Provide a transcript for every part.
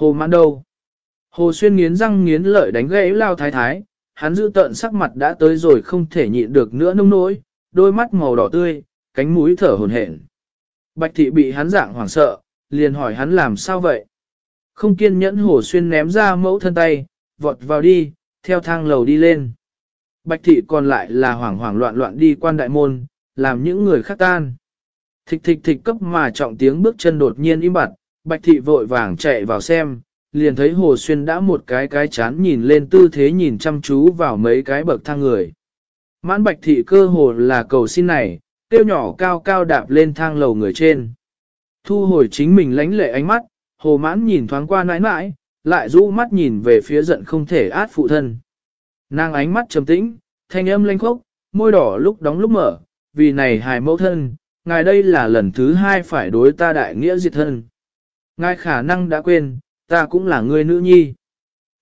Hồ mãn đâu? Hồ xuyên nghiến răng nghiến lợi đánh gãy lao thái thái, hắn giữ tợn sắc mặt đã tới rồi không thể nhịn được nữa nông nỗi, đôi mắt màu đỏ tươi, cánh mũi thở hồn hển. Bạch thị bị hắn dạng hoảng sợ, liền hỏi hắn làm sao vậy? Không kiên nhẫn hồ xuyên ném ra mẫu thân tay, vọt vào đi, theo thang lầu đi lên. Bạch thị còn lại là hoảng hoảng loạn loạn đi quan đại môn, làm những người khác tan. Thịch thịch thịch cấp mà trọng tiếng bước chân đột nhiên im bặt, bạch thị vội vàng chạy vào xem, liền thấy hồ xuyên đã một cái cái chán nhìn lên tư thế nhìn chăm chú vào mấy cái bậc thang người. Mãn bạch thị cơ hồ là cầu xin này, tiêu nhỏ cao cao đạp lên thang lầu người trên. Thu hồi chính mình lánh lệ ánh mắt, hồ mãn nhìn thoáng qua nãi nãi, lại rũ mắt nhìn về phía giận không thể át phụ thân. Nàng ánh mắt trầm tĩnh, thanh âm lanh khốc, môi đỏ lúc đóng lúc mở, vì này hài mẫu thân, ngài đây là lần thứ hai phải đối ta đại nghĩa diệt thân. Ngài khả năng đã quên, ta cũng là người nữ nhi.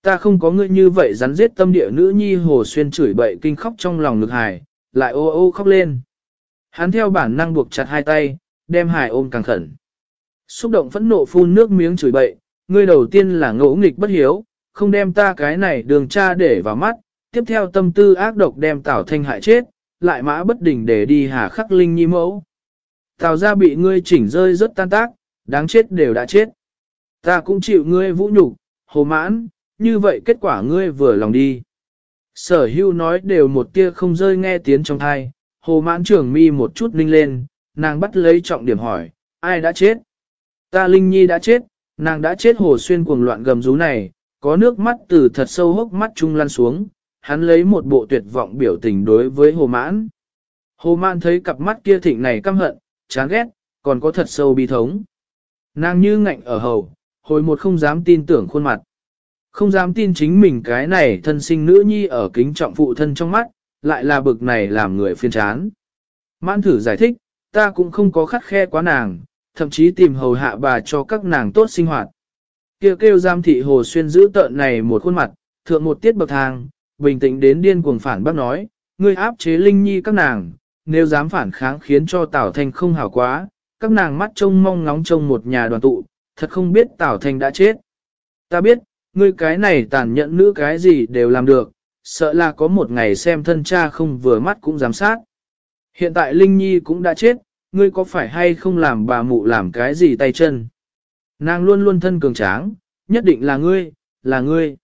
Ta không có ngươi như vậy rắn giết tâm địa nữ nhi hồ xuyên chửi bậy kinh khóc trong lòng ngực hải lại ô ô khóc lên. Hắn theo bản năng buộc chặt hai tay, đem hải ôm càng khẩn. Xúc động phẫn nộ phun nước miếng chửi bậy, ngươi đầu tiên là ngỗ nghịch bất hiếu, không đem ta cái này đường cha để vào mắt, tiếp theo tâm tư ác độc đem Tào Thanh hại chết, lại mã bất đỉnh để đi hà khắc linh nhi mẫu. Tào ra bị ngươi chỉnh rơi rất tan tác, đáng chết đều đã chết. Ta cũng chịu ngươi vũ nhục, hồ mãn, như vậy kết quả ngươi vừa lòng đi. Sở hưu nói đều một tia không rơi nghe tiếng trong thai, hồ mãn trưởng mi một chút ninh lên, nàng bắt lấy trọng điểm hỏi, ai đã chết? Ta Linh Nhi đã chết, nàng đã chết hồ xuyên cuồng loạn gầm rú này, có nước mắt từ thật sâu hốc mắt trung lăn xuống, hắn lấy một bộ tuyệt vọng biểu tình đối với hồ mãn. Hồ mãn thấy cặp mắt kia thịnh này căm hận, chán ghét, còn có thật sâu bi thống. Nàng như ngạnh ở hầu, hồi một không dám tin tưởng khuôn mặt. Không dám tin chính mình cái này thân sinh nữ nhi ở kính trọng phụ thân trong mắt, lại là bực này làm người phiên chán. Mãn thử giải thích, ta cũng không có khắt khe quá nàng, thậm chí tìm hầu hạ bà cho các nàng tốt sinh hoạt. Kêu kêu giam thị hồ xuyên giữ tợn này một khuôn mặt, thượng một tiết bậc thang, bình tĩnh đến điên cuồng phản bác nói, ngươi áp chế linh nhi các nàng, nếu dám phản kháng khiến cho Tào Thanh không hảo quá, các nàng mắt trông mong ngóng trông một nhà đoàn tụ, thật không biết Tào Thanh đã chết. Ta biết, ngươi cái này tàn nhẫn nữ cái gì đều làm được, sợ là có một ngày xem thân cha không vừa mắt cũng giám sát. Hiện tại Linh Nhi cũng đã chết, ngươi có phải hay không làm bà mụ làm cái gì tay chân? Nàng luôn luôn thân cường tráng, nhất định là ngươi, là ngươi.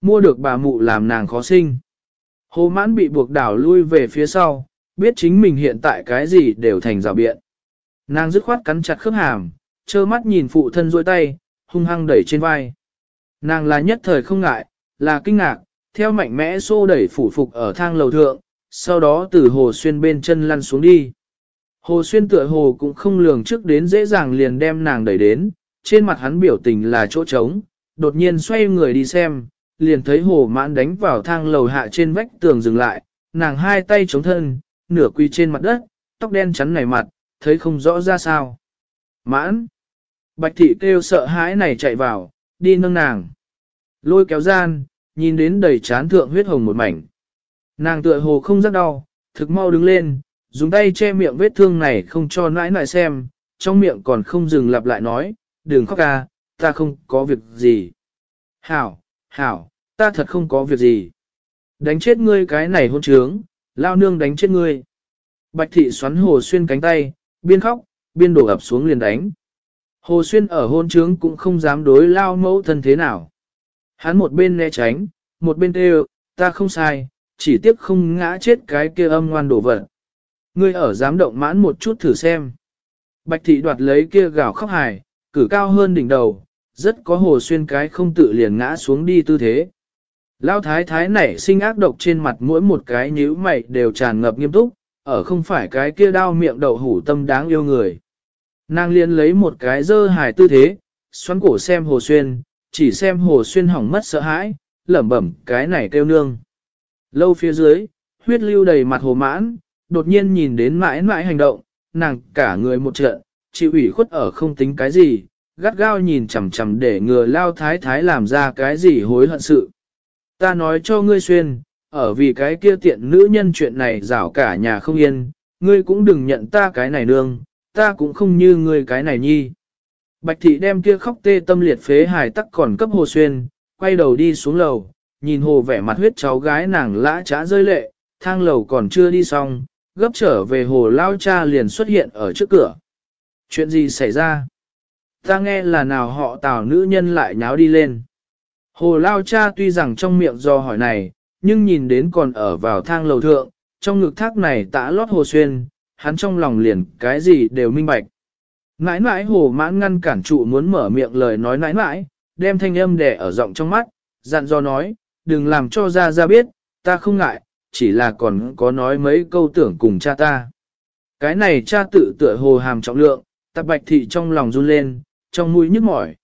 Mua được bà mụ làm nàng khó sinh. Hồ mãn bị buộc đảo lui về phía sau, biết chính mình hiện tại cái gì đều thành rào biện. Nàng dứt khoát cắn chặt khớp hàm, trơ mắt nhìn phụ thân rôi tay, hung hăng đẩy trên vai. Nàng là nhất thời không ngại, là kinh ngạc, theo mạnh mẽ xô đẩy phủ phục ở thang lầu thượng, sau đó từ hồ xuyên bên chân lăn xuống đi. Hồ xuyên tựa hồ cũng không lường trước đến dễ dàng liền đem nàng đẩy đến, trên mặt hắn biểu tình là chỗ trống, đột nhiên xoay người đi xem, liền thấy hồ mãn đánh vào thang lầu hạ trên vách tường dừng lại, nàng hai tay chống thân, nửa quỳ trên mặt đất, tóc đen chắn nảy mặt, thấy không rõ ra sao. Mãn! Bạch thị kêu sợ hãi này chạy vào, đi nâng nàng. Lôi kéo gian, nhìn đến đầy chán thượng huyết hồng một mảnh. Nàng tựa hồ không rất đau, thực mau đứng lên, dùng tay che miệng vết thương này không cho nãi nãi xem, trong miệng còn không dừng lặp lại nói, đừng khóc ca, ta không có việc gì. Hảo, hảo, ta thật không có việc gì. Đánh chết ngươi cái này hôn trướng, lao nương đánh chết ngươi. Bạch thị xoắn hồ xuyên cánh tay, biên khóc, biên đổ ập xuống liền đánh. Hồ xuyên ở hôn trướng cũng không dám đối lao mẫu thân thế nào. Hắn một bên né tránh, một bên kêu, ta không sai, chỉ tiếc không ngã chết cái kia âm ngoan đổ vật. Ngươi ở dám động mãn một chút thử xem. Bạch thị đoạt lấy kia gào khóc hài, cử cao hơn đỉnh đầu, rất có hồ xuyên cái không tự liền ngã xuống đi tư thế. Lao thái thái nảy sinh ác độc trên mặt mỗi một cái nhíu mày đều tràn ngập nghiêm túc, ở không phải cái kia đau miệng đậu hủ tâm đáng yêu người. Nàng liền lấy một cái dơ hài tư thế, xoắn cổ xem hồ xuyên, chỉ xem hồ xuyên hỏng mất sợ hãi, lẩm bẩm cái này kêu nương. Lâu phía dưới, huyết lưu đầy mặt hồ mãn, đột nhiên nhìn đến mãi mãi hành động, nàng cả người một trận, chịu ủy khuất ở không tính cái gì, gắt gao nhìn chằm chằm để ngừa lao thái thái làm ra cái gì hối hận sự. Ta nói cho ngươi xuyên, ở vì cái kia tiện nữ nhân chuyện này rảo cả nhà không yên, ngươi cũng đừng nhận ta cái này nương, ta cũng không như ngươi cái này nhi. Bạch thị đem kia khóc tê tâm liệt phế hài tắc còn cấp hồ xuyên, quay đầu đi xuống lầu, nhìn hồ vẻ mặt huyết cháu gái nàng lã trá rơi lệ, thang lầu còn chưa đi xong, gấp trở về hồ lao cha liền xuất hiện ở trước cửa. Chuyện gì xảy ra? Ta nghe là nào họ tào nữ nhân lại nháo đi lên. Hồ lao cha tuy rằng trong miệng do hỏi này, nhưng nhìn đến còn ở vào thang lầu thượng, trong ngực thác này tã lót hồ xuyên, hắn trong lòng liền cái gì đều minh bạch. Nãi nãi hồ mãn ngăn cản trụ muốn mở miệng lời nói nãi nãi, đem thanh âm đẻ ở giọng trong mắt, dặn dò nói, đừng làm cho ra ra biết, ta không ngại, chỉ là còn có nói mấy câu tưởng cùng cha ta. Cái này cha tự tựa hồ hàm trọng lượng, tạp bạch thị trong lòng run lên, trong mũi nhức mỏi.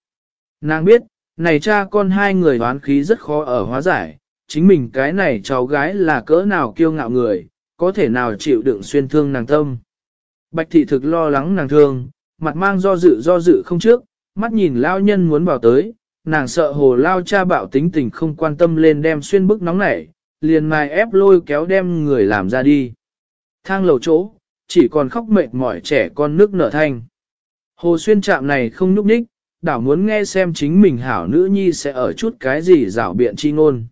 Nàng biết, này cha con hai người đoán khí rất khó ở hóa giải, chính mình cái này cháu gái là cỡ nào kiêu ngạo người, có thể nào chịu đựng xuyên thương nàng tâm. Bạch thị thực lo lắng nàng thương, mặt mang do dự do dự không trước, mắt nhìn lao nhân muốn vào tới, nàng sợ hồ lao cha bạo tính tình không quan tâm lên đem xuyên bức nóng nảy, liền mài ép lôi kéo đem người làm ra đi. Thang lầu chỗ, chỉ còn khóc mệt mỏi trẻ con nước nở thanh. Hồ xuyên chạm này không núp ních, đảo muốn nghe xem chính mình hảo nữ nhi sẽ ở chút cái gì rảo biện chi ngôn.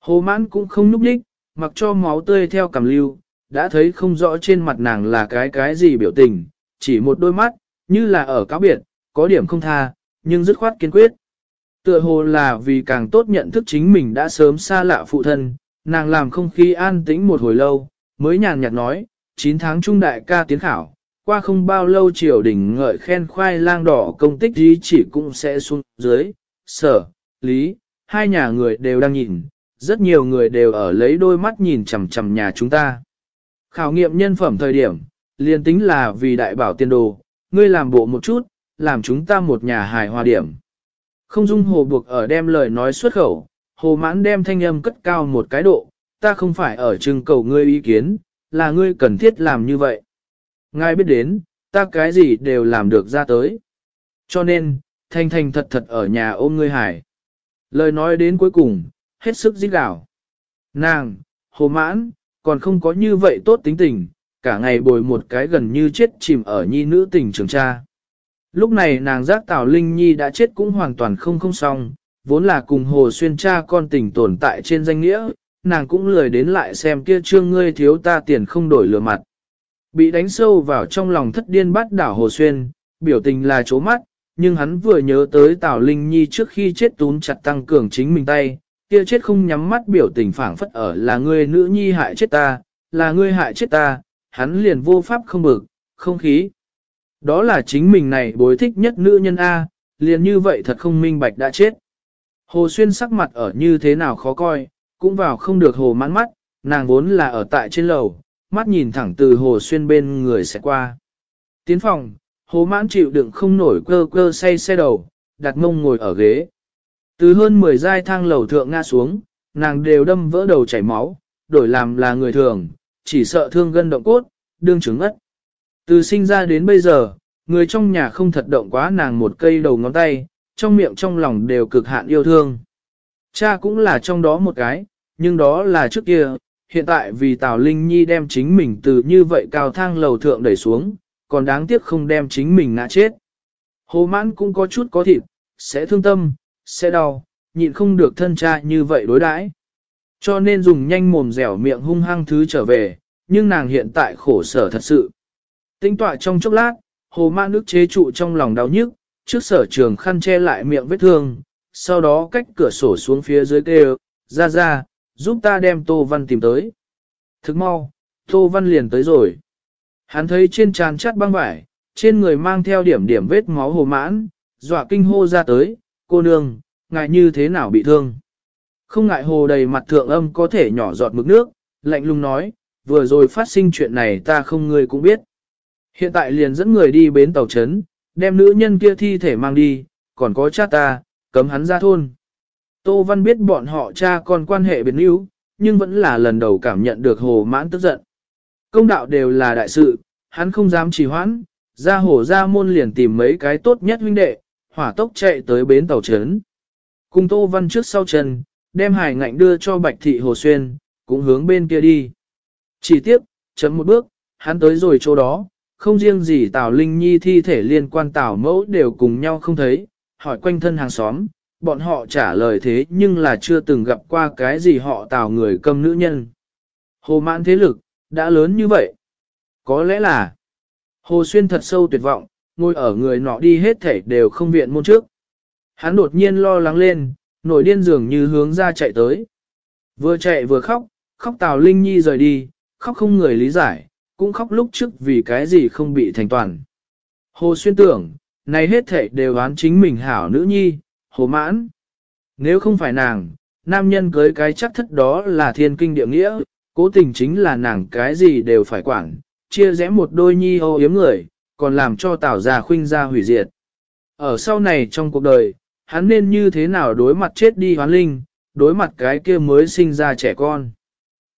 Hồ mãn cũng không núp ních, mặc cho máu tươi theo cầm lưu, đã thấy không rõ trên mặt nàng là cái cái gì biểu tình, chỉ một đôi mắt, như là ở cáo biệt, có điểm không tha, nhưng dứt khoát kiên quyết. Tựa hồ là vì càng tốt nhận thức chính mình đã sớm xa lạ phụ thân, nàng làm không khí an tĩnh một hồi lâu, mới nhàn nhạt nói, 9 tháng trung đại ca tiến khảo, qua không bao lâu triều đình ngợi khen khoai lang đỏ công tích gì chỉ cũng sẽ xuống dưới, sở, lý, hai nhà người đều đang nhìn, rất nhiều người đều ở lấy đôi mắt nhìn chằm chằm nhà chúng ta. Khảo nghiệm nhân phẩm thời điểm, liền tính là vì đại bảo tiên đồ, ngươi làm bộ một chút, làm chúng ta một nhà hài hòa điểm. Không dung hồ buộc ở đem lời nói xuất khẩu, hồ mãn đem thanh âm cất cao một cái độ, ta không phải ở trưng cầu ngươi ý kiến, là ngươi cần thiết làm như vậy. Ngài biết đến, ta cái gì đều làm được ra tới. Cho nên, thanh thanh thật thật ở nhà ôm ngươi hải. Lời nói đến cuối cùng, hết sức dít gào. Nàng, hồ mãn, còn không có như vậy tốt tính tình, cả ngày bồi một cái gần như chết chìm ở nhi nữ tình trường cha. Lúc này nàng giác Tào Linh Nhi đã chết cũng hoàn toàn không không xong, vốn là cùng Hồ Xuyên cha con tình tồn tại trên danh nghĩa, nàng cũng lười đến lại xem kia trương ngươi thiếu ta tiền không đổi lừa mặt. Bị đánh sâu vào trong lòng thất điên bắt đảo Hồ Xuyên, biểu tình là chố mắt, nhưng hắn vừa nhớ tới Tào Linh Nhi trước khi chết tún chặt tăng cường chính mình tay, kia chết không nhắm mắt biểu tình phảng phất ở là ngươi nữ nhi hại chết ta, là ngươi hại chết ta, hắn liền vô pháp không bực, không khí. Đó là chính mình này bối thích nhất nữ nhân A, liền như vậy thật không minh bạch đã chết. Hồ Xuyên sắc mặt ở như thế nào khó coi, cũng vào không được hồ mãn mắt, nàng vốn là ở tại trên lầu, mắt nhìn thẳng từ Hồ Xuyên bên người sẽ qua. Tiến phòng, hồ mãn chịu đựng không nổi cơ cơ say xe đầu, đặt mông ngồi ở ghế. Từ hơn 10 giai thang lầu thượng ngã xuống, nàng đều đâm vỡ đầu chảy máu, đổi làm là người thường, chỉ sợ thương gân động cốt, đương chứng ất. Từ sinh ra đến bây giờ, người trong nhà không thật động quá nàng một cây đầu ngón tay, trong miệng trong lòng đều cực hạn yêu thương. Cha cũng là trong đó một cái, nhưng đó là trước kia, hiện tại vì Tào Linh Nhi đem chính mình từ như vậy cao thang lầu thượng đẩy xuống, còn đáng tiếc không đem chính mình ngã chết. Hồ mãn cũng có chút có thịt, sẽ thương tâm, sẽ đau, nhịn không được thân cha như vậy đối đãi. Cho nên dùng nhanh mồm dẻo miệng hung hăng thứ trở về, nhưng nàng hiện tại khổ sở thật sự. Tinh tọa trong chốc lát, hồ ma nước chế trụ trong lòng đau nhức, trước sở trường khăn che lại miệng vết thương, sau đó cách cửa sổ xuống phía dưới kêu, ra ra, giúp ta đem Tô Văn tìm tới. Thức mau, Tô Văn liền tới rồi. Hắn thấy trên tràn chát băng vải, trên người mang theo điểm điểm vết máu hồ mãn, dọa kinh hô ra tới, cô nương, ngại như thế nào bị thương. Không ngại hồ đầy mặt thượng âm có thể nhỏ giọt mực nước, lạnh lùng nói, vừa rồi phát sinh chuyện này ta không người cũng biết. Hiện tại liền dẫn người đi bến tàu trấn, đem nữ nhân kia thi thể mang đi, còn có cha ta, cấm hắn ra thôn. Tô Văn biết bọn họ cha con quan hệ biến yếu, nhưng vẫn là lần đầu cảm nhận được hồ mãn tức giận. Công đạo đều là đại sự, hắn không dám trì hoãn, ra hồ ra môn liền tìm mấy cái tốt nhất huynh đệ, hỏa tốc chạy tới bến tàu trấn. Cùng Tô Văn trước sau chân, đem hải ngạnh đưa cho Bạch Thị Hồ Xuyên, cũng hướng bên kia đi. Chỉ tiếp, chấm một bước, hắn tới rồi chỗ đó, không riêng gì Tào Linh Nhi thi thể liên quan Tào mẫu đều cùng nhau không thấy, hỏi quanh thân hàng xóm, bọn họ trả lời thế nhưng là chưa từng gặp qua cái gì họ Tào người cầm nữ nhân. Hồ mãn thế lực, đã lớn như vậy. Có lẽ là, Hồ Xuyên thật sâu tuyệt vọng, ngồi ở người nọ đi hết thể đều không viện môn trước. Hắn đột nhiên lo lắng lên, nổi điên dường như hướng ra chạy tới. Vừa chạy vừa khóc, khóc Tào Linh Nhi rời đi, khóc không người lý giải, cũng khóc lúc trước vì cái gì không bị thành toàn. Hồ Xuyên tưởng, này hết thể đều án chính mình hảo nữ nhi, hồ mãn. Nếu không phải nàng, nam nhân cưới cái chắc thất đó là thiên kinh địa nghĩa, cố tình chính là nàng cái gì đều phải quản, chia rẽ một đôi nhi ô yếm người, còn làm cho tảo già khuynh ra hủy diệt. Ở sau này trong cuộc đời, hắn nên như thế nào đối mặt chết đi hoán linh, đối mặt cái kia mới sinh ra trẻ con.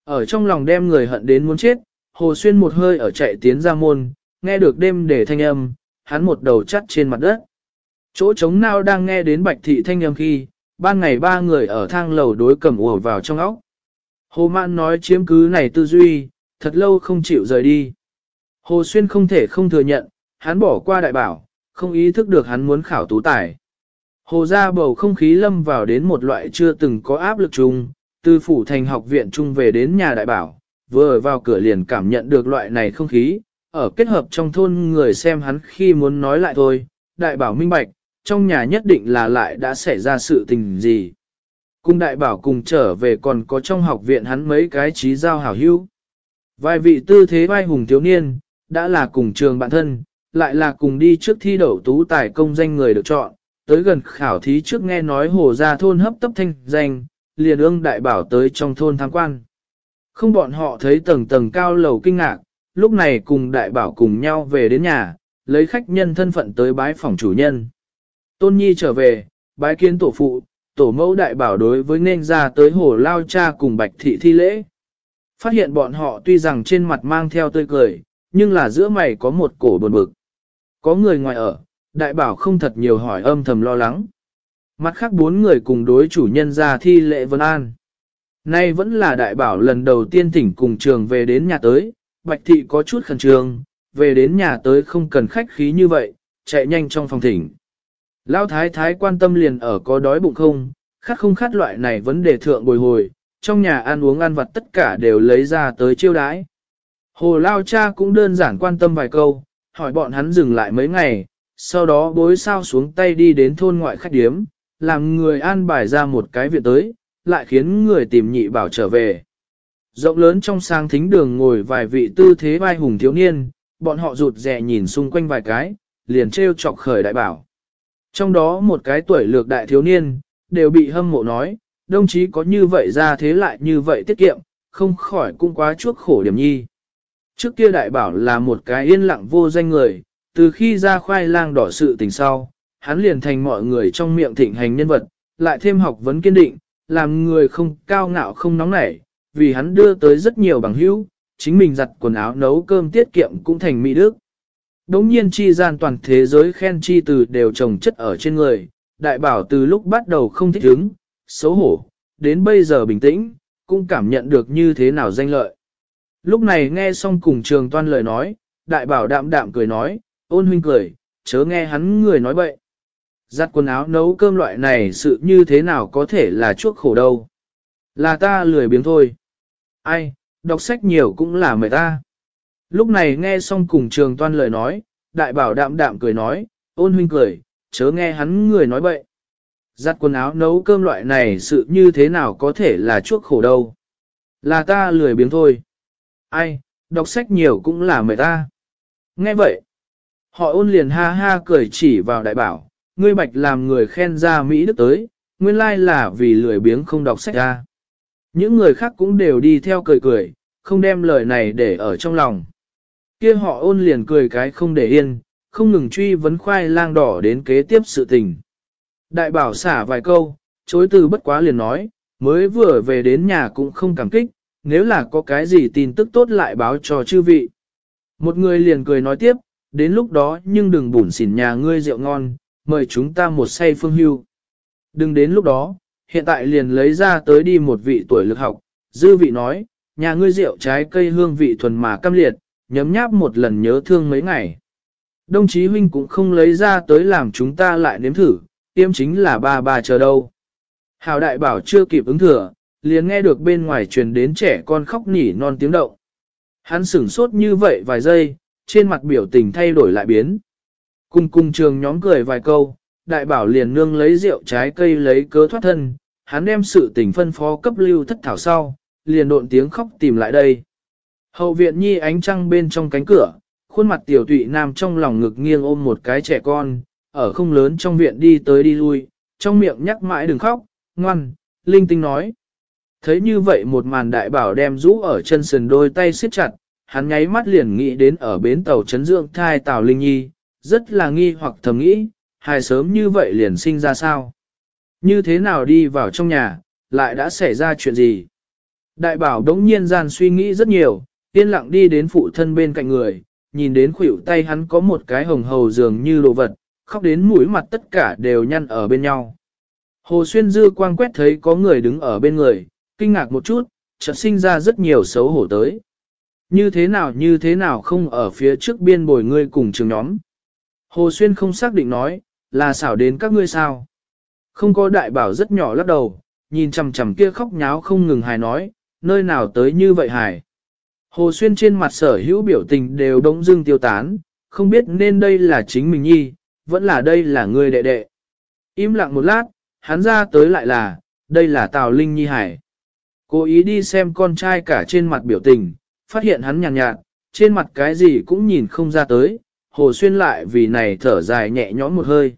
Ở trong lòng đem người hận đến muốn chết, Hồ Xuyên một hơi ở chạy tiến ra môn, nghe được đêm để thanh âm, hắn một đầu chắt trên mặt đất. Chỗ trống nào đang nghe đến bạch thị thanh âm khi, ban ngày ba người ở thang lầu đối cầm ùa vào trong óc. Hồ Mạn nói chiếm cứ này tư duy, thật lâu không chịu rời đi. Hồ Xuyên không thể không thừa nhận, hắn bỏ qua đại bảo, không ý thức được hắn muốn khảo tú tài. Hồ ra bầu không khí lâm vào đến một loại chưa từng có áp lực chung, từ phủ thành học viện chung về đến nhà đại bảo, vừa vào cửa liền cảm nhận được loại này không khí, ở kết hợp trong thôn người xem hắn khi muốn nói lại thôi, đại bảo minh bạch, trong nhà nhất định là lại đã xảy ra sự tình gì. Cùng đại bảo cùng trở về còn có trong học viện hắn mấy cái trí giao hảo hữu. Vài vị tư thế vai hùng thiếu niên, đã là cùng trường bạn thân, lại là cùng đi trước thi đậu tú tài công danh người được chọn, tới gần khảo thí trước nghe nói hồ gia thôn hấp tấp thanh danh, liền ương đại bảo tới trong thôn tham quan. Không bọn họ thấy tầng tầng cao lầu kinh ngạc, lúc này cùng đại bảo cùng nhau về đến nhà, lấy khách nhân thân phận tới bái phòng chủ nhân. Tôn Nhi trở về, bái kiến tổ phụ, tổ mẫu đại bảo đối với nên ra tới hồ lao cha cùng bạch thị thi lễ. Phát hiện bọn họ tuy rằng trên mặt mang theo tươi cười, nhưng là giữa mày có một cổ buồn bực. Có người ngoài ở, đại bảo không thật nhiều hỏi âm thầm lo lắng. Mặt khác bốn người cùng đối chủ nhân ra thi lệ vân an. Nay vẫn là đại bảo lần đầu tiên thỉnh cùng trường về đến nhà tới, bạch thị có chút khẩn trương, về đến nhà tới không cần khách khí như vậy, chạy nhanh trong phòng thỉnh. Lão thái thái quan tâm liền ở có đói bụng không, khát không khát loại này vấn đề thượng bồi hồi, trong nhà ăn uống ăn vặt tất cả đều lấy ra tới chiêu đãi. Hồ Lao cha cũng đơn giản quan tâm vài câu, hỏi bọn hắn dừng lại mấy ngày, sau đó bối sao xuống tay đi đến thôn ngoại khách điếm, làm người an bài ra một cái viện tới, lại khiến người tìm nhị bảo trở về. Rộng lớn trong sang thính đường ngồi vài vị tư thế vai hùng thiếu niên, bọn họ rụt rè nhìn xung quanh vài cái, liền treo chọc khởi đại bảo. Trong đó một cái tuổi lược đại thiếu niên, đều bị hâm mộ nói, đồng chí có như vậy ra thế lại như vậy tiết kiệm, không khỏi cũng quá chuốc khổ điểm nhi. Trước kia đại bảo là một cái yên lặng vô danh người, từ khi ra khoai lang đỏ sự tình sau, hắn liền thành mọi người trong miệng thịnh hành nhân vật, lại thêm học vấn kiên định, làm người không cao ngạo không nóng nảy, vì hắn đưa tới rất nhiều bằng hữu, chính mình giặt quần áo nấu cơm tiết kiệm cũng thành mỹ đức. Đống nhiên chi gian toàn thế giới khen chi từ đều trồng chất ở trên người, đại bảo từ lúc bắt đầu không thích ứng, xấu hổ, đến bây giờ bình tĩnh, cũng cảm nhận được như thế nào danh lợi. Lúc này nghe xong cùng trường toan lời nói, đại bảo đạm đạm cười nói, ôn huynh cười, chớ nghe hắn người nói bậy. Giặt quần áo nấu cơm loại này sự như thế nào có thể là chuốc khổ đâu. Là ta lười biếng thôi. Ai, đọc sách nhiều cũng là mệt ta. Lúc này nghe xong cùng trường toan lời nói, đại bảo đạm đạm cười nói, ôn huynh cười, chớ nghe hắn người nói bậy. Giặt quần áo nấu cơm loại này sự như thế nào có thể là chuốc khổ đâu. Là ta lười biếng thôi. Ai, đọc sách nhiều cũng là mệt ta. Nghe vậy, họ ôn liền ha ha cười chỉ vào đại bảo, ngươi bạch làm người khen ra Mỹ Đức tới, nguyên lai là vì lười biếng không đọc sách ra. Những người khác cũng đều đi theo cười cười, không đem lời này để ở trong lòng. kia họ ôn liền cười cái không để yên, không ngừng truy vấn khoai lang đỏ đến kế tiếp sự tình. Đại bảo xả vài câu, chối từ bất quá liền nói, mới vừa về đến nhà cũng không cảm kích, nếu là có cái gì tin tức tốt lại báo cho chư vị. Một người liền cười nói tiếp, đến lúc đó nhưng đừng bủn xỉn nhà ngươi rượu ngon, mời chúng ta một say phương hưu. Đừng đến lúc đó, hiện tại liền lấy ra tới đi một vị tuổi lực học, dư vị nói, nhà ngươi rượu trái cây hương vị thuần mà cam liệt, nhấm nháp một lần nhớ thương mấy ngày. Đồng chí huynh cũng không lấy ra tới làm chúng ta lại nếm thử, tiêm chính là ba bà chờ đâu. Hào đại bảo chưa kịp ứng thừa, liền nghe được bên ngoài truyền đến trẻ con khóc nỉ non tiếng động. Hắn sửng sốt như vậy vài giây, trên mặt biểu tình thay đổi lại biến. Cùng cùng trường nhóm cười vài câu, đại bảo liền nương lấy rượu trái cây lấy cớ thoát thân, hắn đem sự tình phân phó cấp lưu thất thảo sau, liền độn tiếng khóc tìm lại đây. Hậu viện nhi ánh trăng bên trong cánh cửa, khuôn mặt tiểu tụy nam trong lòng ngực nghiêng ôm một cái trẻ con, ở không lớn trong viện đi tới đi lui, trong miệng nhắc mãi đừng khóc, ngoan, linh tinh nói. Thấy như vậy một màn đại bảo đem rũ ở chân sườn đôi tay siết chặt, hắn nháy mắt liền nghĩ đến ở bến tàu chấn dưỡng thai Tào Linh Nhi, rất là nghi hoặc thầm nghĩ, hài sớm như vậy liền sinh ra sao? Như thế nào đi vào trong nhà, lại đã xảy ra chuyện gì? Đại bảo đống nhiên gian suy nghĩ rất nhiều, yên lặng đi đến phụ thân bên cạnh người, nhìn đến khuỷu tay hắn có một cái hồng hầu dường như đồ vật, khóc đến mũi mặt tất cả đều nhăn ở bên nhau. Hồ Xuyên Dư quang quét thấy có người đứng ở bên người, kinh ngạc một chút, chợt sinh ra rất nhiều xấu hổ tới. Như thế nào như thế nào không ở phía trước biên bồi ngươi cùng trường nhóm. Hồ Xuyên không xác định nói, là xảo đến các ngươi sao. Không có đại bảo rất nhỏ lắc đầu, nhìn chằm chằm kia khóc nháo không ngừng hài nói, nơi nào tới như vậy hài. Hồ Xuyên trên mặt sở hữu biểu tình đều đống dưng tiêu tán, không biết nên đây là chính mình nhi, vẫn là đây là người đệ đệ. Im lặng một lát, hắn ra tới lại là, đây là Tào Linh Nhi Hải. Cố ý đi xem con trai cả trên mặt biểu tình, phát hiện hắn nhàn nhạt, nhạt, trên mặt cái gì cũng nhìn không ra tới, Hồ Xuyên lại vì này thở dài nhẹ nhõm một hơi.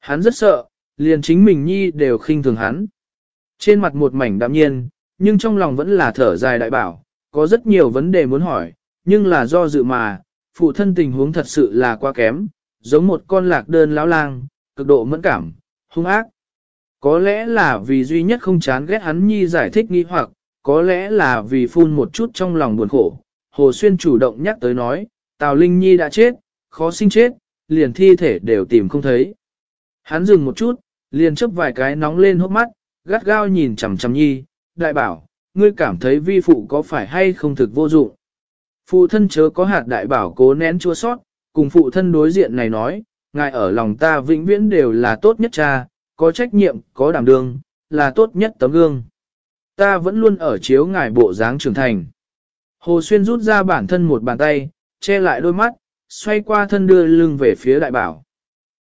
Hắn rất sợ, liền chính mình Nhi đều khinh thường hắn. Trên mặt một mảnh đạm nhiên, nhưng trong lòng vẫn là thở dài đại bảo, có rất nhiều vấn đề muốn hỏi, nhưng là do dự mà, phụ thân tình huống thật sự là quá kém, giống một con lạc đơn lão lang, cực độ mẫn cảm, hung ác. Có lẽ là vì duy nhất không chán ghét hắn nhi giải thích nghi hoặc, có lẽ là vì phun một chút trong lòng buồn khổ. Hồ Xuyên chủ động nhắc tới nói, Tào Linh Nhi đã chết, khó sinh chết, liền thi thể đều tìm không thấy. Hắn dừng một chút, liền chấp vài cái nóng lên hốc mắt, gắt gao nhìn chằm chằm Nhi, đại bảo, ngươi cảm thấy vi phụ có phải hay không thực vô dụng. Phụ thân chớ có hạt đại bảo cố nén chua sót, cùng phụ thân đối diện này nói, ngài ở lòng ta vĩnh viễn đều là tốt nhất cha, có trách nhiệm, có đảm đương, là tốt nhất tấm gương. Ta vẫn luôn ở chiếu ngài bộ dáng trưởng thành. Hồ Xuyên rút ra bản thân một bàn tay, che lại đôi mắt, xoay qua thân đưa lưng về phía đại bảo.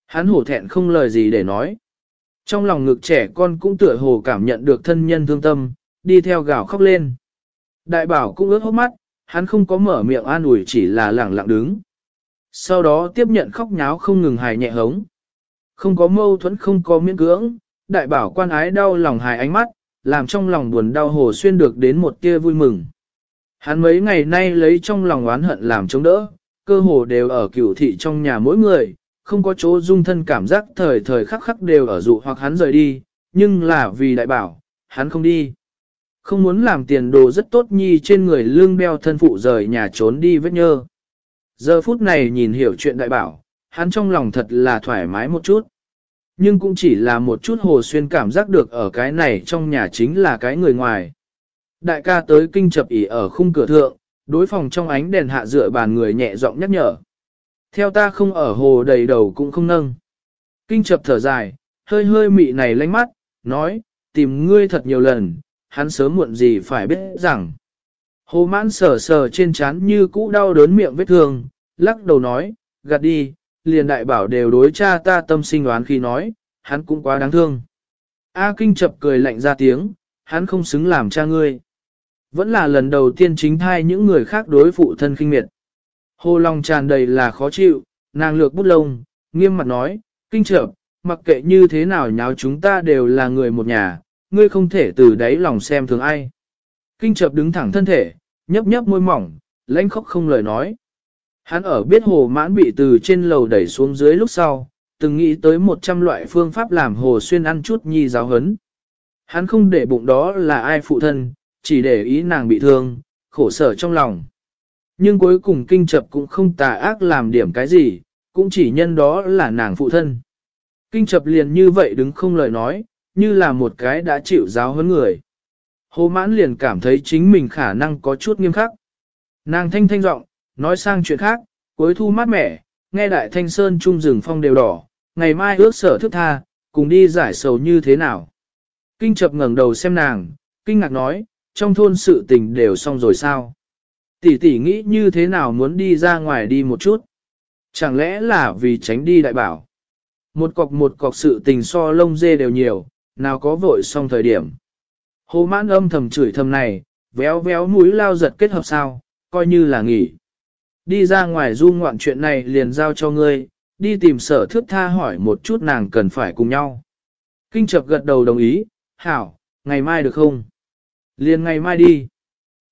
Hắn hổ thẹn không lời gì để nói. Trong lòng ngực trẻ con cũng tựa hồ cảm nhận được thân nhân thương tâm, đi theo gào khóc lên. Đại bảo cũng ướt hốc mắt, hắn không có mở miệng an ủi chỉ là lẳng lặng đứng. Sau đó tiếp nhận khóc nháo không ngừng hài nhẹ hống. Không có mâu thuẫn không có miễn cưỡng, đại bảo quan ái đau lòng hài ánh mắt, làm trong lòng buồn đau hồ xuyên được đến một tia vui mừng. Hắn mấy ngày nay lấy trong lòng oán hận làm chống đỡ, cơ hồ đều ở cửu thị trong nhà mỗi người, không có chỗ dung thân cảm giác thời thời khắc khắc đều ở dụ hoặc hắn rời đi, nhưng là vì đại bảo, hắn không đi. Không muốn làm tiền đồ rất tốt nhi trên người lương beo thân phụ rời nhà trốn đi vết nhơ. Giờ phút này nhìn hiểu chuyện đại bảo, hắn trong lòng thật là thoải mái một chút. Nhưng cũng chỉ là một chút hồ xuyên cảm giác được ở cái này trong nhà chính là cái người ngoài. Đại ca tới kinh chập ỉ ở khung cửa thượng, đối phòng trong ánh đèn hạ dựa bàn người nhẹ giọng nhắc nhở. Theo ta không ở hồ đầy đầu cũng không nâng. Kinh chập thở dài, hơi hơi mị này lánh mắt, nói, tìm ngươi thật nhiều lần, hắn sớm muộn gì phải biết rằng. Hồ mãn sờ sờ trên chán như cũ đau đớn miệng vết thương, lắc đầu nói, gạt đi, liền đại bảo đều đối cha ta tâm sinh đoán khi nói, hắn cũng quá đáng thương. A Kinh chập cười lạnh ra tiếng, hắn không xứng làm cha ngươi. Vẫn là lần đầu tiên chính thai những người khác đối phụ thân kinh miệt. Hồ lòng tràn đầy là khó chịu, nàng lược bút lông, nghiêm mặt nói, Kinh chập, mặc kệ như thế nào nháo chúng ta đều là người một nhà, ngươi không thể từ đáy lòng xem thường ai. Kinh chập đứng thẳng thân thể, nhấp nhấp môi mỏng, lãnh khóc không lời nói. Hắn ở biết hồ mãn bị từ trên lầu đẩy xuống dưới lúc sau, từng nghĩ tới 100 loại phương pháp làm hồ xuyên ăn chút nhi giáo hấn. Hắn không để bụng đó là ai phụ thân, chỉ để ý nàng bị thương, khổ sở trong lòng. Nhưng cuối cùng kinh chập cũng không tà ác làm điểm cái gì, cũng chỉ nhân đó là nàng phụ thân. Kinh chập liền như vậy đứng không lời nói, như là một cái đã chịu giáo hơn người. Hồ mãn liền cảm thấy chính mình khả năng có chút nghiêm khắc. Nàng thanh thanh giọng, nói sang chuyện khác, cuối thu mát mẻ, nghe đại thanh sơn trung rừng phong đều đỏ, ngày mai ước sở thức tha, cùng đi giải sầu như thế nào. Kinh chập ngẩng đầu xem nàng, kinh ngạc nói, trong thôn sự tình đều xong rồi sao? Tỷ tỷ nghĩ như thế nào muốn đi ra ngoài đi một chút? Chẳng lẽ là vì tránh đi đại bảo? Một cọc một cọc sự tình so lông dê đều nhiều, nào có vội xong thời điểm. Hồ mãn âm thầm chửi thầm này, véo véo mũi lao giật kết hợp sao, coi như là nghỉ. Đi ra ngoài du ngoạn chuyện này liền giao cho ngươi, đi tìm sở thước tha hỏi một chút nàng cần phải cùng nhau. Kinh chập gật đầu đồng ý, hảo, ngày mai được không? Liền ngày mai đi.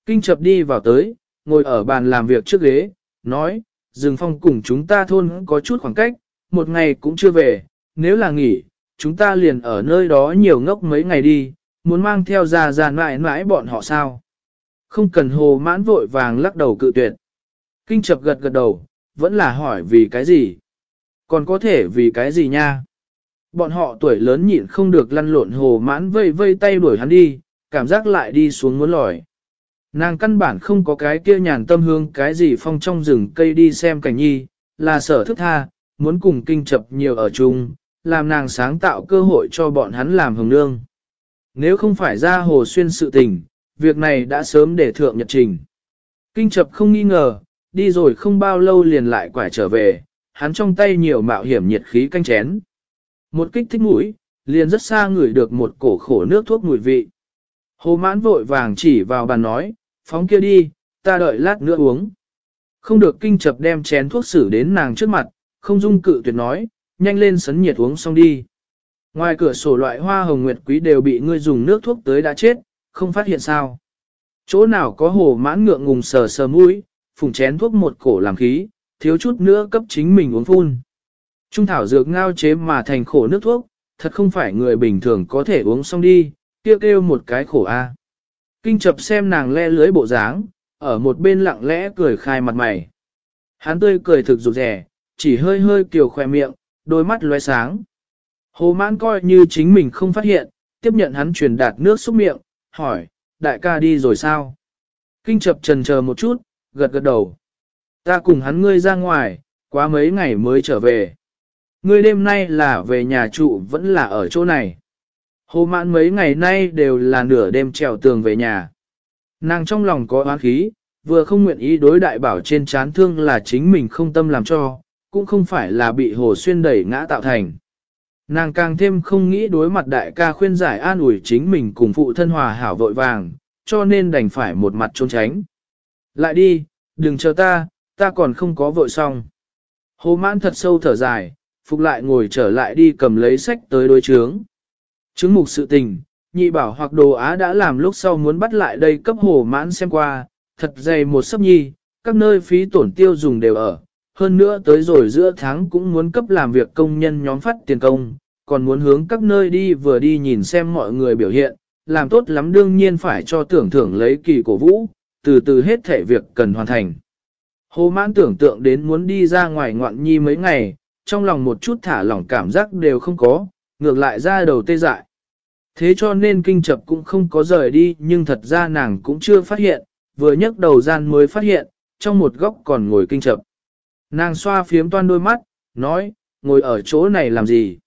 Kinh chập đi vào tới, ngồi ở bàn làm việc trước ghế, nói, rừng phong cùng chúng ta thôn có chút khoảng cách, một ngày cũng chưa về, nếu là nghỉ, chúng ta liền ở nơi đó nhiều ngốc mấy ngày đi, muốn mang theo ra ra mãi mãi bọn họ sao. Không cần hồ mãn vội vàng lắc đầu cự tuyệt. Kinh chập gật gật đầu, vẫn là hỏi vì cái gì. Còn có thể vì cái gì nha? Bọn họ tuổi lớn nhịn không được lăn lộn hồ mãn vây vây tay đuổi hắn đi, cảm giác lại đi xuống muốn lòi. Nàng căn bản không có cái kia nhàn tâm hương cái gì phong trong rừng cây đi xem cảnh nhi, là sở thức tha, muốn cùng kinh chập nhiều ở chung, làm nàng sáng tạo cơ hội cho bọn hắn làm hồng nương. Nếu không phải ra hồ xuyên sự tình, việc này đã sớm để thượng nhật trình. Kinh chập không nghi ngờ, đi rồi không bao lâu liền lại quải trở về, hắn trong tay nhiều mạo hiểm nhiệt khí canh chén. Một kích thích mũi, liền rất xa ngửi được một cổ khổ nước thuốc mùi vị. Hồ mãn vội vàng chỉ vào bàn nói, phóng kia đi, ta đợi lát nữa uống. Không được kinh chập đem chén thuốc xử đến nàng trước mặt, không dung cự tuyệt nói, nhanh lên sấn nhiệt uống xong đi. Ngoài cửa sổ loại hoa hồng nguyệt quý đều bị ngươi dùng nước thuốc tới đã chết, không phát hiện sao. Chỗ nào có hồ mãn ngượng ngùng sờ sờ mũi, phùng chén thuốc một cổ làm khí, thiếu chút nữa cấp chính mình uống phun. Trung thảo dược ngao chế mà thành khổ nước thuốc, thật không phải người bình thường có thể uống xong đi, kêu kêu một cái khổ a. Kinh chập xem nàng le lưới bộ dáng, ở một bên lặng lẽ cười khai mặt mày. Hắn tươi cười thực rụt rẻ, chỉ hơi hơi kiều khoe miệng, đôi mắt lóe sáng. Hồ mãn coi như chính mình không phát hiện, tiếp nhận hắn truyền đạt nước xúc miệng, hỏi, đại ca đi rồi sao? Kinh chập trần chờ một chút, gật gật đầu. Ta cùng hắn ngươi ra ngoài, quá mấy ngày mới trở về. Ngươi đêm nay là về nhà trụ vẫn là ở chỗ này. Hồ mãn mấy ngày nay đều là nửa đêm trèo tường về nhà. Nàng trong lòng có oán khí, vừa không nguyện ý đối đại bảo trên chán thương là chính mình không tâm làm cho, cũng không phải là bị hồ xuyên đẩy ngã tạo thành. Nàng càng thêm không nghĩ đối mặt đại ca khuyên giải an ủi chính mình cùng phụ thân hòa hảo vội vàng, cho nên đành phải một mặt trốn tránh. Lại đi, đừng chờ ta, ta còn không có vội xong. Hồ mãn thật sâu thở dài, phục lại ngồi trở lại đi cầm lấy sách tới đối chướng. Chứng mục sự tình, nhị bảo hoặc đồ á đã làm lúc sau muốn bắt lại đây cấp hồ mãn xem qua, thật dày một sấp nhi, các nơi phí tổn tiêu dùng đều ở. Hơn nữa tới rồi giữa tháng cũng muốn cấp làm việc công nhân nhóm phát tiền công, còn muốn hướng các nơi đi vừa đi nhìn xem mọi người biểu hiện, làm tốt lắm đương nhiên phải cho tưởng thưởng lấy kỳ cổ vũ, từ từ hết thể việc cần hoàn thành. Hồ mãn tưởng tượng đến muốn đi ra ngoài ngoạn nhi mấy ngày, trong lòng một chút thả lỏng cảm giác đều không có, ngược lại ra đầu tê dại. Thế cho nên kinh chập cũng không có rời đi nhưng thật ra nàng cũng chưa phát hiện, vừa nhấc đầu gian mới phát hiện, trong một góc còn ngồi kinh chập. Nàng xoa phiếm toan đôi mắt, nói, ngồi ở chỗ này làm gì?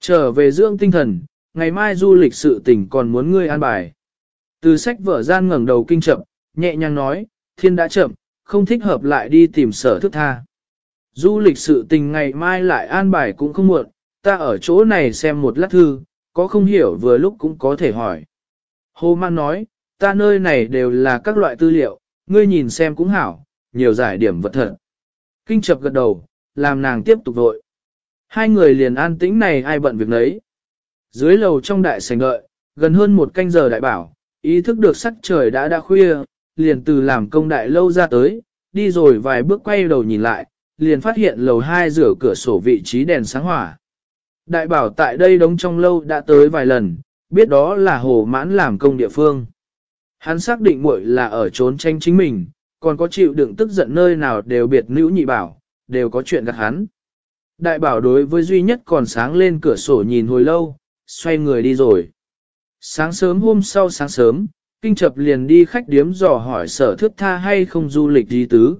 Trở về dưỡng tinh thần, ngày mai du lịch sự tình còn muốn ngươi an bài. Từ sách vở gian ngẩng đầu kinh chậm, nhẹ nhàng nói, thiên đã chậm, không thích hợp lại đi tìm sở thức tha. Du lịch sự tình ngày mai lại an bài cũng không muộn, ta ở chỗ này xem một lát thư, có không hiểu vừa lúc cũng có thể hỏi. Hồ Man nói, ta nơi này đều là các loại tư liệu, ngươi nhìn xem cũng hảo, nhiều giải điểm vật thật. Kinh chập gật đầu, làm nàng tiếp tục vội. Hai người liền an tĩnh này ai bận việc nấy. Dưới lầu trong đại sảnh đợi, gần hơn một canh giờ đại bảo, ý thức được sắc trời đã đã khuya, liền từ làm công đại lâu ra tới, đi rồi vài bước quay đầu nhìn lại, liền phát hiện lầu hai rửa cửa sổ vị trí đèn sáng hỏa. Đại bảo tại đây đóng trong lâu đã tới vài lần, biết đó là hồ mãn làm công địa phương. Hắn xác định muội là ở trốn tranh chính mình, còn có chịu đựng tức giận nơi nào đều biệt nữ nhị bảo, đều có chuyện gặp hắn. Đại bảo đối với duy nhất còn sáng lên cửa sổ nhìn hồi lâu, xoay người đi rồi. Sáng sớm hôm sau sáng sớm, kinh chập liền đi khách điếm dò hỏi sở thước tha hay không du lịch di tứ.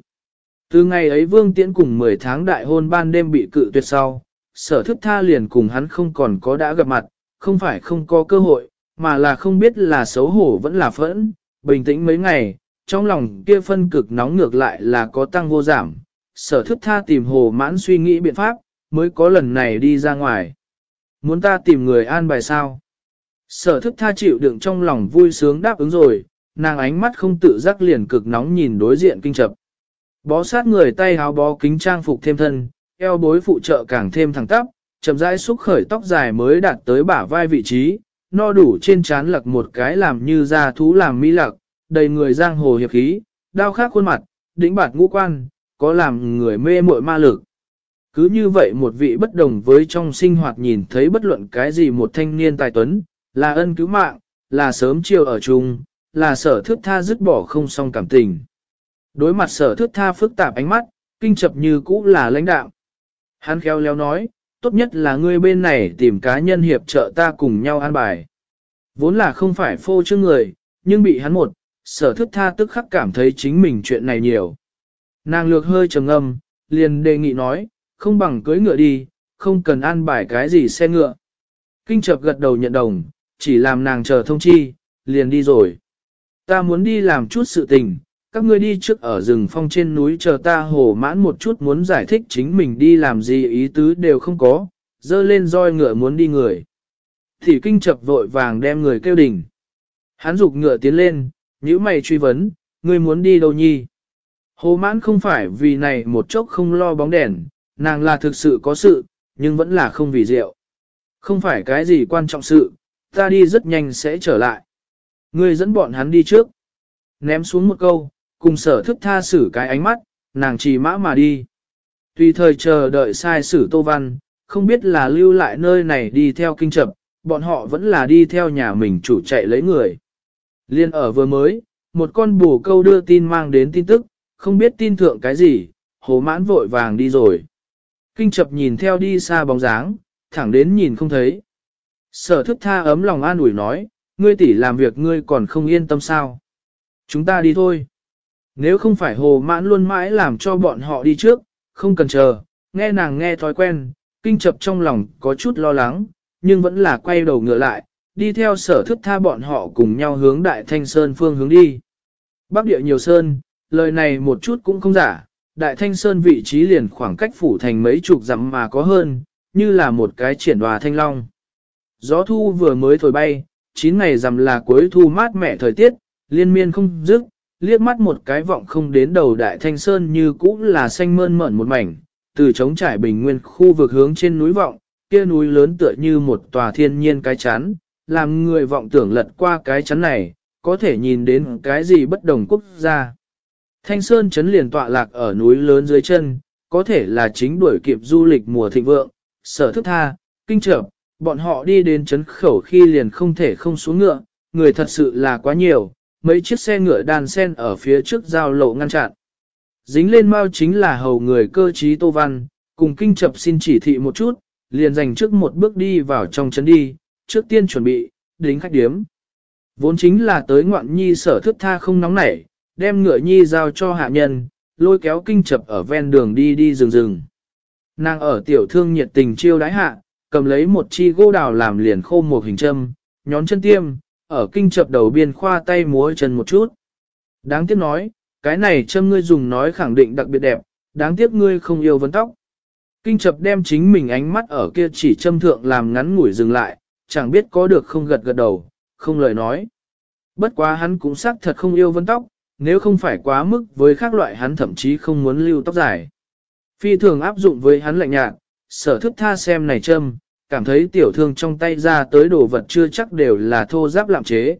Từ ngày ấy Vương Tiễn cùng 10 tháng đại hôn ban đêm bị cự tuyệt sau, sở thức tha liền cùng hắn không còn có đã gặp mặt, không phải không có cơ hội, mà là không biết là xấu hổ vẫn là phẫn, bình tĩnh mấy ngày, trong lòng kia phân cực nóng ngược lại là có tăng vô giảm, sở thức tha tìm hồ mãn suy nghĩ biện pháp, mới có lần này đi ra ngoài. Muốn ta tìm người an bài sao? Sở thức tha chịu đựng trong lòng vui sướng đáp ứng rồi, nàng ánh mắt không tự giác liền cực nóng nhìn đối diện kinh chập. Bó sát người tay háo bó kính trang phục thêm thân, eo bối phụ trợ càng thêm thẳng tắp, chậm rãi xúc khởi tóc dài mới đạt tới bả vai vị trí, no đủ trên trán lặc một cái làm như da thú làm mỹ lặc, đầy người giang hồ hiệp khí, đao khác khuôn mặt, đỉnh bạt ngũ quan, có làm người mê muội ma lực. Cứ như vậy một vị bất đồng với trong sinh hoạt nhìn thấy bất luận cái gì một thanh niên tài tuấn, là ân cứu mạng, là sớm chiều ở chung, là sở thước tha dứt bỏ không xong cảm tình. Đối mặt sở thước tha phức tạp ánh mắt, kinh chập như cũ là lãnh đạo. Hắn khéo léo nói, tốt nhất là ngươi bên này tìm cá nhân hiệp trợ ta cùng nhau an bài. Vốn là không phải phô trương người, nhưng bị hắn một, sở thước tha tức khắc cảm thấy chính mình chuyện này nhiều. Nàng lược hơi trầm ngâm, liền đề nghị nói, không bằng cưới ngựa đi, không cần an bài cái gì xe ngựa. Kinh chập gật đầu nhận đồng, chỉ làm nàng chờ thông chi, liền đi rồi. Ta muốn đi làm chút sự tình, các ngươi đi trước ở rừng phong trên núi chờ ta hồ mãn một chút muốn giải thích chính mình đi làm gì ý tứ đều không có, dơ lên roi ngựa muốn đi người. Thì kinh chập vội vàng đem người kêu đỉnh. Hắn dục ngựa tiến lên, nhíu mày truy vấn, ngươi muốn đi đâu nhi? Hồ mãn không phải vì này một chốc không lo bóng đèn, nàng là thực sự có sự, nhưng vẫn là không vì rượu. Không phải cái gì quan trọng sự, ta đi rất nhanh sẽ trở lại. Ngươi dẫn bọn hắn đi trước. Ném xuống một câu, cùng sở thức tha xử cái ánh mắt, nàng chỉ mã mà đi. Tùy thời chờ đợi sai sử Tô Văn, không biết là lưu lại nơi này đi theo kinh chập, bọn họ vẫn là đi theo nhà mình chủ chạy lấy người. Liên ở vừa mới, một con bù câu đưa tin mang đến tin tức, không biết tin thượng cái gì, hồ mãn vội vàng đi rồi. Kinh chập nhìn theo đi xa bóng dáng, thẳng đến nhìn không thấy. Sở thức tha ấm lòng an ủi nói, ngươi tỷ làm việc ngươi còn không yên tâm sao. Chúng ta đi thôi. Nếu không phải hồ mãn luôn mãi làm cho bọn họ đi trước, không cần chờ, nghe nàng nghe thói quen, kinh chập trong lòng có chút lo lắng, nhưng vẫn là quay đầu ngựa lại, đi theo sở thức tha bọn họ cùng nhau hướng đại thanh sơn phương hướng đi. Bắc địa nhiều sơn, lời này một chút cũng không giả, đại thanh sơn vị trí liền khoảng cách phủ thành mấy chục dặm mà có hơn, như là một cái triển hòa thanh long. Gió thu vừa mới thổi bay, 9 ngày rằm là cuối thu mát mẻ thời tiết, liên miên không dứt, liếc mắt một cái vọng không đến đầu đại thanh sơn như cũ là xanh mơn mởn một mảnh, từ trống trải bình nguyên khu vực hướng trên núi vọng, kia núi lớn tựa như một tòa thiên nhiên cái chắn, làm người vọng tưởng lật qua cái chắn này, có thể nhìn đến cái gì bất đồng quốc gia. Thanh Sơn chấn liền tọa lạc ở núi lớn dưới chân, có thể là chính đuổi kịp du lịch mùa thịnh vượng, sở thức tha, kinh trợ, bọn họ đi đến chấn khẩu khi liền không thể không xuống ngựa, người thật sự là quá nhiều, mấy chiếc xe ngựa đàn sen ở phía trước giao lộ ngăn chặn. Dính lên mau chính là hầu người cơ trí Tô Văn, cùng kinh chập xin chỉ thị một chút, liền dành trước một bước đi vào trong chấn đi, trước tiên chuẩn bị, đến khách điếm. Vốn chính là tới ngoạn nhi sở thức tha không nóng nảy, đem ngựa nhi giao cho hạ nhân, lôi kéo kinh chập ở ven đường đi đi rừng rừng. Nàng ở tiểu thương nhiệt tình chiêu đái hạ, cầm lấy một chi gỗ đào làm liền khô một hình châm, nhón chân tiêm, ở kinh chập đầu biên khoa tay múa chân một chút. Đáng tiếc nói, cái này châm ngươi dùng nói khẳng định đặc biệt đẹp, đáng tiếc ngươi không yêu vấn tóc. Kinh chập đem chính mình ánh mắt ở kia chỉ châm thượng làm ngắn ngủi dừng lại, chẳng biết có được không gật gật đầu, không lời nói. Bất quá hắn cũng xác thật không yêu vấn tóc, nếu không phải quá mức với khác loại hắn thậm chí không muốn lưu tóc dài. Phi thường áp dụng với hắn lạnh nhạt, sở thức tha xem này châm, cảm thấy tiểu thương trong tay ra tới đồ vật chưa chắc đều là thô giáp lạm chế.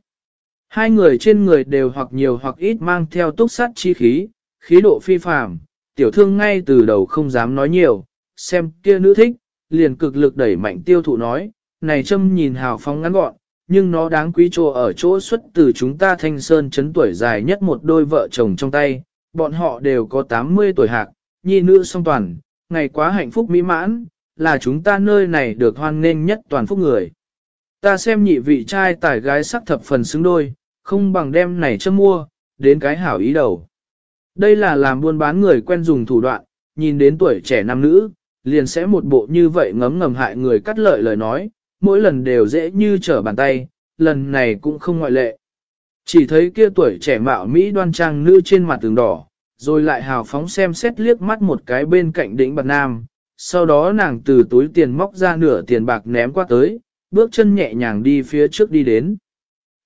Hai người trên người đều hoặc nhiều hoặc ít mang theo túc sát chi khí, khí độ phi phàm, tiểu thương ngay từ đầu không dám nói nhiều, xem kia nữ thích, liền cực lực đẩy mạnh tiêu thụ nói, này châm nhìn hào phóng ngắn gọn, nhưng nó đáng quý trô ở chỗ xuất từ chúng ta thanh sơn chấn tuổi dài nhất một đôi vợ chồng trong tay, bọn họ đều có 80 tuổi hạc, nhi nữ song toàn, ngày quá hạnh phúc mỹ mãn, là chúng ta nơi này được hoan nghênh nhất toàn phúc người. Ta xem nhị vị trai tải gái sắc thập phần xứng đôi, không bằng đem này châm mua, đến cái hảo ý đầu. Đây là làm buôn bán người quen dùng thủ đoạn, nhìn đến tuổi trẻ nam nữ, liền sẽ một bộ như vậy ngấm ngầm hại người cắt lợi lời nói, mỗi lần đều dễ như trở bàn tay, lần này cũng không ngoại lệ. Chỉ thấy kia tuổi trẻ mạo Mỹ đoan trang nữ trên mặt tường đỏ, rồi lại hào phóng xem xét liếc mắt một cái bên cạnh đỉnh bạc nam, sau đó nàng từ túi tiền móc ra nửa tiền bạc ném qua tới, bước chân nhẹ nhàng đi phía trước đi đến.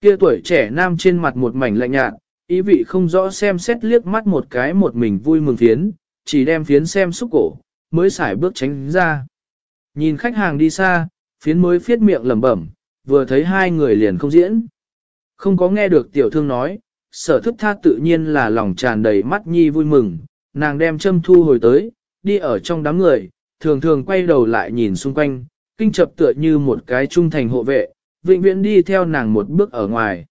Kia tuổi trẻ nam trên mặt một mảnh lạnh nhạt, ý vị không rõ xem xét liếc mắt một cái một mình vui mừng phiến, chỉ đem phiến xem xúc cổ, mới xài bước tránh ra. Nhìn khách hàng đi xa, phiến mới phiết miệng lẩm bẩm, vừa thấy hai người liền không diễn. Không có nghe được tiểu thương nói, sở thức tha tự nhiên là lòng tràn đầy mắt nhi vui mừng, nàng đem châm thu hồi tới, đi ở trong đám người, thường thường quay đầu lại nhìn xung quanh, kinh chập tựa như một cái trung thành hộ vệ, vĩnh viễn đi theo nàng một bước ở ngoài.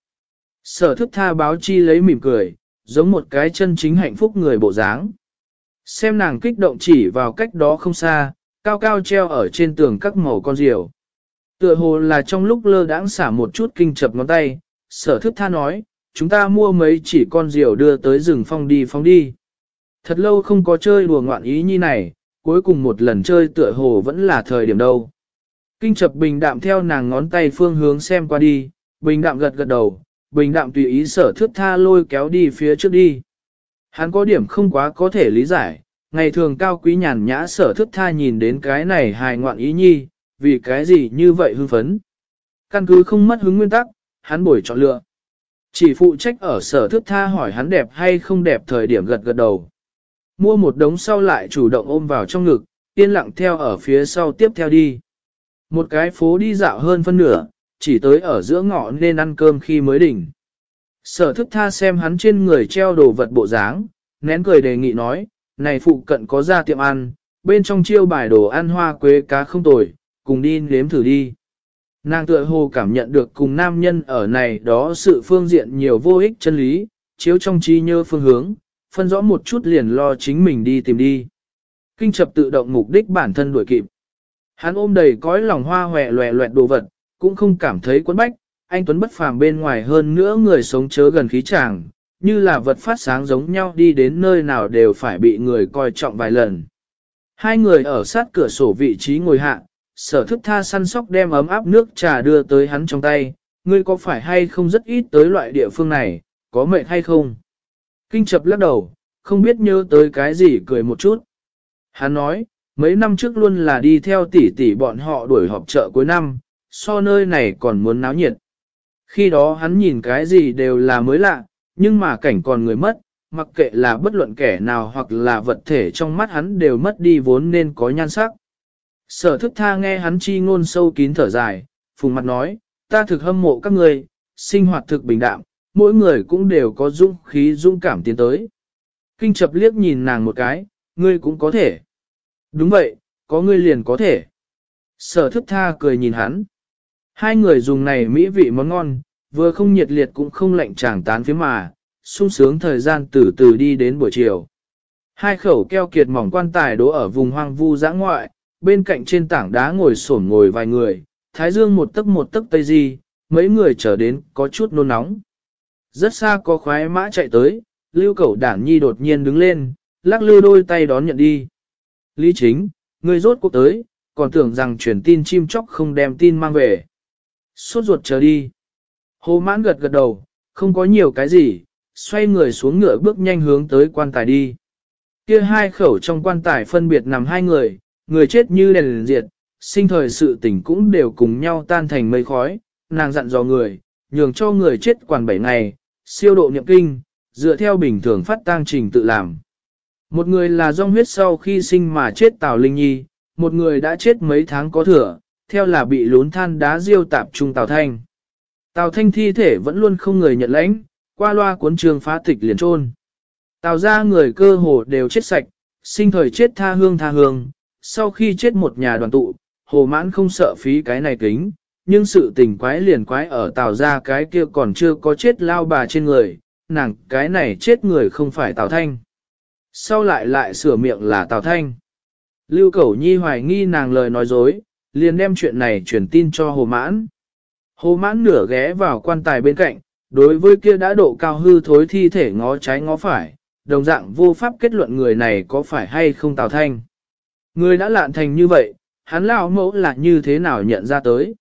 Sở thức tha báo chi lấy mỉm cười, giống một cái chân chính hạnh phúc người bộ dáng. Xem nàng kích động chỉ vào cách đó không xa, cao cao treo ở trên tường các màu con diều. Tựa hồ là trong lúc lơ đãng xả một chút kinh chập ngón tay, sở thức tha nói, chúng ta mua mấy chỉ con diều đưa tới rừng phong đi phong đi. Thật lâu không có chơi đùa ngoạn ý như này, cuối cùng một lần chơi tựa hồ vẫn là thời điểm đâu. Kinh chập bình đạm theo nàng ngón tay phương hướng xem qua đi, bình đạm gật gật đầu, bình đạm tùy ý sở thước tha lôi kéo đi phía trước đi. Hắn có điểm không quá có thể lý giải, ngày thường cao quý nhàn nhã sở thước tha nhìn đến cái này hài ngoạn ý nhi, vì cái gì như vậy hưng phấn. Căn cứ không mất hứng nguyên tắc, hắn bồi chọn lựa. Chỉ phụ trách ở sở thước tha hỏi hắn đẹp hay không đẹp thời điểm gật gật đầu. Mua một đống sau lại chủ động ôm vào trong ngực, yên lặng theo ở phía sau tiếp theo đi. Một cái phố đi dạo hơn phân nửa, chỉ tới ở giữa ngõ nên ăn cơm khi mới đỉnh. Sở thức tha xem hắn trên người treo đồ vật bộ dáng, nén cười đề nghị nói, này phụ cận có ra tiệm ăn, bên trong chiêu bài đồ ăn hoa quế cá không tồi, cùng đi nếm thử đi. Nàng tựa hồ cảm nhận được cùng nam nhân ở này đó sự phương diện nhiều vô ích chân lý, chiếu trong trí nhơ phương hướng, phân rõ một chút liền lo chính mình đi tìm đi. Kinh chập tự động mục đích bản thân đuổi kịp. Hắn ôm đầy cõi lòng hoa hòe loẹ loẹt đồ vật, cũng không cảm thấy quấn bách, anh Tuấn bất phàm bên ngoài hơn nữa người sống chớ gần khí chàng, như là vật phát sáng giống nhau đi đến nơi nào đều phải bị người coi trọng vài lần. Hai người ở sát cửa sổ vị trí ngồi hạ, sở thức tha săn sóc đem ấm áp nước trà đưa tới hắn trong tay, ngươi có phải hay không rất ít tới loại địa phương này, có mệt hay không? Kinh chập lắc đầu, không biết nhớ tới cái gì cười một chút. Hắn nói, mấy năm trước luôn là đi theo tỷ tỷ bọn họ đuổi họp chợ cuối năm, so nơi này còn muốn náo nhiệt. Khi đó hắn nhìn cái gì đều là mới lạ, nhưng mà cảnh còn người mất, mặc kệ là bất luận kẻ nào hoặc là vật thể trong mắt hắn đều mất đi vốn nên có nhan sắc. Sở thức tha nghe hắn chi ngôn sâu kín thở dài, phùng mặt nói, ta thực hâm mộ các người, sinh hoạt thực bình đạm, mỗi người cũng đều có dũng khí dũng cảm tiến tới. Kinh chập liếc nhìn nàng một cái, ngươi cũng có thể. Đúng vậy, có ngươi liền có thể. Sở thức tha cười nhìn hắn. Hai người dùng này mỹ vị món ngon, vừa không nhiệt liệt cũng không lạnh chàng tán phía mà, sung sướng thời gian từ từ đi đến buổi chiều. Hai khẩu keo kiệt mỏng quan tài đỗ ở vùng hoang vu dã ngoại, bên cạnh trên tảng đá ngồi sổn ngồi vài người, thái dương một tấc một tấc tây di, mấy người trở đến có chút nôn nóng. Rất xa có khoái mã chạy tới, lưu cẩu đảng nhi đột nhiên đứng lên, lắc lư đôi tay đón nhận đi. Lý chính, người rốt cuộc tới, còn tưởng rằng truyền tin chim chóc không đem tin mang về. Suốt ruột chờ đi. Hồ mãn gật gật đầu, không có nhiều cái gì, xoay người xuống ngựa bước nhanh hướng tới quan tài đi. Kia hai khẩu trong quan tài phân biệt nằm hai người, người chết như đèn diệt, sinh thời sự tình cũng đều cùng nhau tan thành mây khói, nàng dặn dò người, nhường cho người chết quản bảy ngày, siêu độ niệm kinh, dựa theo bình thường phát tang trình tự làm. Một người là do huyết sau khi sinh mà chết Tào Linh Nhi, một người đã chết mấy tháng có thừa, theo là bị lún than đá diêu tạp trung Tào Thanh. Tào Thanh thi thể vẫn luôn không người nhận lãnh, qua loa cuốn trường phá tịch liền trôn. Tào ra người cơ hồ đều chết sạch, sinh thời chết tha hương tha hương, sau khi chết một nhà đoàn tụ, hồ mãn không sợ phí cái này kính, nhưng sự tình quái liền quái ở tào ra cái kia còn chưa có chết lao bà trên người, nàng cái này chết người không phải tào thanh. Sau lại lại sửa miệng là tào thanh. Lưu Cẩu Nhi hoài nghi nàng lời nói dối, liền đem chuyện này truyền tin cho Hồ Mãn. Hồ Mãn nửa ghé vào quan tài bên cạnh, đối với kia đã độ cao hư thối thi thể ngó trái ngó phải, đồng dạng vô pháp kết luận người này có phải hay không Tào Thanh. Người đã lạn thành như vậy, hắn lão mẫu là như thế nào nhận ra tới.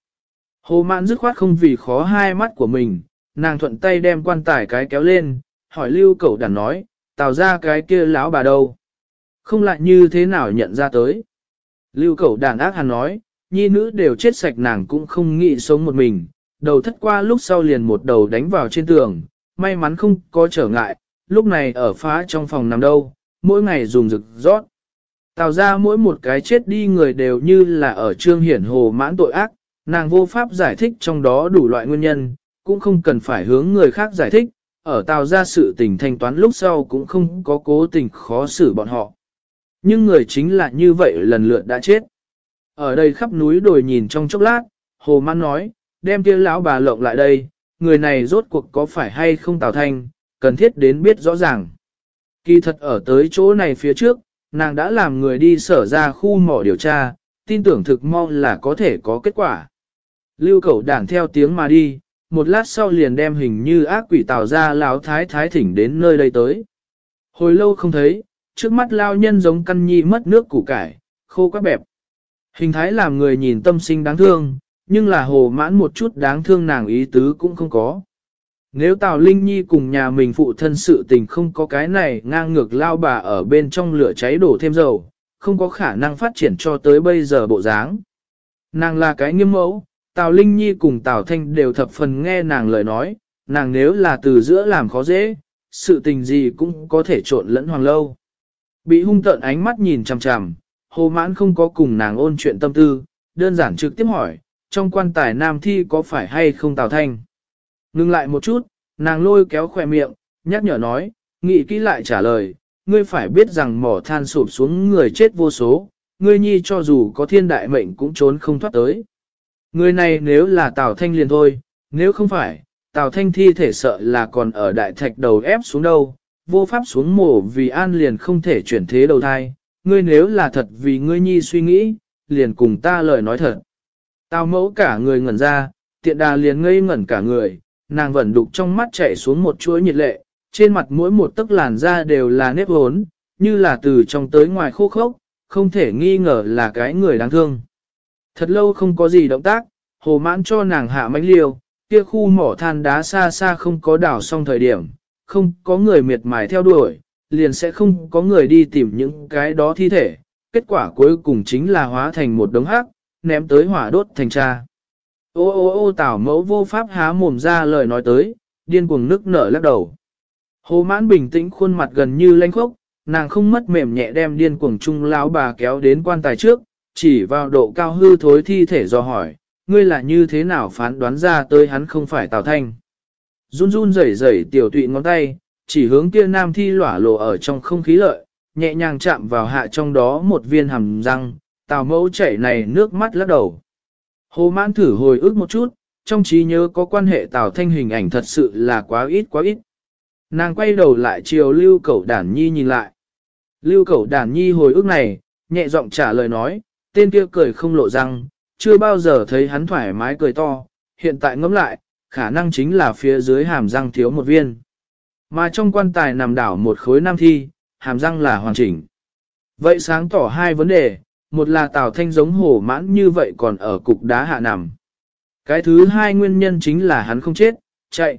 Hồ Mạn dứt khoát không vì khó hai mắt của mình, nàng thuận tay đem quan tài cái kéo lên, hỏi lưu cẩu đàn nói, tào ra cái kia lão bà đâu. Không lại như thế nào nhận ra tới. Lưu cẩu đàn ác hàn nói, nhi nữ đều chết sạch nàng cũng không nghĩ sống một mình, đầu thất qua lúc sau liền một đầu đánh vào trên tường, may mắn không có trở ngại, lúc này ở phá trong phòng nằm đâu, mỗi ngày dùng rực rót. Tào ra mỗi một cái chết đi người đều như là ở trương hiển hồ mãn tội ác, nàng vô pháp giải thích trong đó đủ loại nguyên nhân, cũng không cần phải hướng người khác giải thích, ở tào ra sự tình thanh toán lúc sau cũng không có cố tình khó xử bọn họ. Nhưng người chính là như vậy lần lượt đã chết. Ở đây khắp núi đồi nhìn trong chốc lát, hồ man nói, đem kia lão bà lộng lại đây, người này rốt cuộc có phải hay không tào thanh, cần thiết đến biết rõ ràng. Kỳ thật ở tới chỗ này phía trước, nàng đã làm người đi sở ra khu mỏ điều tra, tin tưởng thực mong là có thể có kết quả. Lưu cẩu đảng theo tiếng mà đi, một lát sau liền đem hình như ác quỷ tạo ra lão thái thái thỉnh đến nơi đây tới. Hồi lâu không thấy, trước mắt lao nhân giống căn nhi mất nước củ cải, khô quá bẹp. Hình thái làm người nhìn tâm sinh đáng thương, nhưng là hồ mãn một chút đáng thương nàng ý tứ cũng không có. Nếu Tào Linh Nhi cùng nhà mình phụ thân sự tình không có cái này ngang ngược lao bà ở bên trong lửa cháy đổ thêm dầu, không có khả năng phát triển cho tới bây giờ bộ dáng. Nàng là cái nghiêm mẫu, Tào Linh Nhi cùng Tào Thanh đều thập phần nghe nàng lời nói, nàng nếu là từ giữa làm khó dễ, sự tình gì cũng có thể trộn lẫn hoàng lâu. Bị hung tợn ánh mắt nhìn chằm chằm, hồ mãn không có cùng nàng ôn chuyện tâm tư, đơn giản trực tiếp hỏi, trong quan tài nam thi có phải hay không Tào Thanh. Ngưng lại một chút, nàng lôi kéo khỏe miệng, nhắc nhở nói, nghĩ kỹ lại trả lời, ngươi phải biết rằng mỏ than sụp xuống người chết vô số, ngươi nhi cho dù có thiên đại mệnh cũng trốn không thoát tới. Người này nếu là Tào Thanh liền thôi, nếu không phải, Tào Thanh thi thể sợ là còn ở đại thạch đầu ép xuống đâu, vô pháp xuống mổ vì an liền không thể chuyển thế đầu thai, ngươi nếu là thật vì ngươi nhi suy nghĩ, liền cùng ta lời nói thật. Tào mẫu cả người ngẩn ra, tiện đà liền ngây ngẩn cả người, nàng vẫn đục trong mắt chảy xuống một chuỗi nhiệt lệ, trên mặt mỗi một tấc làn da đều là nếp hốn, như là từ trong tới ngoài khô khốc, không thể nghi ngờ là cái người đáng thương. Thật lâu không có gì động tác, hồ mãn cho nàng hạ mánh liêu, kia khu mỏ than đá xa xa không có đảo xong thời điểm, không có người miệt mài theo đuổi, liền sẽ không có người đi tìm những cái đó thi thể, kết quả cuối cùng chính là hóa thành một đống hắc, ném tới hỏa đốt thành cha. Ô ô ô tảo mẫu vô pháp há mồm ra lời nói tới, điên cuồng nước nở lắc đầu. Hồ mãn bình tĩnh khuôn mặt gần như lanh khốc, nàng không mất mềm nhẹ đem điên cuồng trung lão bà kéo đến quan tài trước, chỉ vào độ cao hư thối thi thể do hỏi, ngươi là như thế nào phán đoán ra tới hắn không phải Tào Thanh. Run run rẩy rẩy tiểu tụy ngón tay, chỉ hướng kia nam thi lỏa lộ ở trong không khí lợi, nhẹ nhàng chạm vào hạ trong đó một viên hàm răng, Tào mẫu chảy này nước mắt lắc đầu. Hồ mãn thử hồi ức một chút, trong trí nhớ có quan hệ Tào Thanh hình ảnh thật sự là quá ít quá ít. Nàng quay đầu lại chiều lưu cẩu đản nhi nhìn lại. Lưu cẩu đản nhi hồi ức này, nhẹ giọng trả lời nói, tên kia cười không lộ răng, chưa bao giờ thấy hắn thoải mái cười to, hiện tại ngẫm lại, khả năng chính là phía dưới hàm răng thiếu một viên. Mà trong quan tài nằm đảo một khối nam thi, hàm răng là hoàn chỉnh. Vậy sáng tỏ hai vấn đề, một là Tào Thanh giống hổ mãn như vậy còn ở cục đá hạ nằm. Cái thứ hai nguyên nhân chính là hắn không chết, chạy.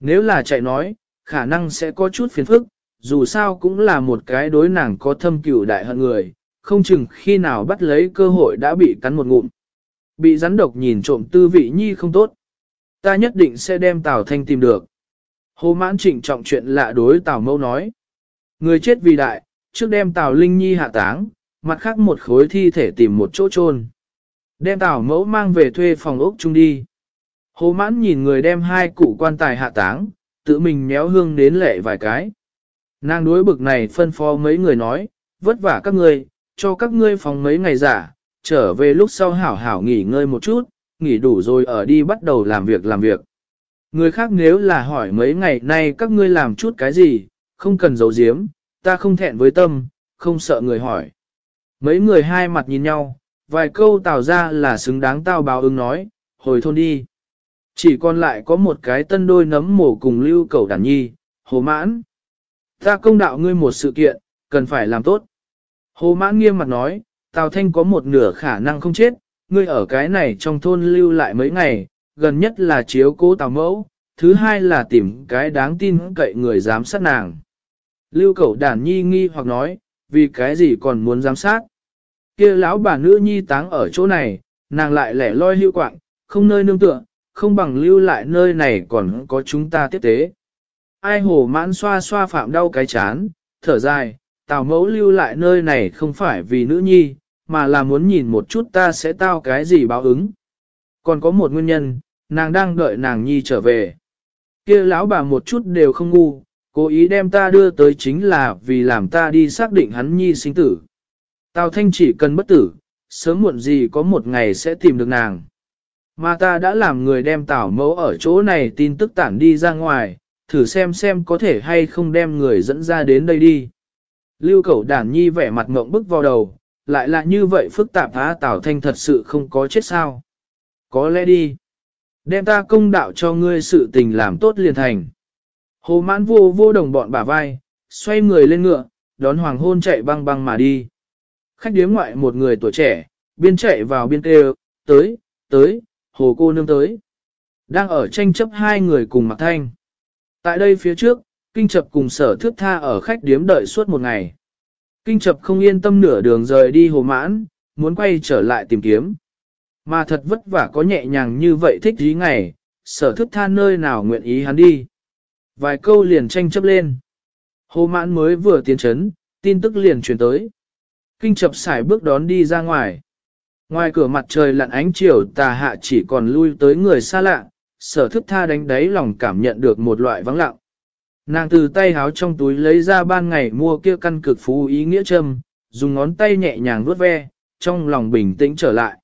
Nếu là chạy nói, khả năng sẽ có chút phiền phức, dù sao cũng là một cái đối nàng có thâm cửu đại hận người, không chừng khi nào bắt lấy cơ hội đã bị cắn một ngụm. Bị rắn độc nhìn trộm tư vị nhi không tốt. Ta nhất định sẽ đem Tào Thanh tìm được. Hồ mãn trịnh trọng chuyện lạ đối Tào Mâu nói. Người chết vì đại, trước đem Tào Linh Nhi hạ táng, mặt khác một khối thi thể tìm một chỗ chôn Đem Tào Mẫu mang về thuê phòng ốc chung đi. Hồ mãn nhìn người đem hai cụ quan tài hạ táng, tự mình méo hương đến lệ vài cái. Nàng đối bực này phân phó mấy người nói, vất vả các ngươi, cho các ngươi phòng mấy ngày giả, trở về lúc sau hảo hảo nghỉ ngơi một chút, nghỉ đủ rồi ở đi bắt đầu làm việc làm việc. Người khác nếu là hỏi mấy ngày nay các ngươi làm chút cái gì, không cần giấu giếm, ta không thẹn với tâm, không sợ người hỏi. Mấy người hai mặt nhìn nhau, vài câu tạo ra là xứng đáng tao báo ứng nói, hồi thôn đi. Chỉ còn lại có một cái tân đôi nấm mổ cùng lưu cầu đàn nhi, hồ mãn. Ta công đạo ngươi một sự kiện, cần phải làm tốt. Hồ mãn nghiêm mặt nói, Tào Thanh có một nửa khả năng không chết, ngươi ở cái này trong thôn lưu lại mấy ngày, gần nhất là chiếu cố Tào mẫu, thứ hai là tìm cái đáng tin cậy người giám sát nàng. Lưu cẩu đàn nhi nghi hoặc nói, vì cái gì còn muốn giám sát. kia lão bà nữ nhi táng ở chỗ này, nàng lại lẻ loi hưu quạng, không nơi nương tựa, không bằng lưu lại nơi này còn có chúng ta tiếp tế. Ai hồ mãn xoa xoa phạm đau cái chán, thở dài, tào mẫu lưu lại nơi này không phải vì nữ nhi, mà là muốn nhìn một chút ta sẽ tao cái gì báo ứng. Còn có một nguyên nhân, nàng đang đợi nàng nhi trở về. kia lão bà một chút đều không ngu, cố ý đem ta đưa tới chính là vì làm ta đi xác định hắn nhi sinh tử. Tào thanh chỉ cần bất tử, sớm muộn gì có một ngày sẽ tìm được nàng. Mà ta đã làm người đem tảo mẫu ở chỗ này tin tức tản đi ra ngoài, thử xem xem có thể hay không đem người dẫn ra đến đây đi. Lưu cẩu đản nhi vẻ mặt ngộng bức vào đầu, lại là như vậy phức tạp há tảo thanh thật sự không có chết sao. Có lẽ đi. Đem ta công đạo cho ngươi sự tình làm tốt liền thành. Hồ mãn vô vô đồng bọn bả vai, xoay người lên ngựa, đón hoàng hôn chạy băng băng mà đi. Khách điếm ngoại một người tuổi trẻ, biên chạy vào biên kêu, tới, tới, hồ cô nương tới. Đang ở tranh chấp hai người cùng mặc thanh. Tại đây phía trước, kinh chập cùng sở thước tha ở khách điếm đợi suốt một ngày. Kinh chập không yên tâm nửa đường rời đi hồ mãn, muốn quay trở lại tìm kiếm. Mà thật vất vả có nhẹ nhàng như vậy thích ý ngày, sở thức tha nơi nào nguyện ý hắn đi. Vài câu liền tranh chấp lên. Hồ mãn mới vừa tiến chấn, tin tức liền truyền tới. Kinh chập xài bước đón đi ra ngoài. Ngoài cửa mặt trời lặn ánh chiều tà hạ chỉ còn lui tới người xa lạ, sở thức tha đánh đáy lòng cảm nhận được một loại vắng lặng. Nàng từ tay háo trong túi lấy ra ban ngày mua kia căn cực phú ý nghĩa châm, dùng ngón tay nhẹ nhàng vuốt ve, trong lòng bình tĩnh trở lại.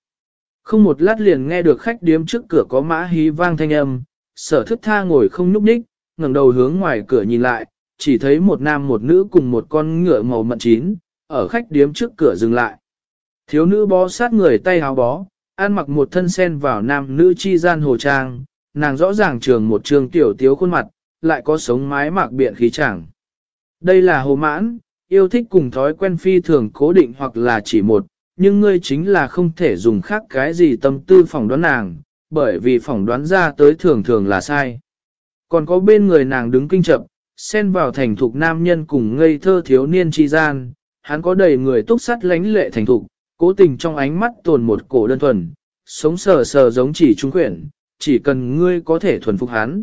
Không một lát liền nghe được khách điếm trước cửa có mã hí vang thanh âm, sở thức tha ngồi không nhúc nhích, ngẩng đầu hướng ngoài cửa nhìn lại, chỉ thấy một nam một nữ cùng một con ngựa màu mận chín, ở khách điếm trước cửa dừng lại. Thiếu nữ bó sát người tay háo bó, ăn mặc một thân sen vào nam nữ chi gian hồ trang, nàng rõ ràng trường một trường tiểu tiếu khuôn mặt, lại có sống mái mạc biện khí chẳng. Đây là hồ mãn, yêu thích cùng thói quen phi thường cố định hoặc là chỉ một, nhưng ngươi chính là không thể dùng khác cái gì tâm tư phỏng đoán nàng, bởi vì phỏng đoán ra tới thường thường là sai. Còn có bên người nàng đứng kinh chậm, xen vào thành thục nam nhân cùng ngây thơ thiếu niên tri gian, hắn có đầy người túc sắt lánh lệ thành thục, cố tình trong ánh mắt tồn một cổ đơn thuần, sống sờ sờ giống chỉ trung quyển, chỉ cần ngươi có thể thuần phục hắn.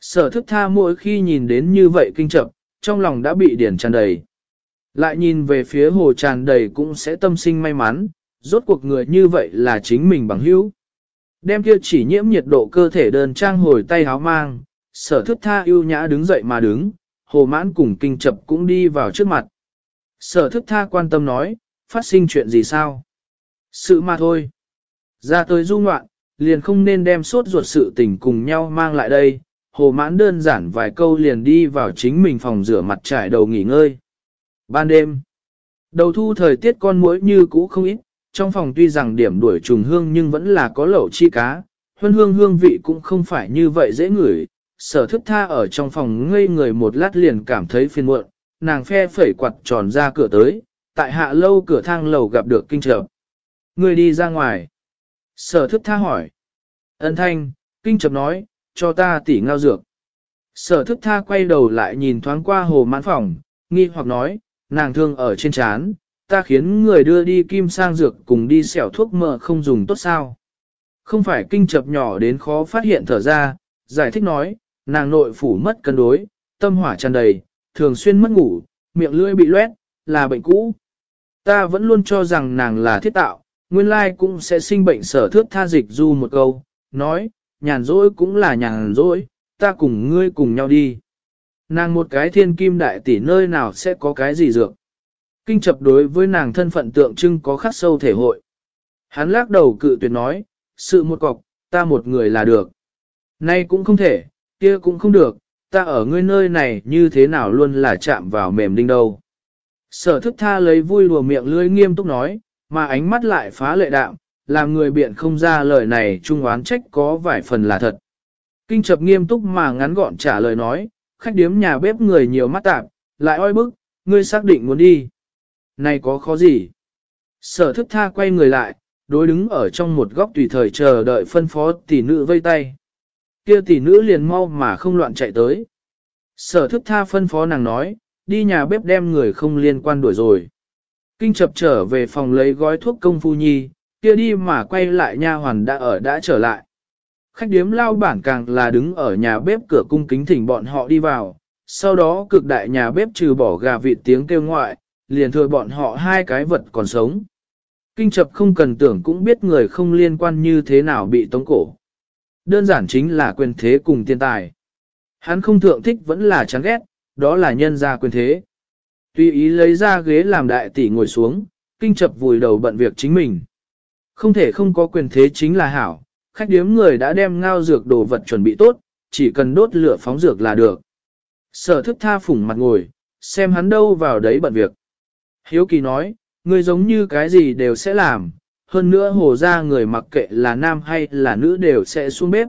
Sở thức tha mỗi khi nhìn đến như vậy kinh chậm, trong lòng đã bị điển tràn đầy. Lại nhìn về phía hồ tràn đầy cũng sẽ tâm sinh may mắn, rốt cuộc người như vậy là chính mình bằng hữu. Đem kia chỉ nhiễm nhiệt độ cơ thể đơn trang hồi tay háo mang, sở thức tha yêu nhã đứng dậy mà đứng, hồ mãn cùng kinh chập cũng đi vào trước mặt. Sở thức tha quan tâm nói, phát sinh chuyện gì sao? Sự mà thôi. Ra tới du ngoạn, liền không nên đem sốt ruột sự tình cùng nhau mang lại đây. Hồ mãn đơn giản vài câu liền đi vào chính mình phòng rửa mặt trải đầu nghỉ ngơi. Ban đêm, đầu thu thời tiết con muỗi như cũ không ít, trong phòng tuy rằng điểm đuổi trùng hương nhưng vẫn là có lẩu chi cá, huân hương hương vị cũng không phải như vậy dễ ngửi. Sở thức tha ở trong phòng ngây người một lát liền cảm thấy phiền muộn, nàng phe phẩy quạt tròn ra cửa tới, tại hạ lâu cửa thang lầu gặp được kinh trợp. Người đi ra ngoài. Sở thức tha hỏi. Ân thanh, kinh trợp nói, cho ta tỉ ngao dược. Sở thức tha quay đầu lại nhìn thoáng qua hồ mãn phòng, nghi hoặc nói, nàng thương ở trên chán, ta khiến người đưa đi kim sang dược cùng đi xẻo thuốc mỡ không dùng tốt sao. Không phải kinh chập nhỏ đến khó phát hiện thở ra, giải thích nói, nàng nội phủ mất cân đối, tâm hỏa tràn đầy, thường xuyên mất ngủ, miệng lưỡi bị loét, là bệnh cũ. Ta vẫn luôn cho rằng nàng là thiết tạo, nguyên lai cũng sẽ sinh bệnh sở thước tha dịch du một câu, nói, nhàn rỗi cũng là nhàn rỗi, ta cùng ngươi cùng nhau đi. Nàng một cái thiên kim đại tỷ nơi nào sẽ có cái gì dược. Kinh chập đối với nàng thân phận tượng trưng có khắc sâu thể hội. Hắn lắc đầu cự tuyệt nói, sự một cọc, ta một người là được. Nay cũng không thể, kia cũng không được, ta ở ngươi nơi này như thế nào luôn là chạm vào mềm đinh đâu. Sở thức tha lấy vui lùa miệng lưỡi nghiêm túc nói, mà ánh mắt lại phá lệ đạm, làm người biện không ra lời này trung oán trách có vài phần là thật. Kinh chập nghiêm túc mà ngắn gọn trả lời nói, khách điếm nhà bếp người nhiều mắt tạp, lại oi bức, ngươi xác định muốn đi. Này có khó gì? Sở thức tha quay người lại, đối đứng ở trong một góc tùy thời chờ đợi phân phó tỷ nữ vây tay. Kia tỷ nữ liền mau mà không loạn chạy tới. Sở thức tha phân phó nàng nói, đi nhà bếp đem người không liên quan đuổi rồi. Kinh chập trở về phòng lấy gói thuốc công phu nhi, kia đi mà quay lại nha hoàn đã ở đã trở lại. Khách điếm lao bản càng là đứng ở nhà bếp cửa cung kính thỉnh bọn họ đi vào, sau đó cực đại nhà bếp trừ bỏ gà vịt tiếng kêu ngoại, liền thừa bọn họ hai cái vật còn sống. Kinh chập không cần tưởng cũng biết người không liên quan như thế nào bị tống cổ. Đơn giản chính là quyền thế cùng tiền tài. Hắn không thượng thích vẫn là chán ghét, đó là nhân ra quyền thế. Tuy ý lấy ra ghế làm đại tỷ ngồi xuống, kinh chập vùi đầu bận việc chính mình. Không thể không có quyền thế chính là hảo, khách điếm người đã đem ngao dược đồ vật chuẩn bị tốt, chỉ cần đốt lửa phóng dược là được. Sở thức tha phủng mặt ngồi, xem hắn đâu vào đấy bận việc. Hiếu kỳ nói, người giống như cái gì đều sẽ làm, hơn nữa hồ ra người mặc kệ là nam hay là nữ đều sẽ xuống bếp.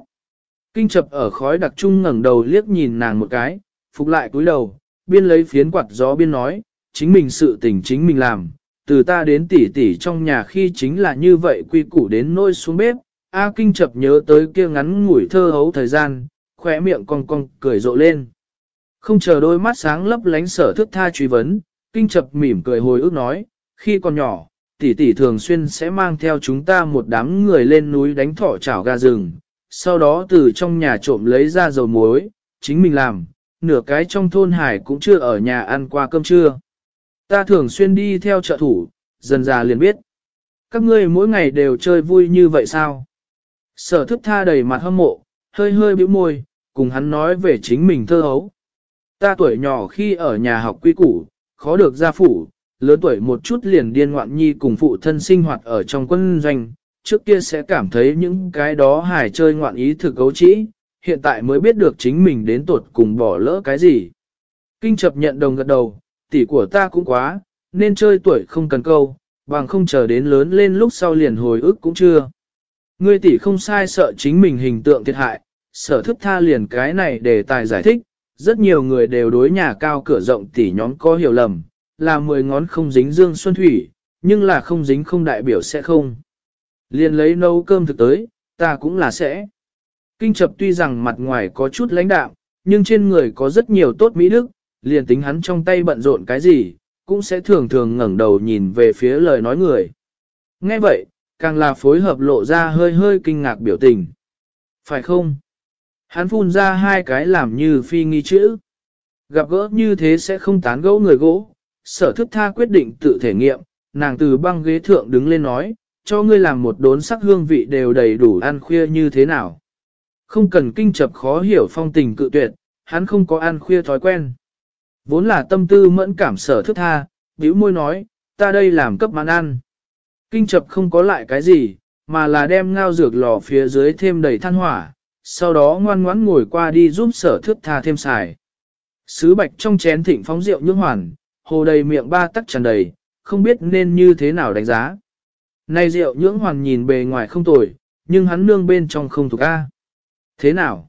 Kinh chập ở khói đặc trung ngẩng đầu liếc nhìn nàng một cái, phục lại cúi đầu, biên lấy phiến quạt gió biên nói, chính mình sự tình chính mình làm, từ ta đến tỉ tỉ trong nhà khi chính là như vậy quy củ đến nôi xuống bếp, A Kinh chập nhớ tới kia ngắn ngủi thơ hấu thời gian, khỏe miệng cong cong cười rộ lên. Không chờ đôi mắt sáng lấp lánh sở thức tha truy vấn, Kinh chập mỉm cười hồi ức nói, khi còn nhỏ, tỷ tỷ thường xuyên sẽ mang theo chúng ta một đám người lên núi đánh thỏ chảo gà rừng, sau đó từ trong nhà trộm lấy ra dầu muối, chính mình làm, nửa cái trong thôn hải cũng chưa ở nhà ăn qua cơm trưa. Ta thường xuyên đi theo trợ thủ, dần già liền biết. Các ngươi mỗi ngày đều chơi vui như vậy sao? Sở thức tha đầy mặt hâm mộ, hơi hơi bĩu môi, cùng hắn nói về chính mình thơ hấu. Ta tuổi nhỏ khi ở nhà học quy củ, khó được gia phủ, lớn tuổi một chút liền điên ngoạn nhi cùng phụ thân sinh hoạt ở trong quân doanh, trước kia sẽ cảm thấy những cái đó hài chơi ngoạn ý thực cấu trĩ, hiện tại mới biết được chính mình đến tuột cùng bỏ lỡ cái gì. Kinh chập nhận đồng gật đầu, tỷ của ta cũng quá, nên chơi tuổi không cần câu, bằng không chờ đến lớn lên lúc sau liền hồi ức cũng chưa. Ngươi tỷ không sai sợ chính mình hình tượng thiệt hại, sở thức tha liền cái này để tài giải thích, rất nhiều người đều đối nhà cao cửa rộng tỷ nhóm có hiểu lầm, là mười ngón không dính dương xuân thủy, nhưng là không dính không đại biểu sẽ không. Liền lấy nấu cơm thực tới, ta cũng là sẽ. Kinh chập tuy rằng mặt ngoài có chút lãnh đạm, nhưng trên người có rất nhiều tốt mỹ đức, liền tính hắn trong tay bận rộn cái gì, cũng sẽ thường thường ngẩng đầu nhìn về phía lời nói người. Nghe vậy, càng là phối hợp lộ ra hơi hơi kinh ngạc biểu tình. Phải không? Hắn phun ra hai cái làm như phi nghi chữ. Gặp gỡ như thế sẽ không tán gẫu người gỗ. Sở thức tha quyết định tự thể nghiệm, nàng từ băng ghế thượng đứng lên nói, cho ngươi làm một đốn sắc hương vị đều đầy đủ ăn khuya như thế nào. Không cần kinh chập khó hiểu phong tình cự tuyệt, hắn không có ăn khuya thói quen. Vốn là tâm tư mẫn cảm sở thức tha, bĩu môi nói, ta đây làm cấp mãn ăn. Kinh chập không có lại cái gì, mà là đem ngao dược lò phía dưới thêm đầy than hỏa, sau đó ngoan ngoãn ngồi qua đi giúp sở thước tha thêm xài. Sứ bạch trong chén thịnh phóng rượu nhưỡng hoàn, hồ đầy miệng ba tắc tràn đầy, không biết nên như thế nào đánh giá. Này rượu nhưỡng hoàn nhìn bề ngoài không tồi, nhưng hắn nương bên trong không thuộc A. Thế nào?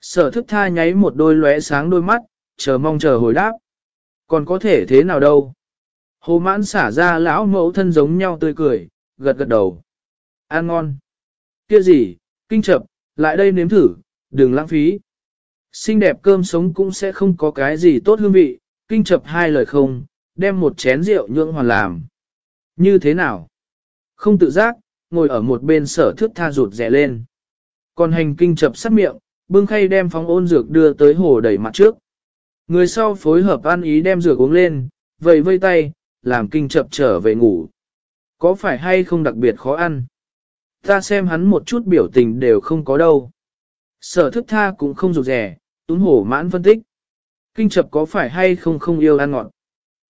Sở thức tha nháy một đôi lóe sáng đôi mắt, chờ mong chờ hồi đáp. Còn có thể thế nào đâu? Hồ mãn xả ra lão mẫu thân giống nhau tươi cười, gật gật đầu. Ăn ngon. Kia gì, kinh chậm lại đây nếm thử, đừng lãng phí. Xinh đẹp cơm sống cũng sẽ không có cái gì tốt hương vị, kinh chập hai lời không, đem một chén rượu nhượng hoàn làm. Như thế nào? Không tự giác, ngồi ở một bên sở thước tha rụt rẻ lên. Còn hành kinh chập sắt miệng, bưng khay đem phóng ôn dược đưa tới hồ đẩy mặt trước. Người sau phối hợp ăn ý đem rửa uống lên, vầy vây tay, làm kinh chập trở về ngủ. Có phải hay không đặc biệt khó ăn? Ta xem hắn một chút biểu tình đều không có đâu. Sở thức tha cũng không rụt rẻ, tún hổ mãn phân tích. Kinh chập có phải hay không không yêu ăn ngọt?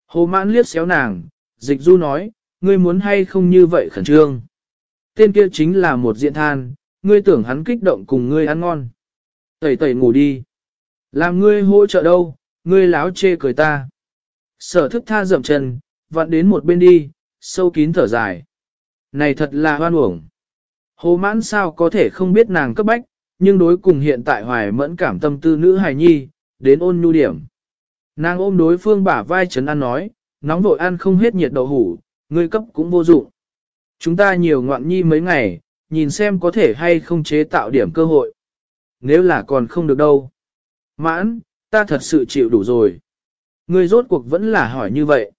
Hồ mãn liếc xéo nàng, dịch du nói, ngươi muốn hay không như vậy khẩn trương. Tên kia chính là một diện than, ngươi tưởng hắn kích động cùng ngươi ăn ngon. Tẩy tẩy ngủ đi. Làm ngươi hỗ trợ đâu, ngươi láo chê cười ta. Sở thức tha dậm chân, vặn đến một bên đi, sâu kín thở dài. Này thật là hoan uổng. Hồ mãn sao có thể không biết nàng cấp bách, nhưng đối cùng hiện tại hoài mẫn cảm tâm tư nữ hài nhi, đến ôn nhu điểm. Nàng ôm đối phương bả vai chấn ăn nói, nóng vội ăn không hết nhiệt đậu hủ, ngươi cấp cũng vô dụng. Chúng ta nhiều ngoạn nhi mấy ngày, nhìn xem có thể hay không chế tạo điểm cơ hội. Nếu là còn không được đâu. Mãn, ta thật sự chịu đủ rồi. Ngươi rốt cuộc vẫn là hỏi như vậy.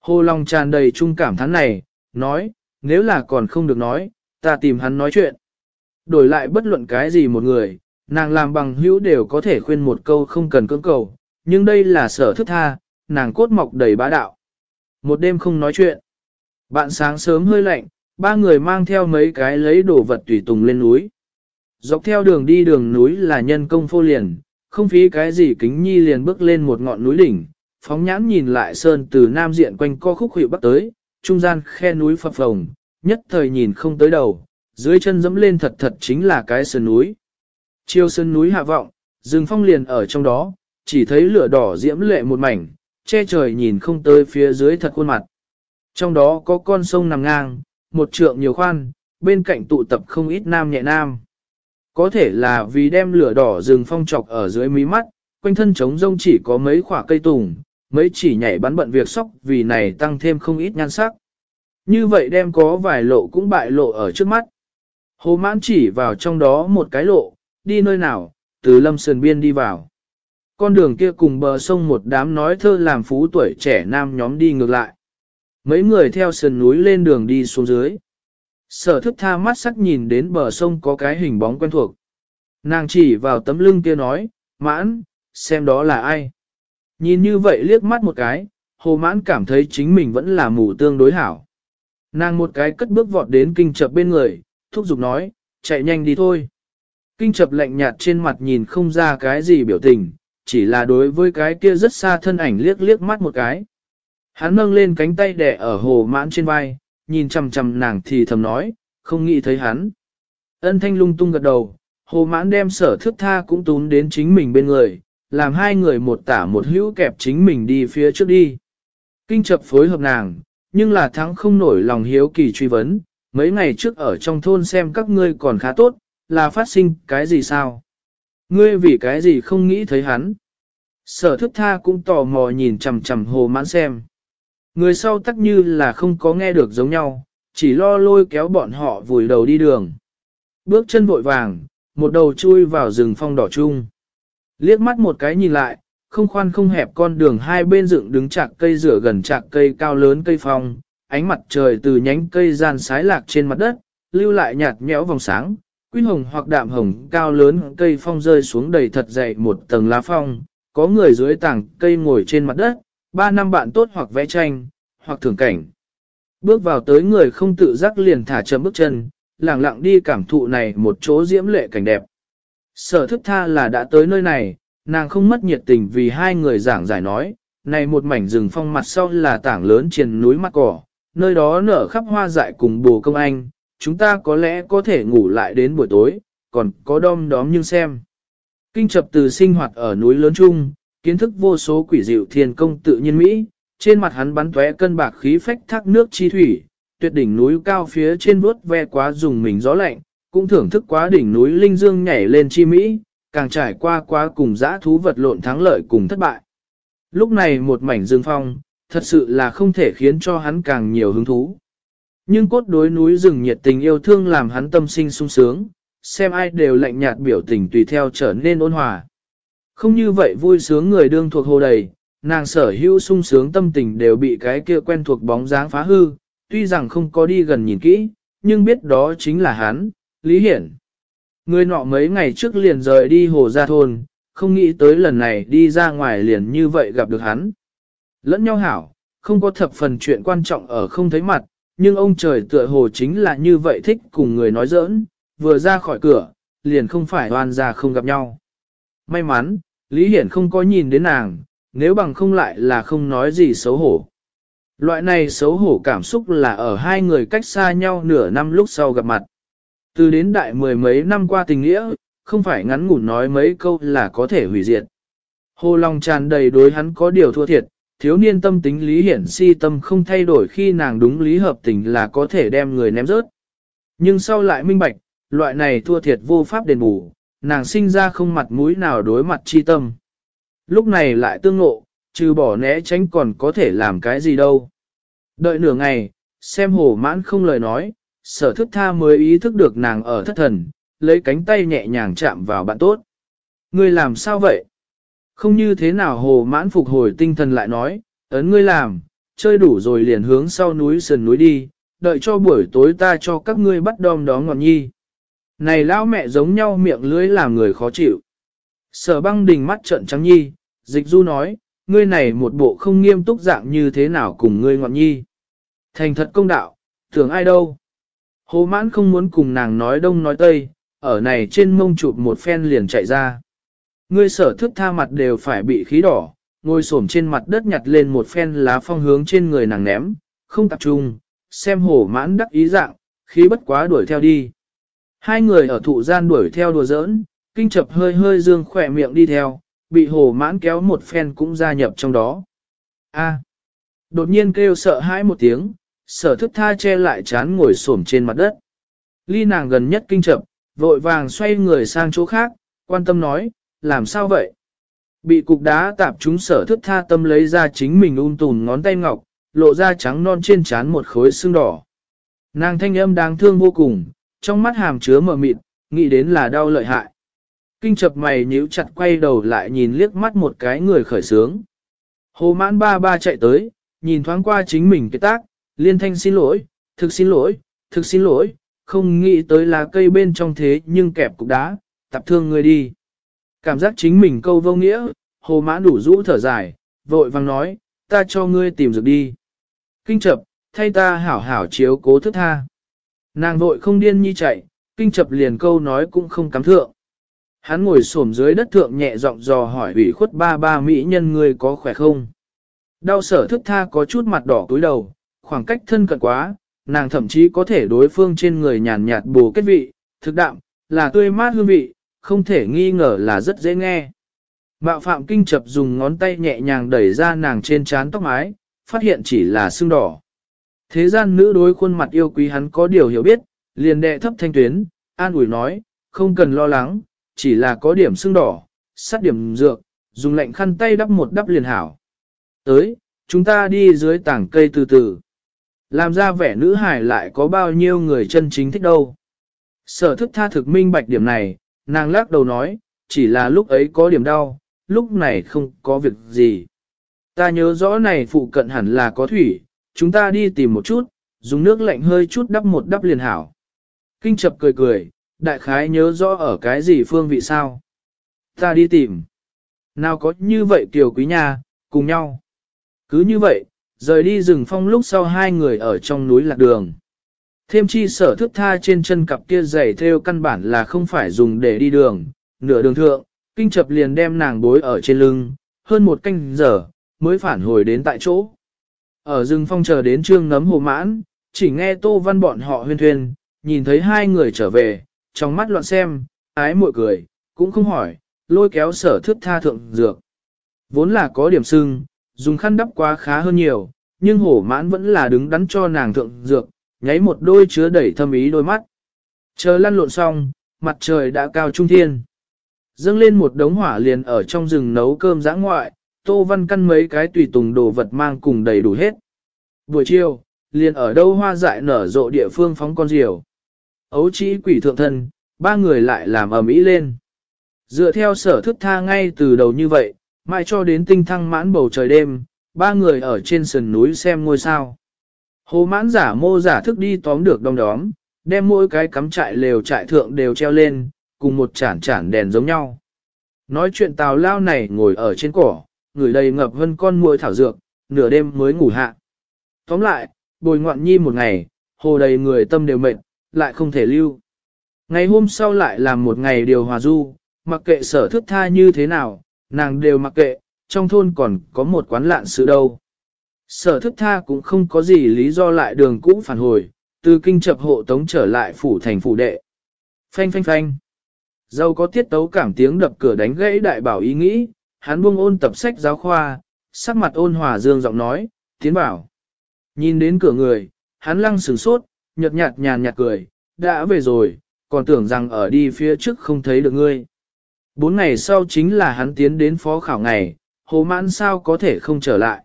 Hồ Long tràn đầy trung cảm thán này, nói, nếu là còn không được nói, ta tìm hắn nói chuyện. Đổi lại bất luận cái gì một người, nàng làm bằng hữu đều có thể khuyên một câu không cần cưỡng cầu, nhưng đây là sở thức tha, nàng cốt mọc đầy bá đạo. Một đêm không nói chuyện. Bạn sáng sớm hơi lạnh, ba người mang theo mấy cái lấy đồ vật tùy tùng lên núi. Dọc theo đường đi đường núi là nhân công phô liền, không phí cái gì kính nhi liền bước lên một ngọn núi đỉnh, phóng nhãn nhìn lại sơn từ nam diện quanh co khúc hiệu bắc tới, trung gian khe núi phập phồng, nhất thời nhìn không tới đầu, dưới chân dẫm lên thật thật chính là cái sơn núi. Chiêu sơn núi hạ vọng, rừng phong liền ở trong đó, chỉ thấy lửa đỏ diễm lệ một mảnh, che trời nhìn không tới phía dưới thật khuôn mặt. Trong đó có con sông nằm ngang, một trượng nhiều khoan, bên cạnh tụ tập không ít nam nhẹ nam. Có thể là vì đem lửa đỏ rừng phong trọc ở dưới mí mắt, quanh thân trống rông chỉ có mấy khỏa cây tùng, mấy chỉ nhảy bắn bận việc sóc vì này tăng thêm không ít nhan sắc. Như vậy đem có vài lộ cũng bại lộ ở trước mắt. Hồ mãn chỉ vào trong đó một cái lộ, đi nơi nào, từ lâm sườn biên đi vào. Con đường kia cùng bờ sông một đám nói thơ làm phú tuổi trẻ nam nhóm đi ngược lại. Mấy người theo sườn núi lên đường đi xuống dưới. Sở thức tha mắt sắc nhìn đến bờ sông có cái hình bóng quen thuộc. Nàng chỉ vào tấm lưng kia nói, mãn, xem đó là ai. Nhìn như vậy liếc mắt một cái, hồ mãn cảm thấy chính mình vẫn là mù tương đối hảo. Nàng một cái cất bước vọt đến kinh chập bên người, thúc giục nói, chạy nhanh đi thôi. Kinh chập lạnh nhạt trên mặt nhìn không ra cái gì biểu tình, chỉ là đối với cái kia rất xa thân ảnh liếc liếc mắt một cái. Hắn nâng lên cánh tay đẻ ở hồ mãn trên vai, nhìn chằm chằm nàng thì thầm nói, không nghĩ thấy hắn. Ân thanh lung tung gật đầu, hồ mãn đem sở thước tha cũng tún đến chính mình bên người, làm hai người một tả một hữu kẹp chính mình đi phía trước đi. Kinh chập phối hợp nàng, nhưng là thắng không nổi lòng hiếu kỳ truy vấn, mấy ngày trước ở trong thôn xem các ngươi còn khá tốt, là phát sinh cái gì sao? Ngươi vì cái gì không nghĩ thấy hắn? Sở thức tha cũng tò mò nhìn chằm chằm hồ mãn xem. Người sau tắc như là không có nghe được giống nhau, chỉ lo lôi kéo bọn họ vùi đầu đi đường. Bước chân vội vàng, một đầu chui vào rừng phong đỏ chung. Liếc mắt một cái nhìn lại, không khoan không hẹp con đường hai bên dựng đứng chạc cây rửa gần chạc cây cao lớn cây phong, ánh mặt trời từ nhánh cây gian sái lạc trên mặt đất, lưu lại nhạt nhẽo vòng sáng, quyên hồng hoặc đạm hồng cao lớn cây phong rơi xuống đầy thật dày một tầng lá phong, có người dưới tảng cây ngồi trên mặt đất, ba năm bạn tốt hoặc vẽ tranh, hoặc thưởng cảnh. Bước vào tới người không tự giác liền thả chậm bước chân, lặng lặng đi cảm thụ này một chỗ diễm lệ cảnh đẹp. Sở thức tha là đã tới nơi này, nàng không mất nhiệt tình vì hai người giảng giải nói, này một mảnh rừng phong mặt sau là tảng lớn trên núi mặt cỏ, nơi đó nở khắp hoa dại cùng bồ công anh, chúng ta có lẽ có thể ngủ lại đến buổi tối, còn có đom đóm nhưng xem. Kinh chập từ sinh hoạt ở núi lớn chung, kiến thức vô số quỷ diệu thiên công tự nhiên Mỹ, trên mặt hắn bắn tóe cân bạc khí phách thác nước chi thủy, tuyệt đỉnh núi cao phía trên vuốt ve quá dùng mình gió lạnh, cũng thưởng thức quá đỉnh núi Linh Dương nhảy lên chi Mỹ, càng trải qua quá cùng dã thú vật lộn thắng lợi cùng thất bại. Lúc này một mảnh dương phong, thật sự là không thể khiến cho hắn càng nhiều hứng thú. Nhưng cốt đối núi rừng nhiệt tình yêu thương làm hắn tâm sinh sung sướng, xem ai đều lạnh nhạt biểu tình tùy theo trở nên ôn hòa. Không như vậy vui sướng người đương thuộc hồ đầy, nàng sở hữu sung sướng tâm tình đều bị cái kia quen thuộc bóng dáng phá hư, tuy rằng không có đi gần nhìn kỹ, nhưng biết đó chính là hắn, Lý Hiển. Người nọ mấy ngày trước liền rời đi hồ gia thôn, không nghĩ tới lần này đi ra ngoài liền như vậy gặp được hắn. Lẫn nhau hảo, không có thập phần chuyện quan trọng ở không thấy mặt, nhưng ông trời tựa hồ chính là như vậy thích cùng người nói giỡn, vừa ra khỏi cửa, liền không phải oan ra không gặp nhau. May mắn, Lý Hiển không có nhìn đến nàng, nếu bằng không lại là không nói gì xấu hổ. Loại này xấu hổ cảm xúc là ở hai người cách xa nhau nửa năm lúc sau gặp mặt. Từ đến đại mười mấy năm qua tình nghĩa, không phải ngắn ngủn nói mấy câu là có thể hủy diệt. Hồ lòng tràn đầy đối hắn có điều thua thiệt, thiếu niên tâm tính lý hiển si tâm không thay đổi khi nàng đúng lý hợp tình là có thể đem người ném rớt. Nhưng sau lại minh bạch, loại này thua thiệt vô pháp đền bù, nàng sinh ra không mặt mũi nào đối mặt chi tâm. Lúc này lại tương ngộ, trừ bỏ né tránh còn có thể làm cái gì đâu. Đợi nửa ngày, xem hồ mãn không lời nói, sở thức tha mới ý thức được nàng ở thất thần, lấy cánh tay nhẹ nhàng chạm vào bạn tốt. Ngươi làm sao vậy? Không như thế nào hồ mãn phục hồi tinh thần lại nói, ấn ngươi làm, chơi đủ rồi liền hướng sau núi sườn núi đi, đợi cho buổi tối ta cho các ngươi bắt đom đó ngọn nhi. Này lão mẹ giống nhau miệng lưới làm người khó chịu. Sở băng đình mắt trợn trắng nhi, dịch du nói, ngươi này một bộ không nghiêm túc dạng như thế nào cùng ngươi ngọn nhi. Thành thật công đạo, tưởng ai đâu. Hồ mãn không muốn cùng nàng nói đông nói tây, ở này trên mông chụp một phen liền chạy ra. Ngươi sở thức tha mặt đều phải bị khí đỏ, ngồi xổm trên mặt đất nhặt lên một phen lá phong hướng trên người nàng ném, không tập trung, xem hồ mãn đắc ý dạng, khí bất quá đuổi theo đi. Hai người ở thụ gian đuổi theo đùa giỡn, kinh chập hơi hơi dương khỏe miệng đi theo, bị hồ mãn kéo một phen cũng gia nhập trong đó. A. đột nhiên kêu sợ hãi một tiếng, sở thức tha che lại chán ngồi xổm trên mặt đất. Ly nàng gần nhất kinh chập, vội vàng xoay người sang chỗ khác, quan tâm nói, làm sao vậy? Bị cục đá tạp chúng sở thức tha tâm lấy ra chính mình ung tùn ngón tay ngọc, lộ ra trắng non trên trán một khối xương đỏ. Nàng thanh âm đáng thương vô cùng, trong mắt hàm chứa mờ mịt, nghĩ đến là đau lợi hại. Kinh chập mày nhíu chặt quay đầu lại nhìn liếc mắt một cái người khởi sướng. Hồ mãn ba ba chạy tới, nhìn thoáng qua chính mình cái tác, liên thanh xin lỗi, thực xin lỗi, thực xin lỗi, không nghĩ tới là cây bên trong thế nhưng kẹp cục đá, tập thương người đi. Cảm giác chính mình câu vô nghĩa, hồ mãn đủ rũ thở dài, vội vang nói, ta cho ngươi tìm dược đi. Kinh chập, thay ta hảo hảo chiếu cố thức tha. Nàng vội không điên nhi chạy, kinh chập liền câu nói cũng không cắm thượng. Hắn ngồi xổm dưới đất thượng nhẹ giọng dò hỏi ủy khuất ba ba mỹ nhân ngươi có khỏe không. Đau sở thức tha có chút mặt đỏ túi đầu, khoảng cách thân cận quá, nàng thậm chí có thể đối phương trên người nhàn nhạt bù kết vị, thực đạm, là tươi mát hương vị, không thể nghi ngờ là rất dễ nghe. Mạo phạm kinh chập dùng ngón tay nhẹ nhàng đẩy ra nàng trên trán tóc mái, phát hiện chỉ là xương đỏ. Thế gian nữ đối khuôn mặt yêu quý hắn có điều hiểu biết, liền đệ thấp thanh tuyến, an ủi nói, không cần lo lắng, chỉ là có điểm sưng đỏ, sát điểm dược, dùng lệnh khăn tay đắp một đắp liền hảo. Tới, chúng ta đi dưới tảng cây từ từ. Làm ra vẻ nữ hải lại có bao nhiêu người chân chính thích đâu. Sở thức tha thực minh bạch điểm này, nàng lắc đầu nói, chỉ là lúc ấy có điểm đau, lúc này không có việc gì. Ta nhớ rõ này phụ cận hẳn là có thủy, chúng ta đi tìm một chút, dùng nước lạnh hơi chút đắp một đắp liền hảo. Kinh chập cười cười, đại khái nhớ rõ ở cái gì phương vị sao. Ta đi tìm. Nào có như vậy tiểu quý nhà, cùng nhau. Cứ như vậy, rời đi rừng phong lúc sau hai người ở trong núi lạc đường. Thêm chi sở thức tha trên chân cặp kia giày theo căn bản là không phải dùng để đi đường, nửa đường thượng, kinh chập liền đem nàng bối ở trên lưng, hơn một canh giờ, mới phản hồi đến tại chỗ. Ở rừng phong chờ đến trương nấm hồ mãn, chỉ nghe tô văn bọn họ huyên thuyên, nhìn thấy hai người trở về, trong mắt loạn xem, ái muội cười, cũng không hỏi, lôi kéo sở thước tha thượng dược. Vốn là có điểm sưng, dùng khăn đắp quá khá hơn nhiều, nhưng hổ mãn vẫn là đứng đắn cho nàng thượng dược, nháy một đôi chứa đẩy thâm ý đôi mắt. Chờ lăn lộn xong, mặt trời đã cao trung thiên. Dâng lên một đống hỏa liền ở trong rừng nấu cơm giã ngoại, tô văn căn mấy cái tùy tùng đồ vật mang cùng đầy đủ hết. Buổi chiều, liền ở đâu hoa dại nở rộ địa phương phóng con diều. Ấu trí quỷ thượng thân, ba người lại làm ầm ĩ lên. Dựa theo sở thức tha ngay từ đầu như vậy, mãi cho đến tinh thăng mãn bầu trời đêm, ba người ở trên sườn núi xem ngôi sao. Hồ mãn giả mô giả thức đi tóm được đông đóm, đem mỗi cái cắm trại lều trại thượng đều treo lên, cùng một chản chản đèn giống nhau. Nói chuyện tào lao này ngồi ở trên cỏ, người đầy ngập hơn con muỗi thảo dược, nửa đêm mới ngủ hạ. Tóm lại, bồi ngoạn nhi một ngày, hồ đầy người tâm đều mệt, lại không thể lưu. Ngày hôm sau lại làm một ngày điều hòa du, mặc kệ sở thức tha như thế nào, nàng đều mặc kệ, trong thôn còn có một quán lạn sự đâu. Sở thức tha cũng không có gì lý do lại đường cũ phản hồi, từ kinh chập hộ tống trở lại phủ thành phủ đệ. Phanh phanh phanh. Dâu có tiết tấu cảm tiếng đập cửa đánh gãy đại bảo ý nghĩ, hắn buông ôn tập sách giáo khoa, sắc mặt ôn hòa dương giọng nói, tiến bảo. Nhìn đến cửa người, hắn lăng sửng sốt, nhợt nhạt nhàn nhạt cười, đã về rồi, còn tưởng rằng ở đi phía trước không thấy được ngươi. Bốn ngày sau chính là hắn tiến đến phó khảo ngày, hồ mãn sao có thể không trở lại.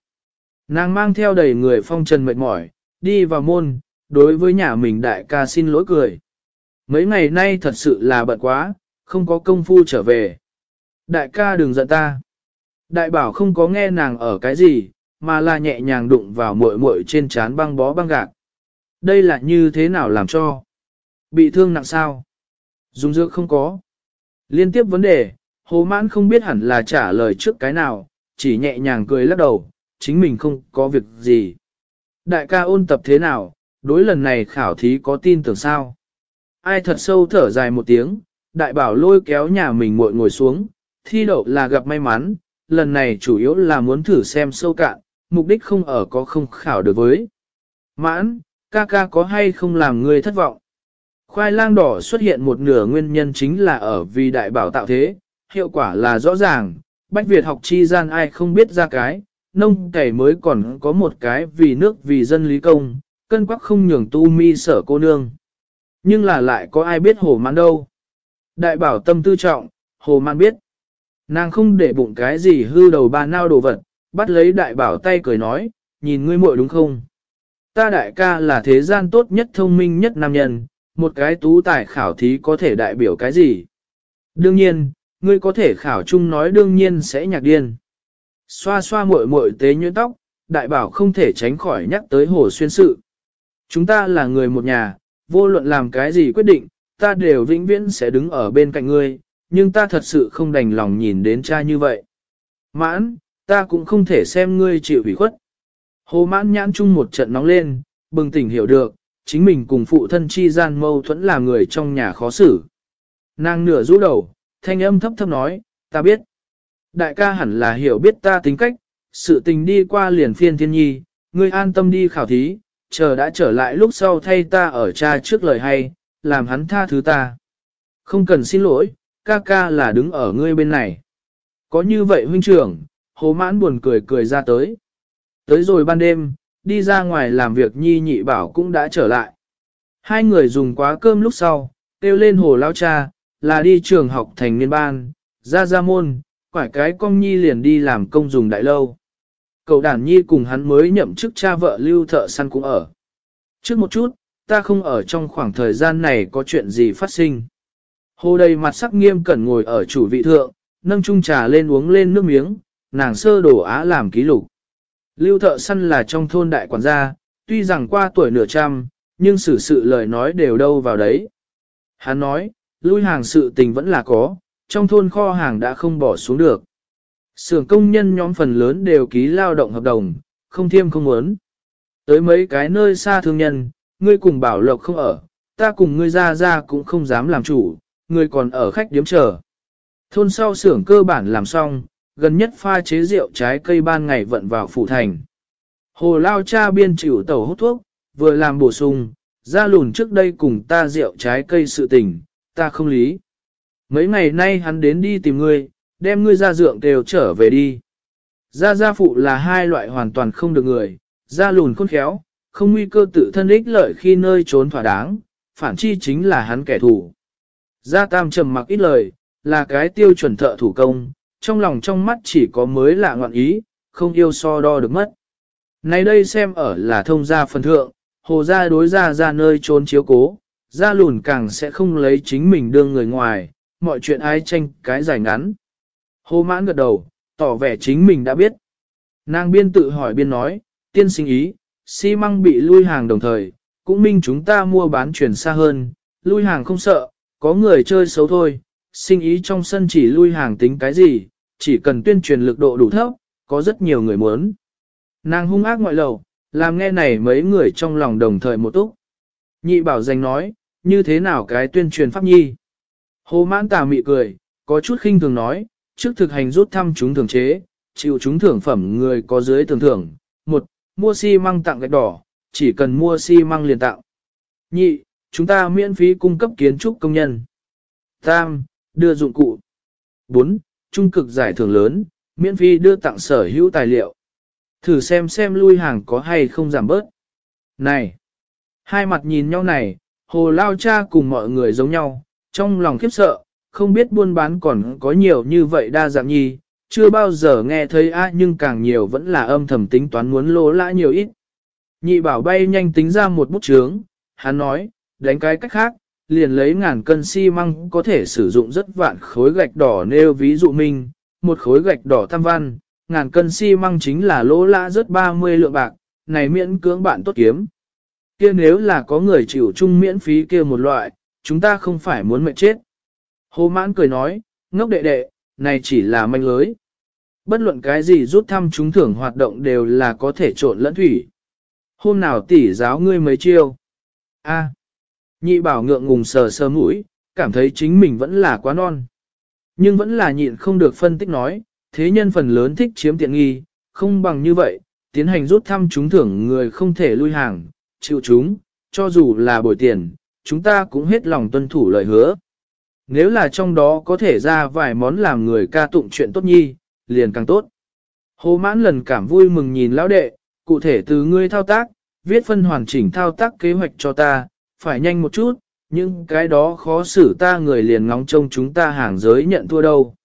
Nàng mang theo đầy người phong trần mệt mỏi, đi vào môn, đối với nhà mình đại ca xin lỗi cười. Mấy ngày nay thật sự là bận quá, không có công phu trở về. Đại ca đừng giận ta. Đại bảo không có nghe nàng ở cái gì, mà là nhẹ nhàng đụng vào muội muội trên trán băng bó băng gạc. Đây là như thế nào làm cho? Bị thương nặng sao? Dùng dược không có. Liên tiếp vấn đề, hồ mãn không biết hẳn là trả lời trước cái nào, chỉ nhẹ nhàng cười lắc đầu, chính mình không có việc gì. Đại ca ôn tập thế nào, đối lần này khảo thí có tin tưởng sao? Ai thật sâu thở dài một tiếng, đại bảo lôi kéo nhà mình muội ngồi xuống, thi đậu là gặp may mắn, lần này chủ yếu là muốn thử xem sâu cạn, mục đích không ở có không khảo được với. Mãn, ca ca có hay không làm người thất vọng? Khoai lang đỏ xuất hiện một nửa nguyên nhân chính là ở vì đại bảo tạo thế, hiệu quả là rõ ràng, Bách Việt học chi gian ai không biết ra cái, nông cày mới còn có một cái vì nước vì dân lý công, cân quắc không nhường tu mi sở cô nương. Nhưng là lại có ai biết hồ mãn đâu. Đại bảo tâm tư trọng, hồ mãn biết. Nàng không để bụng cái gì hư đầu ba nao đồ vật, bắt lấy đại bảo tay cười nói, nhìn ngươi muội đúng không? Ta đại ca là thế gian tốt nhất thông minh nhất nam nhân, một cái tú tài khảo thí có thể đại biểu cái gì? Đương nhiên, ngươi có thể khảo chung nói đương nhiên sẽ nhạc điên. Xoa xoa muội muội tế nhuyễn tóc, đại bảo không thể tránh khỏi nhắc tới hồ xuyên sự. Chúng ta là người một nhà, vô luận làm cái gì quyết định, ta đều vĩnh viễn sẽ đứng ở bên cạnh ngươi, nhưng ta thật sự không đành lòng nhìn đến cha như vậy. Mãn, ta cũng không thể xem ngươi chịu ủy khuất. Hồ mãn nhãn chung một trận nóng lên, bừng tỉnh hiểu được, chính mình cùng phụ thân chi gian mâu thuẫn là người trong nhà khó xử. Nàng nửa rũ đầu, thanh âm thấp thấp nói, ta biết. Đại ca hẳn là hiểu biết ta tính cách, sự tình đi qua liền phiên thiên nhi, ngươi an tâm đi khảo thí, chờ đã trở lại lúc sau thay ta ở cha trước lời hay, làm hắn tha thứ ta. Không cần xin lỗi, ca ca là đứng ở ngươi bên này. Có như vậy huynh trưởng, hồ mãn buồn cười cười ra tới. Tới rồi ban đêm, đi ra ngoài làm việc nhi nhị bảo cũng đã trở lại. Hai người dùng quá cơm lúc sau, kêu lên hồ lao cha, là đi trường học thành niên ban, ra ra môn, quải cái con nhi liền đi làm công dùng đại lâu. Cậu đàn nhi cùng hắn mới nhậm chức cha vợ lưu thợ săn cũng ở. Trước một chút, ta không ở trong khoảng thời gian này có chuyện gì phát sinh. Hồ đầy mặt sắc nghiêm cẩn ngồi ở chủ vị thượng, nâng chung trà lên uống lên nước miếng, nàng sơ đổ á làm ký lục. Lưu thợ săn là trong thôn đại quản gia, tuy rằng qua tuổi nửa trăm, nhưng xử sự lời nói đều đâu vào đấy. Hắn nói, lui hàng sự tình vẫn là có, trong thôn kho hàng đã không bỏ xuống được. Sưởng công nhân nhóm phần lớn đều ký lao động hợp đồng, không thiêm không muốn. Tới mấy cái nơi xa thương nhân, ngươi cùng bảo lộc không ở, ta cùng ngươi ra ra cũng không dám làm chủ, ngươi còn ở khách điếm chờ. Thôn sau xưởng cơ bản làm xong, gần nhất pha chế rượu trái cây ban ngày vận vào phủ thành. Hồ lao cha biên chịu tàu hút thuốc, vừa làm bổ sung, ra lùn trước đây cùng ta rượu trái cây sự tình, ta không lý. Mấy ngày nay hắn đến đi tìm ngươi, đem ngươi ra dượng đều trở về đi. Gia gia phụ là hai loại hoàn toàn không được người, gia lùn khôn khéo, không nguy cơ tự thân ích lợi khi nơi trốn thỏa đáng, phản chi chính là hắn kẻ thù. Gia tam trầm mặc ít lời, là cái tiêu chuẩn thợ thủ công, trong lòng trong mắt chỉ có mới lạ ngọn ý, không yêu so đo được mất. Này đây xem ở là thông gia phần thượng, hồ gia đối gia ra nơi trốn chiếu cố, gia lùn càng sẽ không lấy chính mình đương người ngoài, mọi chuyện ai tranh cái giải ngắn. Hồ mãn gật đầu, tỏ vẻ chính mình đã biết. Nàng biên tự hỏi biên nói, tiên sinh ý, xi măng bị lui hàng đồng thời, cũng minh chúng ta mua bán chuyển xa hơn, lui hàng không sợ, có người chơi xấu thôi, sinh ý trong sân chỉ lui hàng tính cái gì, chỉ cần tuyên truyền lực độ đủ thấp, có rất nhiều người muốn. Nàng hung ác ngoại lầu, làm nghe này mấy người trong lòng đồng thời một túc. Nhị bảo danh nói, như thế nào cái tuyên truyền pháp nhi? Hồ mãn tà mị cười, có chút khinh thường nói, trước thực hành rút thăm chúng thường chế, chịu chúng thưởng phẩm người có dưới thường thưởng. Một, mua xi măng tặng gạch đỏ, chỉ cần mua xi măng liền tặng. Nhị, chúng ta miễn phí cung cấp kiến trúc công nhân. Tam, đưa dụng cụ. Bốn, trung cực giải thưởng lớn, miễn phí đưa tặng sở hữu tài liệu. Thử xem xem lui hàng có hay không giảm bớt. Này! Hai mặt nhìn nhau này, hồ lao cha cùng mọi người giống nhau, trong lòng khiếp sợ, không biết buôn bán còn có nhiều như vậy đa dạng nhi, chưa bao giờ nghe thấy a nhưng càng nhiều vẫn là âm thầm tính toán muốn lỗ lã nhiều ít. Nhị bảo bay nhanh tính ra một bút chướng, hắn nói, đánh cái cách khác, liền lấy ngàn cân xi măng có thể sử dụng rất vạn khối gạch đỏ nêu ví dụ mình, một khối gạch đỏ tam văn, ngàn cân xi măng chính là lỗ lã rất 30 lượng bạc, này miễn cưỡng bạn tốt kiếm. kia nếu là có người chịu chung miễn phí kia một loại, chúng ta không phải muốn mệt chết. Hồ mãn cười nói, ngốc đệ đệ, này chỉ là manh lưới. Bất luận cái gì rút thăm trúng thưởng hoạt động đều là có thể trộn lẫn thủy. Hôm nào tỷ giáo ngươi mấy chiêu? A nhị bảo ngượng ngùng sờ sờ mũi, cảm thấy chính mình vẫn là quá non. Nhưng vẫn là nhịn không được phân tích nói, thế nhân phần lớn thích chiếm tiện nghi, không bằng như vậy, tiến hành rút thăm trúng thưởng người không thể lui hàng, chịu chúng, cho dù là bồi tiền, chúng ta cũng hết lòng tuân thủ lời hứa. Nếu là trong đó có thể ra vài món làm người ca tụng chuyện tốt nhi, liền càng tốt. Hồ mãn lần cảm vui mừng nhìn lão đệ, cụ thể từ ngươi thao tác, viết phân hoàn chỉnh thao tác kế hoạch cho ta, phải nhanh một chút, nhưng cái đó khó xử ta người liền ngóng trông chúng ta hàng giới nhận thua đâu.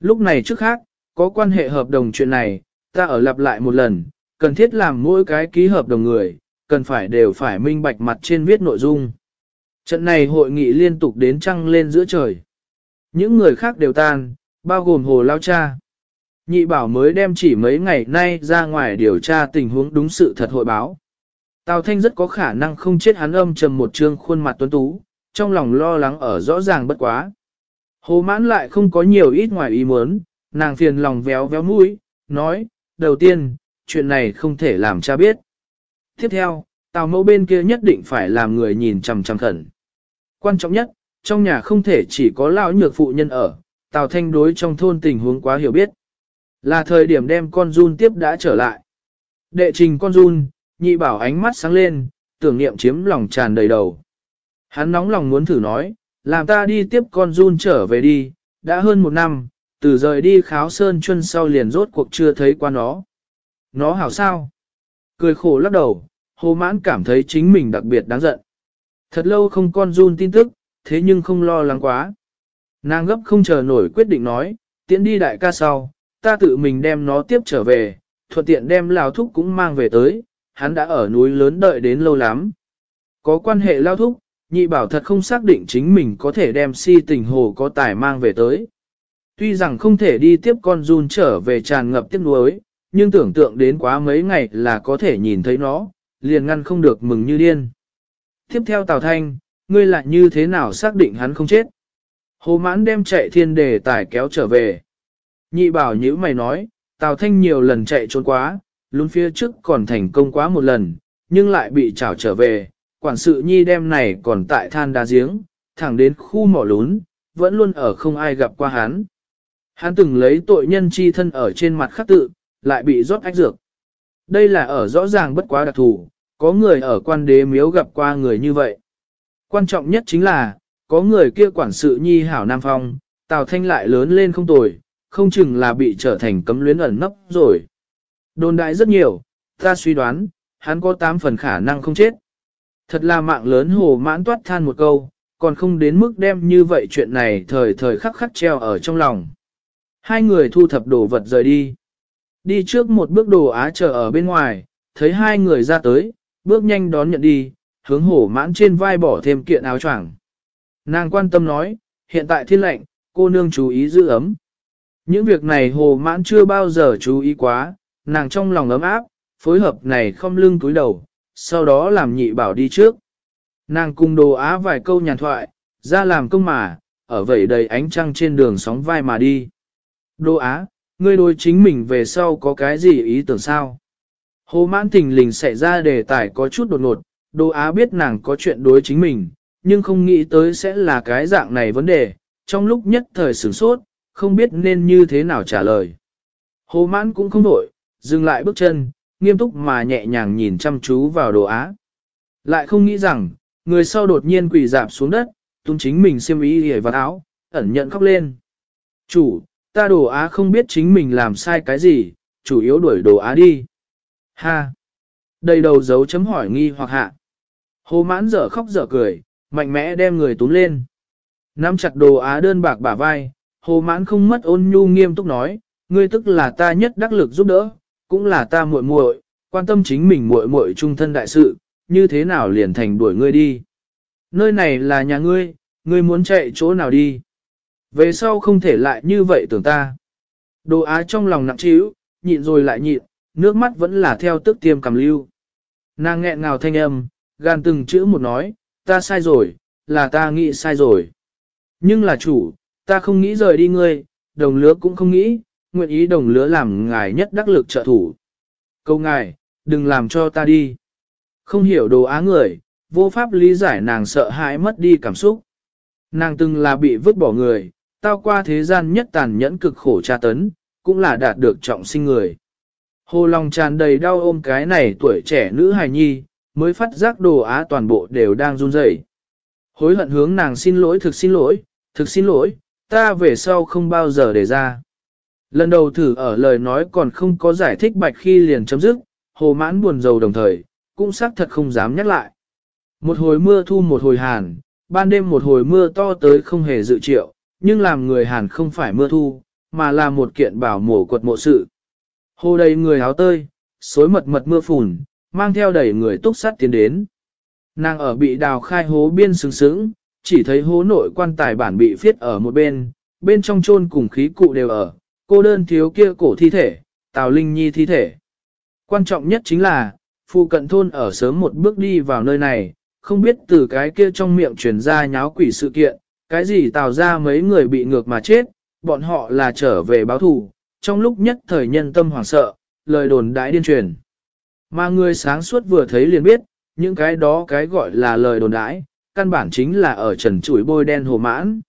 Lúc này trước khác, có quan hệ hợp đồng chuyện này, ta ở lặp lại một lần, cần thiết làm mỗi cái ký hợp đồng người, cần phải đều phải minh bạch mặt trên viết nội dung. Trận này hội nghị liên tục đến trăng lên giữa trời. Những người khác đều tan, bao gồm hồ lao cha. Nhị bảo mới đem chỉ mấy ngày nay ra ngoài điều tra tình huống đúng sự thật hội báo. Tào Thanh rất có khả năng không chết hắn âm trầm một trương khuôn mặt tuấn tú, trong lòng lo lắng ở rõ ràng bất quá. Hồ mãn lại không có nhiều ít ngoài ý muốn, nàng phiền lòng véo véo mũi, nói, đầu tiên, chuyện này không thể làm cha biết. Tiếp theo, tào mẫu bên kia nhất định phải làm người nhìn chằm chằm khẩn. Quan trọng nhất, trong nhà không thể chỉ có lão nhược phụ nhân ở, tào thanh đối trong thôn tình huống quá hiểu biết. Là thời điểm đem con run tiếp đã trở lại. Đệ trình con run, nhị bảo ánh mắt sáng lên, tưởng niệm chiếm lòng tràn đầy đầu. Hắn nóng lòng muốn thử nói, làm ta đi tiếp con run trở về đi, đã hơn một năm, từ rời đi kháo sơn chân sau liền rốt cuộc chưa thấy qua nó. Nó hảo sao? Cười khổ lắc đầu, hồ mãn cảm thấy chính mình đặc biệt đáng giận. Thật lâu không con run tin tức, thế nhưng không lo lắng quá. Nàng gấp không chờ nổi quyết định nói, tiễn đi đại ca sau, ta tự mình đem nó tiếp trở về, thuận tiện đem lào thúc cũng mang về tới, hắn đã ở núi lớn đợi đến lâu lắm. Có quan hệ lao thúc, nhị bảo thật không xác định chính mình có thể đem si tình hồ có tài mang về tới. Tuy rằng không thể đi tiếp con run trở về tràn ngập tiếc nuối, nhưng tưởng tượng đến quá mấy ngày là có thể nhìn thấy nó, liền ngăn không được mừng như điên. Tiếp theo Tào Thanh, ngươi lại như thế nào xác định hắn không chết? Hồ mãn đem chạy thiên đề tải kéo trở về. Nhị bảo nhữ mày nói, Tào Thanh nhiều lần chạy trốn quá, luôn phía trước còn thành công quá một lần, nhưng lại bị trảo trở về. Quản sự nhi đem này còn tại than đá giếng, thẳng đến khu mỏ lún, vẫn luôn ở không ai gặp qua hắn. Hắn từng lấy tội nhân chi thân ở trên mặt khắc tự, lại bị rót ách dược. Đây là ở rõ ràng bất quá đặc thù, có người ở quan đế miếu gặp qua người như vậy. Quan trọng nhất chính là, có người kia quản sự nhi hảo Nam Phong, Tào Thanh lại lớn lên không tồi, không chừng là bị trở thành cấm luyến ẩn nấp rồi. Đồn đại rất nhiều, ta suy đoán, hắn có 8 phần khả năng không chết. Thật là mạng lớn hồ mãn toát than một câu, còn không đến mức đem như vậy chuyện này thời thời khắc khắc treo ở trong lòng. Hai người thu thập đồ vật rời đi. Đi trước một bước đồ á chờ ở bên ngoài, thấy hai người ra tới, bước nhanh đón nhận đi, hướng hổ mãn trên vai bỏ thêm kiện áo choàng. Nàng quan tâm nói, hiện tại thiên lệnh, cô nương chú ý giữ ấm. Những việc này hồ mãn chưa bao giờ chú ý quá, nàng trong lòng ấm áp, phối hợp này không lưng túi đầu, sau đó làm nhị bảo đi trước. Nàng cùng đồ á vài câu nhàn thoại, ra làm công mà, ở vậy đầy ánh trăng trên đường sóng vai mà đi. Đồ á, ngươi đối chính mình về sau có cái gì ý tưởng sao? Hồ mãn thình lình xảy ra đề tài có chút đột ngột, đồ á biết nàng có chuyện đối chính mình, nhưng không nghĩ tới sẽ là cái dạng này vấn đề, trong lúc nhất thời sửng sốt, không biết nên như thế nào trả lời. Hồ mãn cũng không đổi, dừng lại bước chân, nghiêm túc mà nhẹ nhàng nhìn chăm chú vào đồ á. Lại không nghĩ rằng, người sau đột nhiên quỳ dạp xuống đất, tung chính mình xiêm ý hề vào áo, ẩn nhận khóc lên. Chủ, ta đồ á không biết chính mình làm sai cái gì, chủ yếu đuổi đồ á đi. Ha! Đầy đầu dấu chấm hỏi nghi hoặc hạ. Hồ mãn dở khóc dở cười, mạnh mẽ đem người túm lên. Nắm chặt đồ á đơn bạc bả vai, hồ mãn không mất ôn nhu nghiêm túc nói, ngươi tức là ta nhất đắc lực giúp đỡ, cũng là ta muội muội, quan tâm chính mình muội muội trung thân đại sự, như thế nào liền thành đuổi ngươi đi. Nơi này là nhà ngươi, ngươi muốn chạy chỗ nào đi. Về sau không thể lại như vậy tưởng ta. Đồ á trong lòng nặng trĩu, nhịn rồi lại nhịn, nước mắt vẫn là theo tức tiêm cầm lưu. Nàng nghẹn ngào thanh âm, gan từng chữ một nói, ta sai rồi, là ta nghĩ sai rồi. Nhưng là chủ, ta không nghĩ rời đi ngươi, đồng lứa cũng không nghĩ, nguyện ý đồng lứa làm ngài nhất đắc lực trợ thủ. Câu ngài, đừng làm cho ta đi. Không hiểu đồ á người, vô pháp lý giải nàng sợ hãi mất đi cảm xúc. Nàng từng là bị vứt bỏ người, tao qua thế gian nhất tàn nhẫn cực khổ tra tấn, cũng là đạt được trọng sinh người. Hồ lòng tràn đầy đau ôm cái này tuổi trẻ nữ hài nhi, mới phát giác đồ á toàn bộ đều đang run rẩy. Hối hận hướng nàng xin lỗi thực xin lỗi, thực xin lỗi, ta về sau không bao giờ để ra. Lần đầu thử ở lời nói còn không có giải thích bạch khi liền chấm dứt, hồ mãn buồn rầu đồng thời, cũng xác thật không dám nhắc lại. Một hồi mưa thu một hồi hàn, ban đêm một hồi mưa to tới không hề dự triệu, nhưng làm người hàn không phải mưa thu, mà là một kiện bảo mổ quật mộ sự. Hồ đầy người áo tơi, xối mật mật mưa phùn, mang theo đầy người túc sắt tiến đến. Nàng ở bị đào khai hố biên sừng sững, chỉ thấy hố nội quan tài bản bị phiết ở một bên, bên trong chôn cùng khí cụ đều ở, cô đơn thiếu kia cổ thi thể, Tào Linh Nhi thi thể. Quan trọng nhất chính là, phụ cận thôn ở sớm một bước đi vào nơi này, không biết từ cái kia trong miệng truyền ra nháo quỷ sự kiện, cái gì tạo ra mấy người bị ngược mà chết, bọn họ là trở về báo thù, trong lúc nhất thời nhân tâm hoảng sợ, lời đồn đãi điên truyền. Mà người sáng suốt vừa thấy liền biết, những cái đó cái gọi là lời đồn đãi, căn bản chính là ở trần chuỗi bôi đen hồ mãn.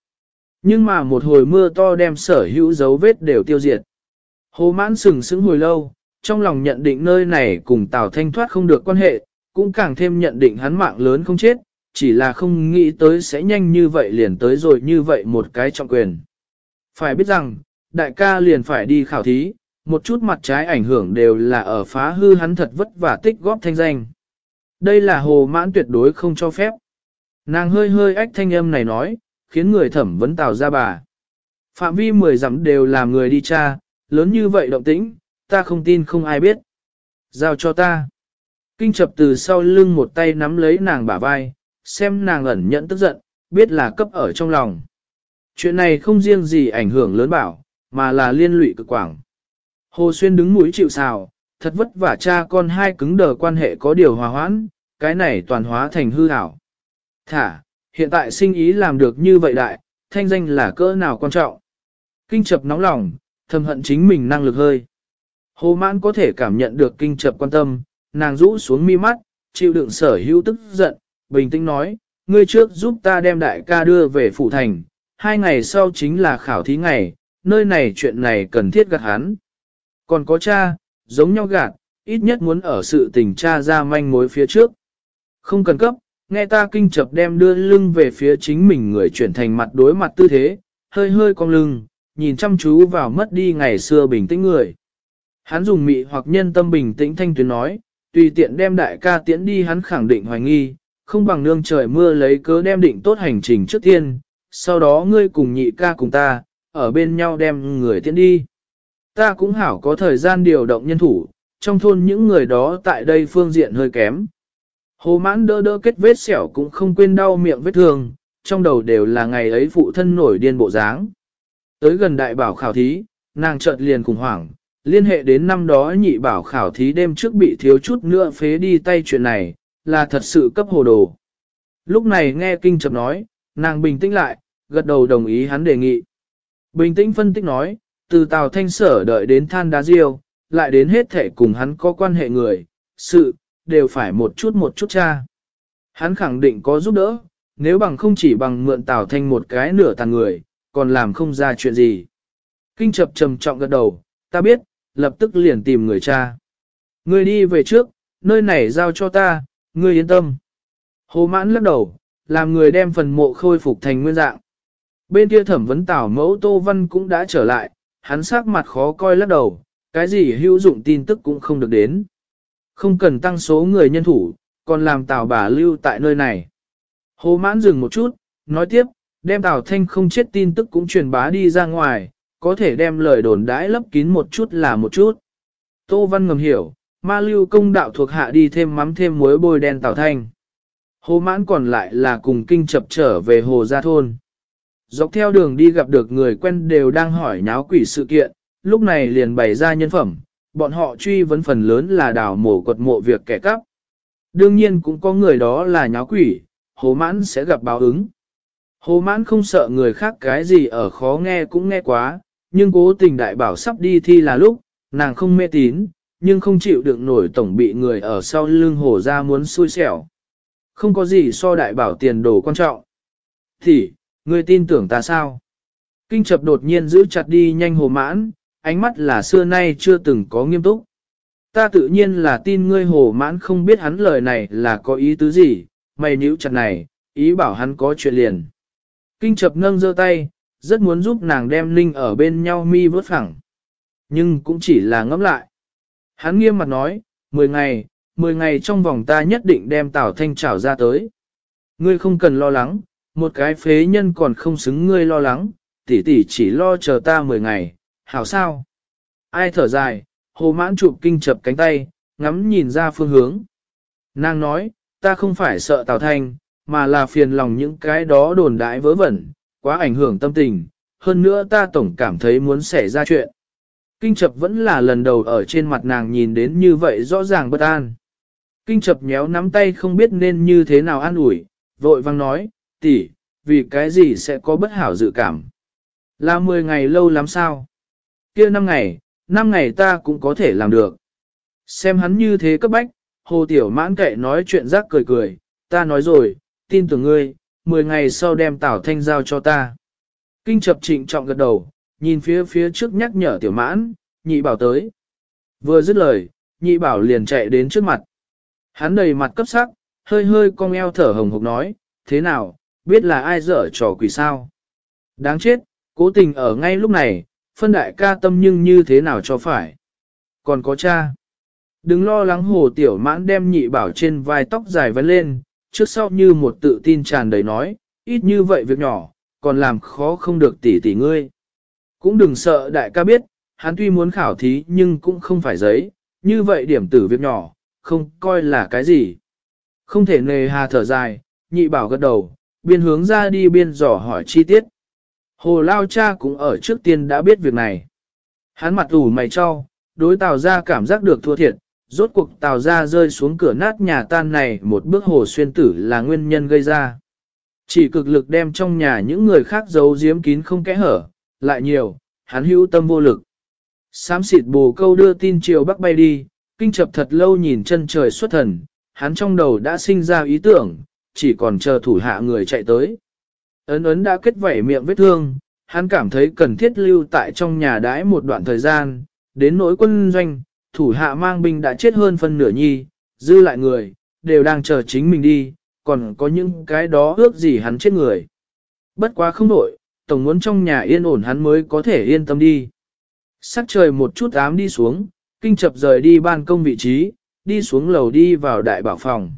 Nhưng mà một hồi mưa to đem sở hữu dấu vết đều tiêu diệt. Hồ mãn sừng sững hồi lâu, trong lòng nhận định nơi này cùng Tào Thanh thoát không được quan hệ, cũng càng thêm nhận định hắn mạng lớn không chết, chỉ là không nghĩ tới sẽ nhanh như vậy liền tới rồi như vậy một cái trọng quyền. Phải biết rằng, đại ca liền phải đi khảo thí, một chút mặt trái ảnh hưởng đều là ở phá hư hắn thật vất vả tích góp thanh danh. Đây là hồ mãn tuyệt đối không cho phép. Nàng hơi hơi ách thanh âm này nói, khiến người thẩm vấn tào ra bà. Phạm vi mười dặm đều làm người đi tra, lớn như vậy động tĩnh, ta không tin không ai biết. Giao cho ta. Kinh chập từ sau lưng một tay nắm lấy nàng bả vai, xem nàng ẩn nhẫn tức giận, biết là cấp ở trong lòng. Chuyện này không riêng gì ảnh hưởng lớn bảo, mà là liên lụy cực quảng. Hồ Xuyên đứng mũi chịu sào, thật vất vả cha con hai cứng đờ quan hệ có điều hòa hoãn, cái này toàn hóa thành hư ảo. Thả, hiện tại sinh ý làm được như vậy đại, thanh danh là cỡ nào quan trọng. Kinh chập nóng lòng, thầm hận chính mình năng lực hơi. Hồ mãn có thể cảm nhận được kinh chập quan tâm, nàng rũ xuống mi mắt, chịu đựng sở hữu tức giận, bình tĩnh nói, ngươi trước giúp ta đem đại ca đưa về phủ thành, hai ngày sau chính là khảo thí ngày, nơi này chuyện này cần thiết gạt hắn. Còn có cha, giống nhau gạt, ít nhất muốn ở sự tình cha ra manh mối phía trước. Không cần cấp, nghe ta kinh chập đem đưa lưng về phía chính mình người chuyển thành mặt đối mặt tư thế, hơi hơi cong lưng, nhìn chăm chú vào mất đi ngày xưa bình tĩnh người. Hắn dùng mị hoặc nhân tâm bình tĩnh thanh tuyến nói, tùy tiện đem đại ca tiễn đi hắn khẳng định hoài nghi, không bằng nương trời mưa lấy cớ đem định tốt hành trình trước tiên, sau đó ngươi cùng nhị ca cùng ta, ở bên nhau đem người tiễn đi. Ta cũng hảo có thời gian điều động nhân thủ, trong thôn những người đó tại đây phương diện hơi kém. Hồ mãn đỡ đỡ kết vết sẹo cũng không quên đau miệng vết thương, trong đầu đều là ngày ấy phụ thân nổi điên bộ dáng. Tới gần đại bảo khảo thí, nàng chợt liền khủng hoảng, liên hệ đến năm đó nhị bảo khảo thí đêm trước bị thiếu chút nữa phế đi tay chuyện này, là thật sự cấp hồ đồ. Lúc này nghe kinh chập nói, nàng bình tĩnh lại, gật đầu đồng ý hắn đề nghị. Bình tĩnh phân tích nói, từ Tào Thanh Sở đợi đến Than Đá Diêu, lại đến hết thể cùng hắn có quan hệ người, sự, đều phải một chút một chút cha. Hắn khẳng định có giúp đỡ, nếu bằng không chỉ bằng mượn Tào Thanh một cái nửa tàn người, còn làm không ra chuyện gì. Kinh chập trầm trọng gật đầu, ta biết, lập tức liền tìm người cha. Ngươi đi về trước, nơi này giao cho ta, ngươi yên tâm. Hồ mãn lắc đầu, làm người đem phần mộ khôi phục thành nguyên dạng. Bên kia thẩm vấn tảo mẫu Tô Văn cũng đã trở lại, hắn sắc mặt khó coi lắc đầu, cái gì hữu dụng tin tức cũng không được đến. Không cần tăng số người nhân thủ, còn làm Tào bà lưu tại nơi này. Hồ mãn dừng một chút, nói tiếp, đem Tào thanh không chết tin tức cũng truyền bá đi ra ngoài, có thể đem lời đồn đãi lấp kín một chút là một chút. Tô Văn ngầm hiểu, ma lưu công đạo thuộc hạ đi thêm mắm thêm muối bôi đen Tào thanh. Hồ mãn còn lại là cùng kinh chập trở về hồ gia thôn. Dọc theo đường đi gặp được người quen đều đang hỏi nháo quỷ sự kiện, lúc này liền bày ra nhân phẩm, bọn họ truy vấn phần lớn là đào mổ quật mộ việc kẻ cắp. Đương nhiên cũng có người đó là nháo quỷ, hồ mãn sẽ gặp báo ứng. Hồ mãn không sợ người khác cái gì ở khó nghe cũng nghe quá, nhưng cố tình đại bảo sắp đi thi là lúc, nàng không mê tín, nhưng không chịu đựng nổi tổng bị người ở sau lưng hồ ra muốn xui xẻo. Không có gì so đại bảo tiền đồ quan trọng. Thì, ngươi tin tưởng ta sao? Kinh chập đột nhiên giữ chặt đi nhanh hồ mãn, ánh mắt là xưa nay chưa từng có nghiêm túc. Ta tự nhiên là tin ngươi hồ mãn không biết hắn lời này là có ý tứ gì, mày níu chặt này, ý bảo hắn có chuyện liền. Kinh chập nâng giơ tay, rất muốn giúp nàng đem linh ở bên nhau mi vớt phẳng. Nhưng cũng chỉ là ngẫm lại. Hắn nghiêm mặt nói, 10 ngày, 10 ngày trong vòng ta nhất định đem Tào Thanh trảo ra tới. Ngươi không cần lo lắng, một cái phế nhân còn không xứng ngươi lo lắng, tỷ tỷ chỉ lo chờ ta 10 ngày, hảo sao? Ai thở dài, hồ mãn chụp kinh chập cánh tay, ngắm nhìn ra phương hướng. Nàng nói, ta không phải sợ Tào Thanh, mà là phiền lòng những cái đó đồn đại vớ vẩn, quá ảnh hưởng tâm tình, hơn nữa ta tổng cảm thấy muốn xảy ra chuyện. Kinh chập vẫn là lần đầu ở trên mặt nàng nhìn đến như vậy rõ ràng bất an. Kinh chập nhéo nắm tay không biết nên như thế nào an ủi, vội vang nói, tỷ, vì cái gì sẽ có bất hảo dự cảm. Là 10 ngày lâu lắm sao? Kia 5 ngày, 5 ngày ta cũng có thể làm được. Xem hắn như thế cấp bách, hồ tiểu mãn kệ nói chuyện rác cười cười, ta nói rồi, tin tưởng ngươi, 10 ngày sau đem tảo thanh giao cho ta. Kinh chập trịnh trọng gật đầu, nhìn phía phía trước nhắc nhở tiểu mãn, nhị bảo tới. Vừa dứt lời, nhị bảo liền chạy đến trước mặt. Hắn đầy mặt cấp sắc, hơi hơi cong eo thở hồng hộc nói, thế nào, biết là ai dở trò quỷ sao. Đáng chết, cố tình ở ngay lúc này, phân đại ca tâm nhưng như thế nào cho phải. Còn có cha. Đừng lo lắng hồ tiểu mãn đem nhị bảo trên vai tóc dài vấn lên, trước sau như một tự tin tràn đầy nói, ít như vậy việc nhỏ, còn làm khó không được tỷ tỷ ngươi. Cũng đừng sợ đại ca biết, hắn tuy muốn khảo thí nhưng cũng không phải giấy, như vậy điểm tử việc nhỏ, không coi là cái gì. Không thể nề hà thở dài, nhị bảo gật đầu, biên hướng ra đi biên dò hỏi chi tiết. Hồ Lao Cha cũng ở trước tiên đã biết việc này. Hắn mặt ủ mày cho, đối tào ra cảm giác được thua thiệt, rốt cuộc tào ra rơi xuống cửa nát nhà tan này một bước hồ xuyên tử là nguyên nhân gây ra. Chỉ cực lực đem trong nhà những người khác giấu giếm kín không kẽ hở, lại nhiều, hắn hữu tâm vô lực. Sám xịt bồ câu đưa tin chiều bắc bay đi, kinh chập thật lâu nhìn chân trời xuất thần, hắn trong đầu đã sinh ra ý tưởng, chỉ còn chờ thủ hạ người chạy tới. Ấn ấn đã kết vảy miệng vết thương, hắn cảm thấy cần thiết lưu tại trong nhà đãi một đoạn thời gian, đến nỗi quân doanh, thủ hạ mang binh đã chết hơn phân nửa nhi, dư lại người, đều đang chờ chính mình đi, còn có những cái đó ước gì hắn chết người. Bất quá không đổi, tổng muốn trong nhà yên ổn hắn mới có thể yên tâm đi. Sắc trời một chút ám đi xuống, kinh chập rời đi ban công vị trí, đi xuống lầu đi vào đại bảo phòng.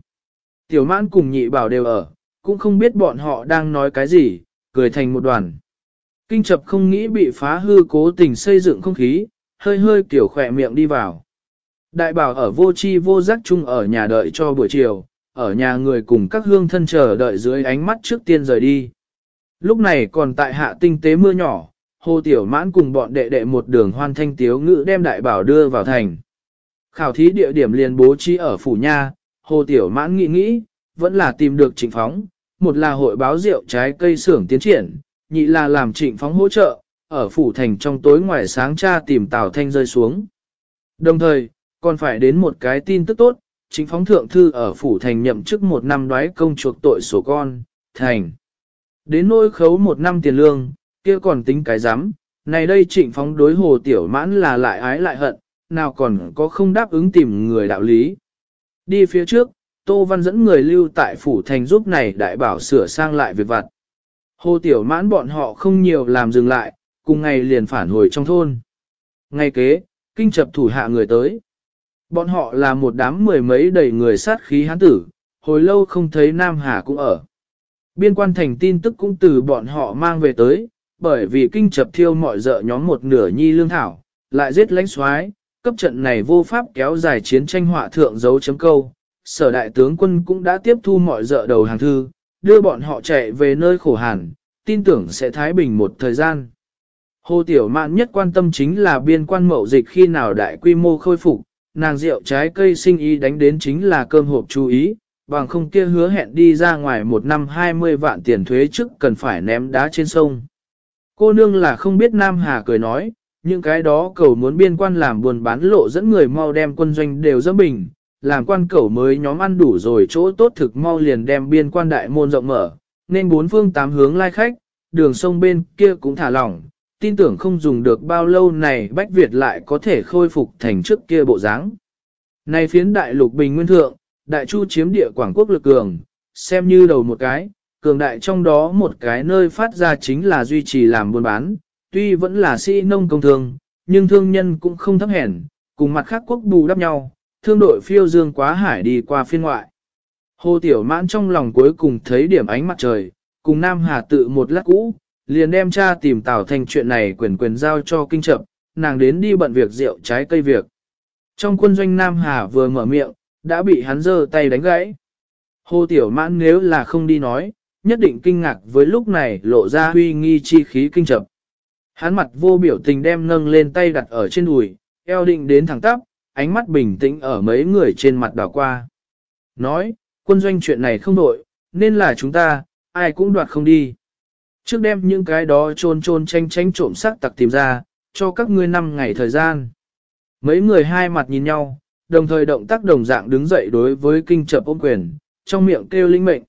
Tiểu mãn cùng nhị bảo đều ở, cũng không biết bọn họ đang nói cái gì, cười thành một đoàn. Kinh chập không nghĩ bị phá hư cố tình xây dựng không khí, hơi hơi kiểu khỏe miệng đi vào. Đại bảo ở vô chi vô giác chung ở nhà đợi cho buổi chiều, ở nhà người cùng các hương thân chờ đợi dưới ánh mắt trước tiên rời đi. Lúc này còn tại hạ tinh tế mưa nhỏ, hồ tiểu mãn cùng bọn đệ đệ một đường hoan thanh tiếu ngữ đem đại bảo đưa vào thành. Khảo thí địa điểm liền bố trí ở phủ nha, hồ tiểu mãn nghĩ nghĩ, vẫn là tìm được trịnh phóng, một là hội báo rượu trái cây xưởng tiến triển, nhị là làm trịnh phóng hỗ trợ, ở phủ thành trong tối ngoài sáng cha tìm Tào Thanh rơi xuống. Đồng thời, còn phải đến một cái tin tức tốt, chính phóng thượng thư ở phủ thành nhậm chức một năm đoái công chuộc tội sổ con, thành. Đến nỗi khấu một năm tiền lương, kia còn tính cái giám, này đây trịnh phóng đối hồ tiểu mãn là lại ái lại hận, nào còn có không đáp ứng tìm người đạo lý. Đi phía trước, Tô Văn dẫn người lưu tại phủ thành giúp này đại bảo sửa sang lại việc vặt. Hồ tiểu mãn bọn họ không nhiều làm dừng lại, cùng ngày liền phản hồi trong thôn. Ngay kế, kinh chập thủ hạ người tới. Bọn họ là một đám mười mấy đầy người sát khí hán tử, hồi lâu không thấy Nam Hà cũng ở. Biên quan thành tin tức cũng từ bọn họ mang về tới, bởi vì kinh chập thiêu mọi dợ nhóm một nửa nhi lương thảo, lại giết lãnh soái, cấp trận này vô pháp kéo dài chiến tranh họa thượng dấu chấm câu. Sở đại tướng quân cũng đã tiếp thu mọi dợ đầu hàng thư, đưa bọn họ chạy về nơi khổ hàn, tin tưởng sẽ thái bình một thời gian. Hồ Tiểu Mạn nhất quan tâm chính là biên quan mậu dịch khi nào đại quy mô khôi phục, nàng rượu trái cây sinh ý đánh đến chính là cơm hộp chú ý, bằng không kia hứa hẹn đi ra ngoài một năm 20 vạn tiền thuế trước cần phải ném đá trên sông. Cô nương là không biết Nam Hà cười nói, những cái đó cầu muốn biên quan làm buồn bán lộ dẫn người mau đem quân doanh đều dâm bình, làm quan cẩu mới nhóm ăn đủ rồi chỗ tốt thực mau liền đem biên quan đại môn rộng mở, nên bốn phương tám hướng lai khách, đường sông bên kia cũng thả lỏng, tin tưởng không dùng được bao lâu này Bách Việt lại có thể khôi phục thành trước kia bộ dáng. Này phiến đại lục bình nguyên thượng, đại chu chiếm địa quảng quốc lực cường, xem như đầu một cái, cường đại trong đó một cái nơi phát ra chính là duy trì làm buôn bán, tuy vẫn là sĩ nông công thương, nhưng thương nhân cũng không thấp hèn, cùng mặt khác quốc bù đắp nhau, thương đội phiêu dương quá hải đi qua phiên ngoại. Hồ Tiểu Mãn trong lòng cuối cùng thấy điểm ánh mặt trời, cùng Nam Hà tự một lát cũ, liền đem cha tìm Tào Thành chuyện này quyền quyền giao cho kinh chậm, nàng đến đi bận việc rượu trái cây việc. Trong quân doanh Nam Hà vừa mở miệng, đã bị hắn giơ tay đánh gãy. Hồ Tiểu Mãn nếu là không đi nói, nhất định kinh ngạc với lúc này lộ ra huy nghi chi khí kinh chậm. Hắn mặt vô biểu tình đem nâng lên tay đặt ở trên đùi, eo định đến thẳng tắp, ánh mắt bình tĩnh ở mấy người trên mặt đảo qua. Nói, quân doanh chuyện này không đổi, nên là chúng ta, ai cũng đoạt không đi. Trước đem những cái đó trôn trôn tranh tranh trộm sắc tặc tìm ra, cho các ngươi năm ngày thời gian. Mấy người hai mặt nhìn nhau, đồng thời động tác đồng dạng đứng dậy đối với kinh chập ôm quyền, trong miệng kêu linh mệnh.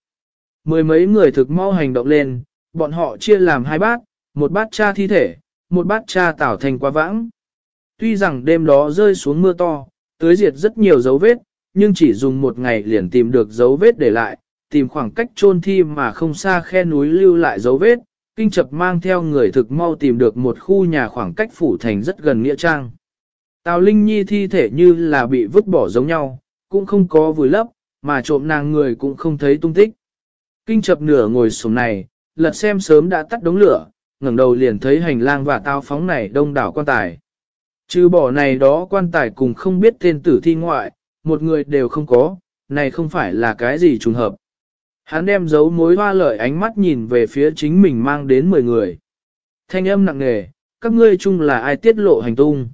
Mười mấy người thực mau hành động lên, bọn họ chia làm hai bát, một bát cha thi thể, một bát cha tảo thành quá vãng. Tuy rằng đêm đó rơi xuống mưa to, tưới diệt rất nhiều dấu vết, nhưng chỉ dùng một ngày liền tìm được dấu vết để lại, tìm khoảng cách chôn thi mà không xa khe núi lưu lại dấu vết, kinh chập mang theo người thực mau tìm được một khu nhà khoảng cách phủ thành rất gần nghĩa trang. Tào Linh Nhi thi thể như là bị vứt bỏ giống nhau, cũng không có vùi lấp, mà trộm nàng người cũng không thấy tung tích. Kinh chập nửa ngồi xuống này, lật xem sớm đã tắt đống lửa, ngẩng đầu liền thấy hành lang và tao phóng này đông đảo quan tài. Trừ bỏ này đó quan tài cùng không biết tên tử thi ngoại, một người đều không có, này không phải là cái gì trùng hợp. Hắn đem dấu mối hoa lợi ánh mắt nhìn về phía chính mình mang đến 10 người. Thanh âm nặng nề, các ngươi chung là ai tiết lộ hành tung.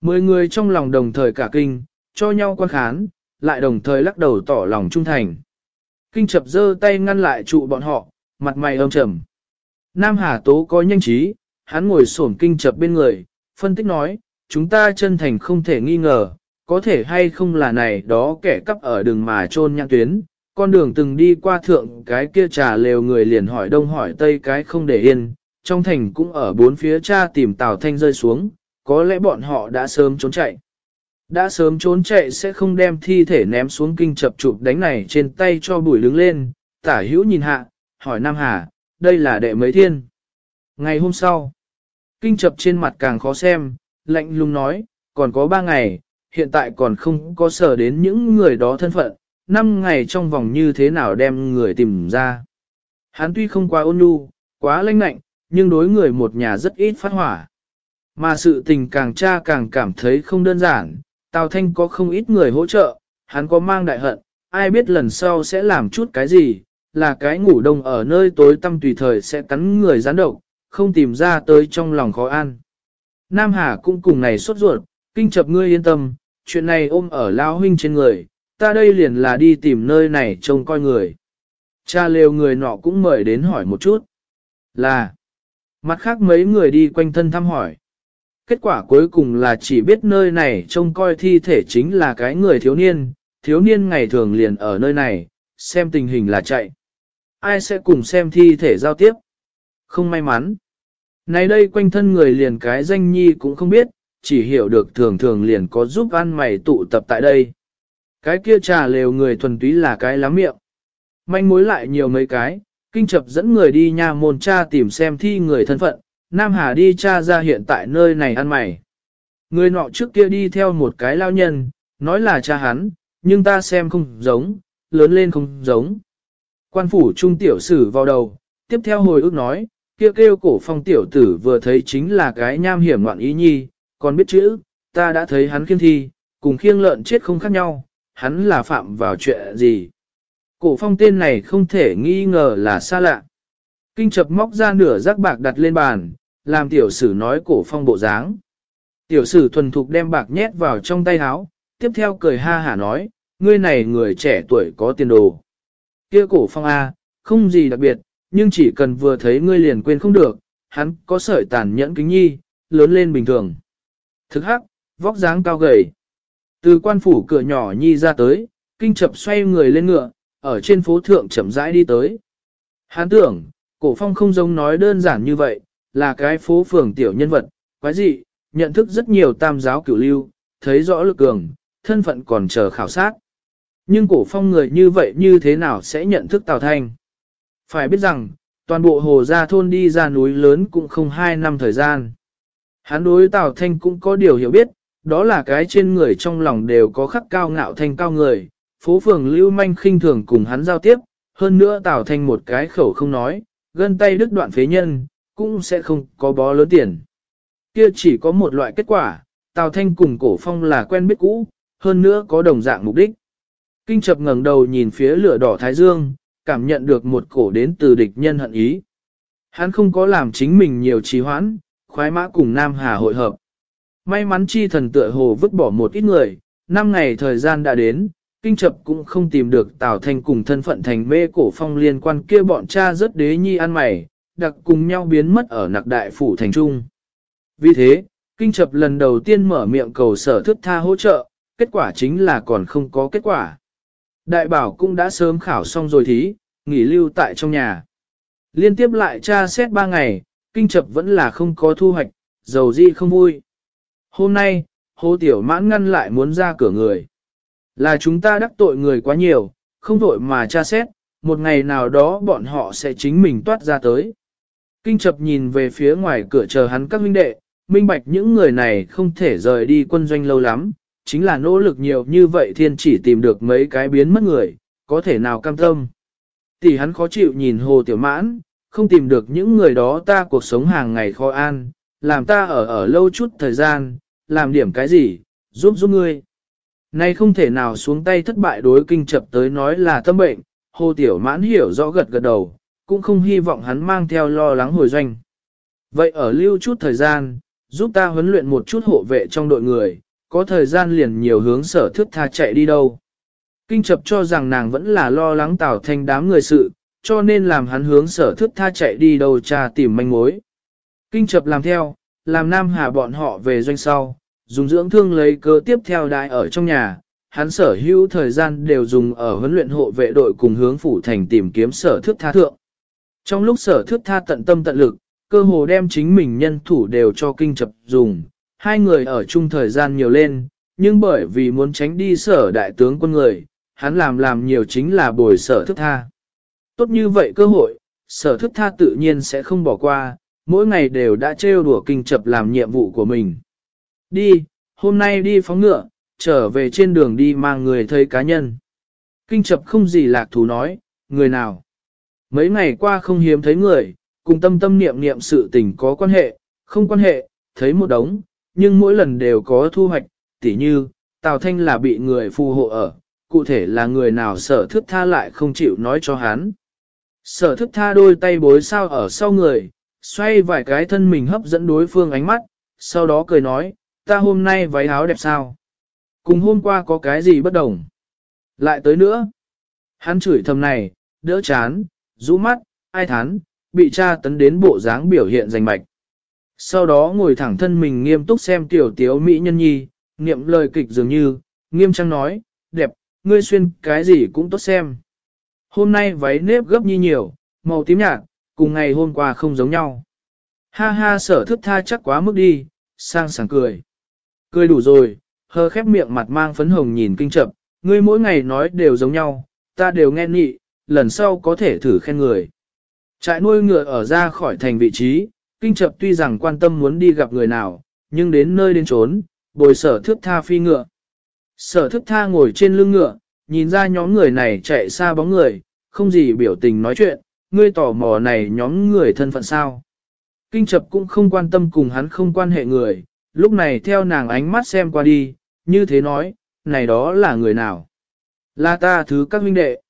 Mười người trong lòng đồng thời cả kinh, cho nhau quan khán, lại đồng thời lắc đầu tỏ lòng trung thành. Kinh chập giơ tay ngăn lại trụ bọn họ, mặt mày âm trầm. Nam Hà Tố có nhanh trí, hắn ngồi xổm kinh chập bên người, phân tích nói, chúng ta chân thành không thể nghi ngờ, có thể hay không là này đó kẻ cắp ở đường mà trôn nhãn tuyến, con đường từng đi qua thượng cái kia trà lều người liền hỏi đông hỏi tây cái không để yên, trong thành cũng ở bốn phía cha tìm Tào Thanh rơi xuống, có lẽ bọn họ đã sớm trốn chạy. Đã sớm trốn chạy sẽ không đem thi thể ném xuống kinh chập chụp đánh này trên tay cho bùi đứng lên, tả hữu nhìn hạ, hỏi Nam Hà, đây là đệ mấy thiên. Ngày hôm sau, kinh chập trên mặt càng khó xem, lạnh lùng nói, còn có ba ngày, hiện tại còn không có sở đến những người đó thân phận, năm ngày trong vòng như thế nào đem người tìm ra. Hắn tuy không quá ôn nhu, quá lãnh lạnh, nhưng đối người một nhà rất ít phát hỏa. Mà sự tình càng tra càng cảm thấy không đơn giản, Tào Thanh có không ít người hỗ trợ, hắn có mang đại hận, ai biết lần sau sẽ làm chút cái gì, là cái ngủ đông ở nơi tối tăm tùy thời sẽ cắn người gián độc, không tìm ra tới trong lòng khó an. Nam Hà cũng cùng này sốt ruột, kinh chập ngươi yên tâm, chuyện này ôm ở lao huynh trên người, ta đây liền là đi tìm nơi này trông coi người. Cha lều người nọ cũng mời đến hỏi một chút. Là, mặt khác mấy người đi quanh thân thăm hỏi. Kết quả cuối cùng là chỉ biết nơi này trông coi thi thể chính là cái người thiếu niên, thiếu niên ngày thường liền ở nơi này, xem tình hình là chạy. Ai sẽ cùng xem thi thể giao tiếp? Không may mắn. Này đây quanh thân người liền cái danh nhi cũng không biết, chỉ hiểu được thường thường liền có giúp ăn mày tụ tập tại đây. Cái kia trà lều người thuần túy là cái lắm miệng. Manh mối lại nhiều mấy cái, kinh chập dẫn người đi nhà môn cha tìm xem thi người thân phận, Nam Hà đi cha ra hiện tại nơi này ăn mày. Người nọ trước kia đi theo một cái lao nhân, nói là cha hắn, nhưng ta xem không giống, lớn lên không giống. Quan phủ trung tiểu sử vào đầu, tiếp theo hồi ước nói, kia kêu, kêu cổ phong tiểu tử vừa thấy chính là cái nham hiểm ngoạn ý nhi, còn biết chữ, ta đã thấy hắn khiêng thi, cùng khiêng lợn chết không khác nhau, hắn là phạm vào chuyện gì. Cổ phong tên này không thể nghi ngờ là xa lạ. Kinh chập móc ra nửa rác bạc đặt lên bàn, làm tiểu sử nói cổ phong bộ dáng. Tiểu sử thuần thục đem bạc nhét vào trong tay áo, tiếp theo cười ha hả nói, ngươi này người trẻ tuổi có tiền đồ. Kia cổ phong A, không gì đặc biệt, nhưng chỉ cần vừa thấy ngươi liền quên không được, hắn có sợi tàn nhẫn kính nhi, lớn lên bình thường. Thực hắc, vóc dáng cao gầy. Từ quan phủ cửa nhỏ nhi ra tới, kinh chập xoay người lên ngựa, ở trên phố thượng chậm rãi đi tới. Hắn tưởng, cổ phong không giống nói đơn giản như vậy, là cái phố phường tiểu nhân vật, quái dị, nhận thức rất nhiều tam giáo cửu lưu, thấy rõ lực cường, thân phận còn chờ khảo sát. Nhưng cổ phong người như vậy như thế nào sẽ nhận thức Tào Thanh? Phải biết rằng, toàn bộ hồ gia thôn đi ra núi lớn cũng không hai năm thời gian. Hắn đối Tào Thanh cũng có điều hiểu biết, đó là cái trên người trong lòng đều có khắc cao ngạo thanh cao người, phố phường lưu manh khinh thường cùng hắn giao tiếp, hơn nữa Tào Thanh một cái khẩu không nói, gân tay đứt đoạn phế nhân, cũng sẽ không có bó lớn tiền. Kia chỉ có một loại kết quả, Tào Thanh cùng cổ phong là quen biết cũ, hơn nữa có đồng dạng mục đích. Kinh chập ngẩng đầu nhìn phía lửa đỏ thái dương, cảm nhận được một cổ đến từ địch nhân hận ý. Hắn không có làm chính mình nhiều trì hoãn, khoái mã cùng Nam Hà hội hợp. May mắn chi thần tựa hồ vứt bỏ một ít người, năm ngày thời gian đã đến, kinh chập cũng không tìm được Tào Thanh cùng thân phận thành mê cổ phong liên quan kia bọn cha rất đế nhi ăn mày, đặc cùng nhau biến mất ở nặc đại phủ thành trung. Vì thế, kinh chập lần đầu tiên mở miệng cầu sở thức tha hỗ trợ, kết quả chính là còn không có kết quả. Đại bảo cũng đã sớm khảo xong rồi thí, nghỉ lưu tại trong nhà. Liên tiếp lại tra xét ba ngày, kinh chập vẫn là không có thu hoạch, dầu di không vui. Hôm nay, hô tiểu mãn ngăn lại muốn ra cửa người. Là chúng ta đắc tội người quá nhiều, không vội mà tra xét, một ngày nào đó bọn họ sẽ chính mình toát ra tới. Kinh chập nhìn về phía ngoài cửa chờ hắn các huynh đệ, minh bạch những người này không thể rời đi quân doanh lâu lắm, chính là nỗ lực nhiều như vậy thiên chỉ tìm được mấy cái biến mất người, có thể nào cam tâm. Tỷ hắn khó chịu nhìn hồ tiểu mãn, không tìm được những người đó ta cuộc sống hàng ngày khó an, làm ta ở ở lâu chút thời gian, làm điểm cái gì, giúp giúp ngươi. Nay không thể nào xuống tay thất bại đối kinh chập tới nói là tâm bệnh, hồ tiểu mãn hiểu rõ gật gật đầu, cũng không hy vọng hắn mang theo lo lắng hồi doanh. Vậy ở lưu chút thời gian, giúp ta huấn luyện một chút hộ vệ trong đội người, có thời gian liền nhiều hướng sở thức tha chạy đi đâu. Kinh chập cho rằng nàng vẫn là lo lắng tảo thanh đám người sự, cho nên làm hắn hướng sở thức tha chạy đi đâu tra tìm manh mối. Kinh chập làm theo, làm nam hà bọn họ về doanh sau, dùng dưỡng thương lấy cơ tiếp theo đại ở trong nhà, hắn sở hữu thời gian đều dùng ở huấn luyện hộ vệ đội cùng hướng phủ thành tìm kiếm sở thức tha thượng. Trong lúc sở thức tha tận tâm tận lực, cơ hồ đem chính mình nhân thủ đều cho kinh chập dùng, hai người ở chung thời gian nhiều lên, nhưng bởi vì muốn tránh đi sở đại tướng quân người, hắn làm làm nhiều chính là bồi sở thức tha. Tốt như vậy cơ hội, sở thức tha tự nhiên sẽ không bỏ qua, mỗi ngày đều đã trêu đùa kinh chập làm nhiệm vụ của mình. Đi, hôm nay đi phóng ngựa, trở về trên đường đi mang người thấy cá nhân. Kinh chập không gì lạc thú nói, người nào. Mấy ngày qua không hiếm thấy người, cùng tâm tâm niệm niệm sự tình có quan hệ, không quan hệ, thấy một đống, nhưng mỗi lần đều có thu hoạch, tỉ như, Tào Thanh là bị người phù hộ ở, cụ thể là người nào sở thức tha lại không chịu nói cho hắn. Sở thức tha đôi tay bối sao ở sau người, xoay vài cái thân mình hấp dẫn đối phương ánh mắt, sau đó cười nói, ta hôm nay váy áo đẹp sao? Cùng hôm qua có cái gì bất đồng? Lại tới nữa. Hắn chửi thầm này, đỡ chán, rũ mắt, ai thán, bị cha tấn đến bộ dáng biểu hiện rành mạch. Sau đó ngồi thẳng thân mình nghiêm túc xem tiểu tiếu mỹ nhân nhi, niệm lời kịch dường như, nghiêm trang nói, đẹp, ngươi xuyên cái gì cũng tốt xem. Hôm nay váy nếp gấp nhi nhiều, màu tím nhạt, cùng ngày hôm qua không giống nhau. Ha ha sở thức tha chắc quá mức đi, sang sảng cười. Cười đủ rồi, hơ khép miệng mặt mang phấn hồng nhìn kinh chậm, ngươi mỗi ngày nói đều giống nhau, ta đều nghe nhị, lần sau có thể thử khen người. Trại nuôi ngựa ở ra khỏi thành vị trí, kinh chập tuy rằng quan tâm muốn đi gặp người nào, nhưng đến nơi đến trốn, bồi sở thước tha phi ngựa. Sở thước tha ngồi trên lưng ngựa, nhìn ra nhóm người này chạy xa bóng người, không gì biểu tình nói chuyện, ngươi tò mò này nhóm người thân phận sao. Kinh chập cũng không quan tâm cùng hắn không quan hệ người, lúc này theo nàng ánh mắt xem qua đi, như thế nói, này đó là người nào? Là ta thứ các huynh đệ.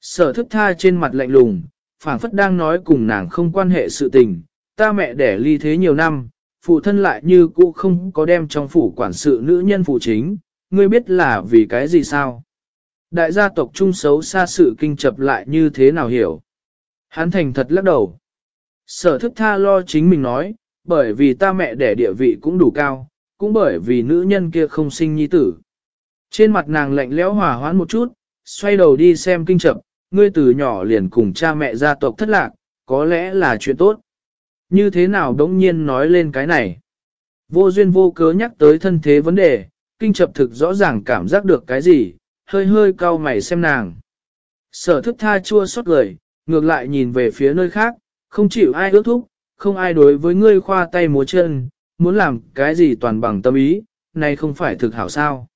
Sở thức tha trên mặt lạnh lùng, phảng phất đang nói cùng nàng không quan hệ sự tình, ta mẹ đẻ ly thế nhiều năm, phụ thân lại như cũ không có đem trong phủ quản sự nữ nhân phụ chính, ngươi biết là vì cái gì sao? Đại gia tộc trung xấu xa sự kinh chập lại như thế nào hiểu? Hắn thành thật lắc đầu. Sở thức tha lo chính mình nói, bởi vì ta mẹ đẻ địa vị cũng đủ cao, cũng bởi vì nữ nhân kia không sinh nhi tử. Trên mặt nàng lạnh lẽo hòa hoãn một chút, xoay đầu đi xem kinh chập, ngươi từ nhỏ liền cùng cha mẹ gia tộc thất lạc, có lẽ là chuyện tốt. Như thế nào đống nhiên nói lên cái này? Vô duyên vô cớ nhắc tới thân thế vấn đề, kinh chập thực rõ ràng cảm giác được cái gì, hơi hơi cau mày xem nàng. Sở thức tha chua xót lời, ngược lại nhìn về phía nơi khác, không chịu ai ước thúc, không ai đối với ngươi khoa tay múa chân, muốn làm cái gì toàn bằng tâm ý, này không phải thực hảo sao.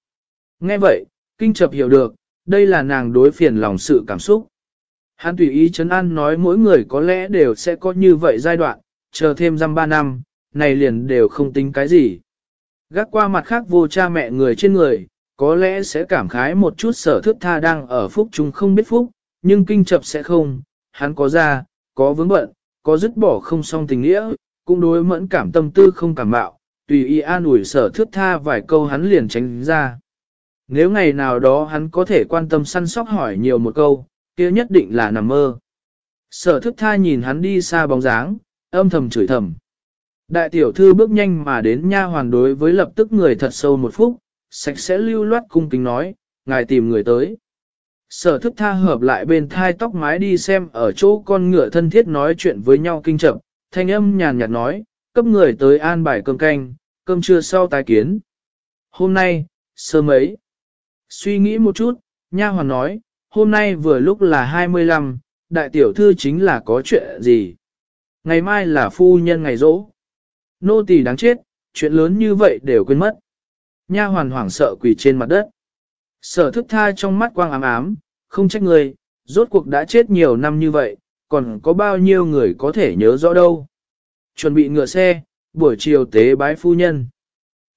Nghe vậy, kinh chập hiểu được, đây là nàng đối phiền lòng sự cảm xúc. Hắn tùy ý chấn an nói mỗi người có lẽ đều sẽ có như vậy giai đoạn, chờ thêm răm ba năm, này liền đều không tính cái gì. Gác qua mặt khác vô cha mẹ người trên người, có lẽ sẽ cảm khái một chút sở thước tha đang ở phúc chúng không biết phúc, nhưng kinh chập sẽ không, hắn có ra, có vướng bận, có dứt bỏ không xong tình nghĩa, cũng đối mẫn cảm tâm tư không cảm bạo, tùy y an ủi sở thước tha vài câu hắn liền tránh ra. Nếu ngày nào đó hắn có thể quan tâm săn sóc hỏi nhiều một câu, kia nhất định là nằm mơ. Sở thức tha nhìn hắn đi xa bóng dáng, âm thầm chửi thầm. Đại tiểu thư bước nhanh mà đến nha hoàn đối với lập tức người thật sâu một phút, sạch sẽ lưu loát cung kính nói, ngài tìm người tới. Sở thức tha hợp lại bên thai tóc mái đi xem ở chỗ con ngựa thân thiết nói chuyện với nhau kinh chậm, thanh âm nhàn nhạt nói, cấp người tới an bài cơm canh, cơm trưa sau tái kiến. Hôm nay, sớm ấy. Suy nghĩ một chút, nha hoàn nói, hôm nay vừa lúc là 25, đại tiểu thư chính là có chuyện gì. Ngày mai là phu nhân ngày rỗ. Nô tỳ đáng chết, chuyện lớn như vậy đều quên mất. Nha hoàn hoảng sợ quỳ trên mặt đất. Sở thức tha trong mắt quang ám ám, không trách người, rốt cuộc đã chết nhiều năm như vậy, còn có bao nhiêu người có thể nhớ rõ đâu. Chuẩn bị ngựa xe, buổi chiều tế bái phu nhân.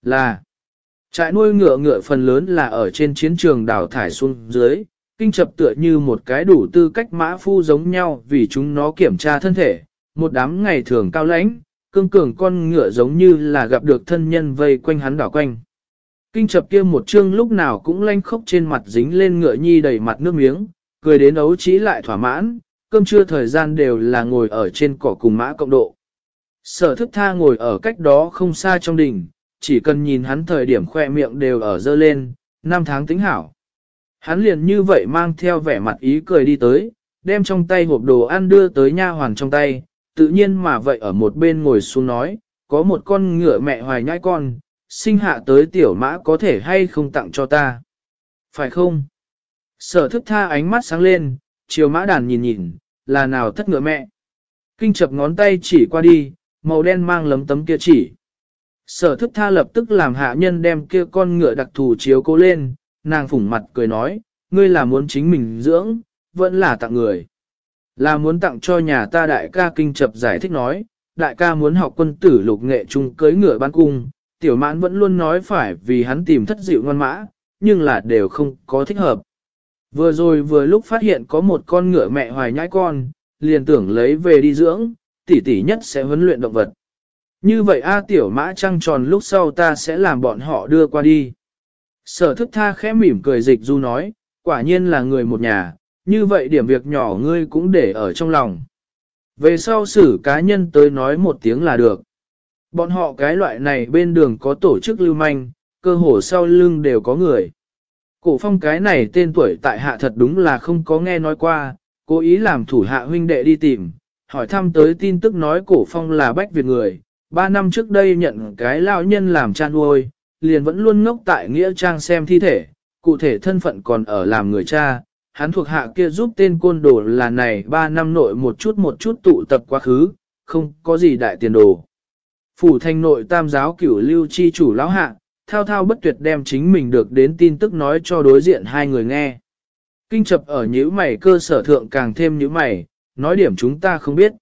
Là, trại nuôi ngựa ngựa phần lớn là ở trên chiến trường đào thải xuống dưới, kinh chập tựa như một cái đủ tư cách mã phu giống nhau vì chúng nó kiểm tra thân thể, một đám ngày thường cao lãnh, cương cường con ngựa giống như là gặp được thân nhân vây quanh hắn đảo quanh. Kinh chập kia một chương lúc nào cũng lanh khốc trên mặt dính lên ngựa nhi đầy mặt nước miếng, cười đến ấu trí lại thỏa mãn, cơm trưa thời gian đều là ngồi ở trên cỏ cùng mã cộng độ. Sở thức tha ngồi ở cách đó không xa trong đỉnh, chỉ cần nhìn hắn thời điểm khoe miệng đều ở dơ lên, năm tháng tính hảo. Hắn liền như vậy mang theo vẻ mặt ý cười đi tới, đem trong tay hộp đồ ăn đưa tới nha hoàng trong tay, tự nhiên mà vậy ở một bên ngồi xuống nói, có một con ngựa mẹ hoài nhai con, sinh hạ tới tiểu mã có thể hay không tặng cho ta. Phải không? Sở thức tha ánh mắt sáng lên, chiều mã đàn nhìn nhìn, là nào thất ngựa mẹ. Kinh chập ngón tay chỉ qua đi, màu đen mang lấm tấm kia chỉ. Sở thức tha lập tức làm hạ nhân đem kia con ngựa đặc thù chiếu cố lên, nàng phủng mặt cười nói, ngươi là muốn chính mình dưỡng, vẫn là tặng người. Là muốn tặng cho nhà ta đại ca kinh chập giải thích nói, đại ca muốn học quân tử lục nghệ trung cưới ngựa bán cung, tiểu mãn vẫn luôn nói phải vì hắn tìm thất dịu ngoan mã, nhưng là đều không có thích hợp. Vừa rồi vừa lúc phát hiện có một con ngựa mẹ hoài nhãi con, liền tưởng lấy về đi dưỡng, tỷ tỷ nhất sẽ huấn luyện động vật. Như vậy A tiểu mã trăng tròn lúc sau ta sẽ làm bọn họ đưa qua đi. Sở thức tha khẽ mỉm cười dịch du nói, quả nhiên là người một nhà, như vậy điểm việc nhỏ ngươi cũng để ở trong lòng. Về sau xử cá nhân tới nói một tiếng là được. Bọn họ cái loại này bên đường có tổ chức lưu manh, cơ hồ sau lưng đều có người. Cổ phong cái này tên tuổi tại hạ thật đúng là không có nghe nói qua, cố ý làm thủ hạ huynh đệ đi tìm, hỏi thăm tới tin tức nói cổ phong là bách Việt người, ba năm trước đây nhận cái lao nhân làm cha nuôi, liền vẫn luôn ngốc tại Nghĩa Trang xem thi thể, cụ thể thân phận còn ở làm người cha, hắn thuộc hạ kia giúp tên côn đồ là này ba năm nội một chút một chút tụ tập quá khứ, không có gì đại tiền đồ. Phủ thành nội tam giáo cửu lưu chi chủ lão hạ, thao thao bất tuyệt đem chính mình được đến tin tức nói cho đối diện hai người nghe. Kinh chập ở nhữ mày cơ sở thượng càng thêm nhữ mày, nói điểm chúng ta không biết.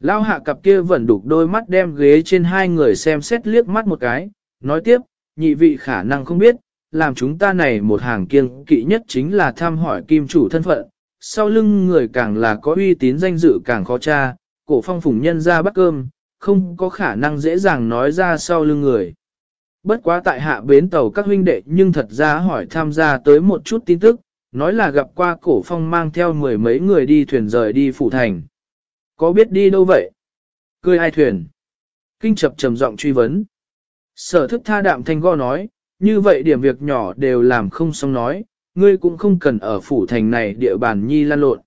Lao hạ cặp kia vẫn đục đôi mắt đem ghế trên hai người xem xét liếc mắt một cái, nói tiếp, nhị vị khả năng không biết, làm chúng ta này một hàng kiêng kỵ nhất chính là tham hỏi kim chủ thân phận, sau lưng người càng là có uy tín danh dự càng khó tra, cổ phong phùng nhân ra bắt cơm, không có khả năng dễ dàng nói ra sau lưng người. Bất quá tại hạ bến tàu các huynh đệ nhưng thật ra hỏi tham gia tới một chút tin tức, nói là gặp qua cổ phong mang theo mười mấy người đi thuyền rời đi phủ thành. Có biết đi đâu vậy? Cười ai thuyền? Kinh chập trầm giọng truy vấn. Sở thức tha đạm thanh go nói, như vậy điểm việc nhỏ đều làm không xong nói, ngươi cũng không cần ở phủ thành này địa bàn nhi lan lộn.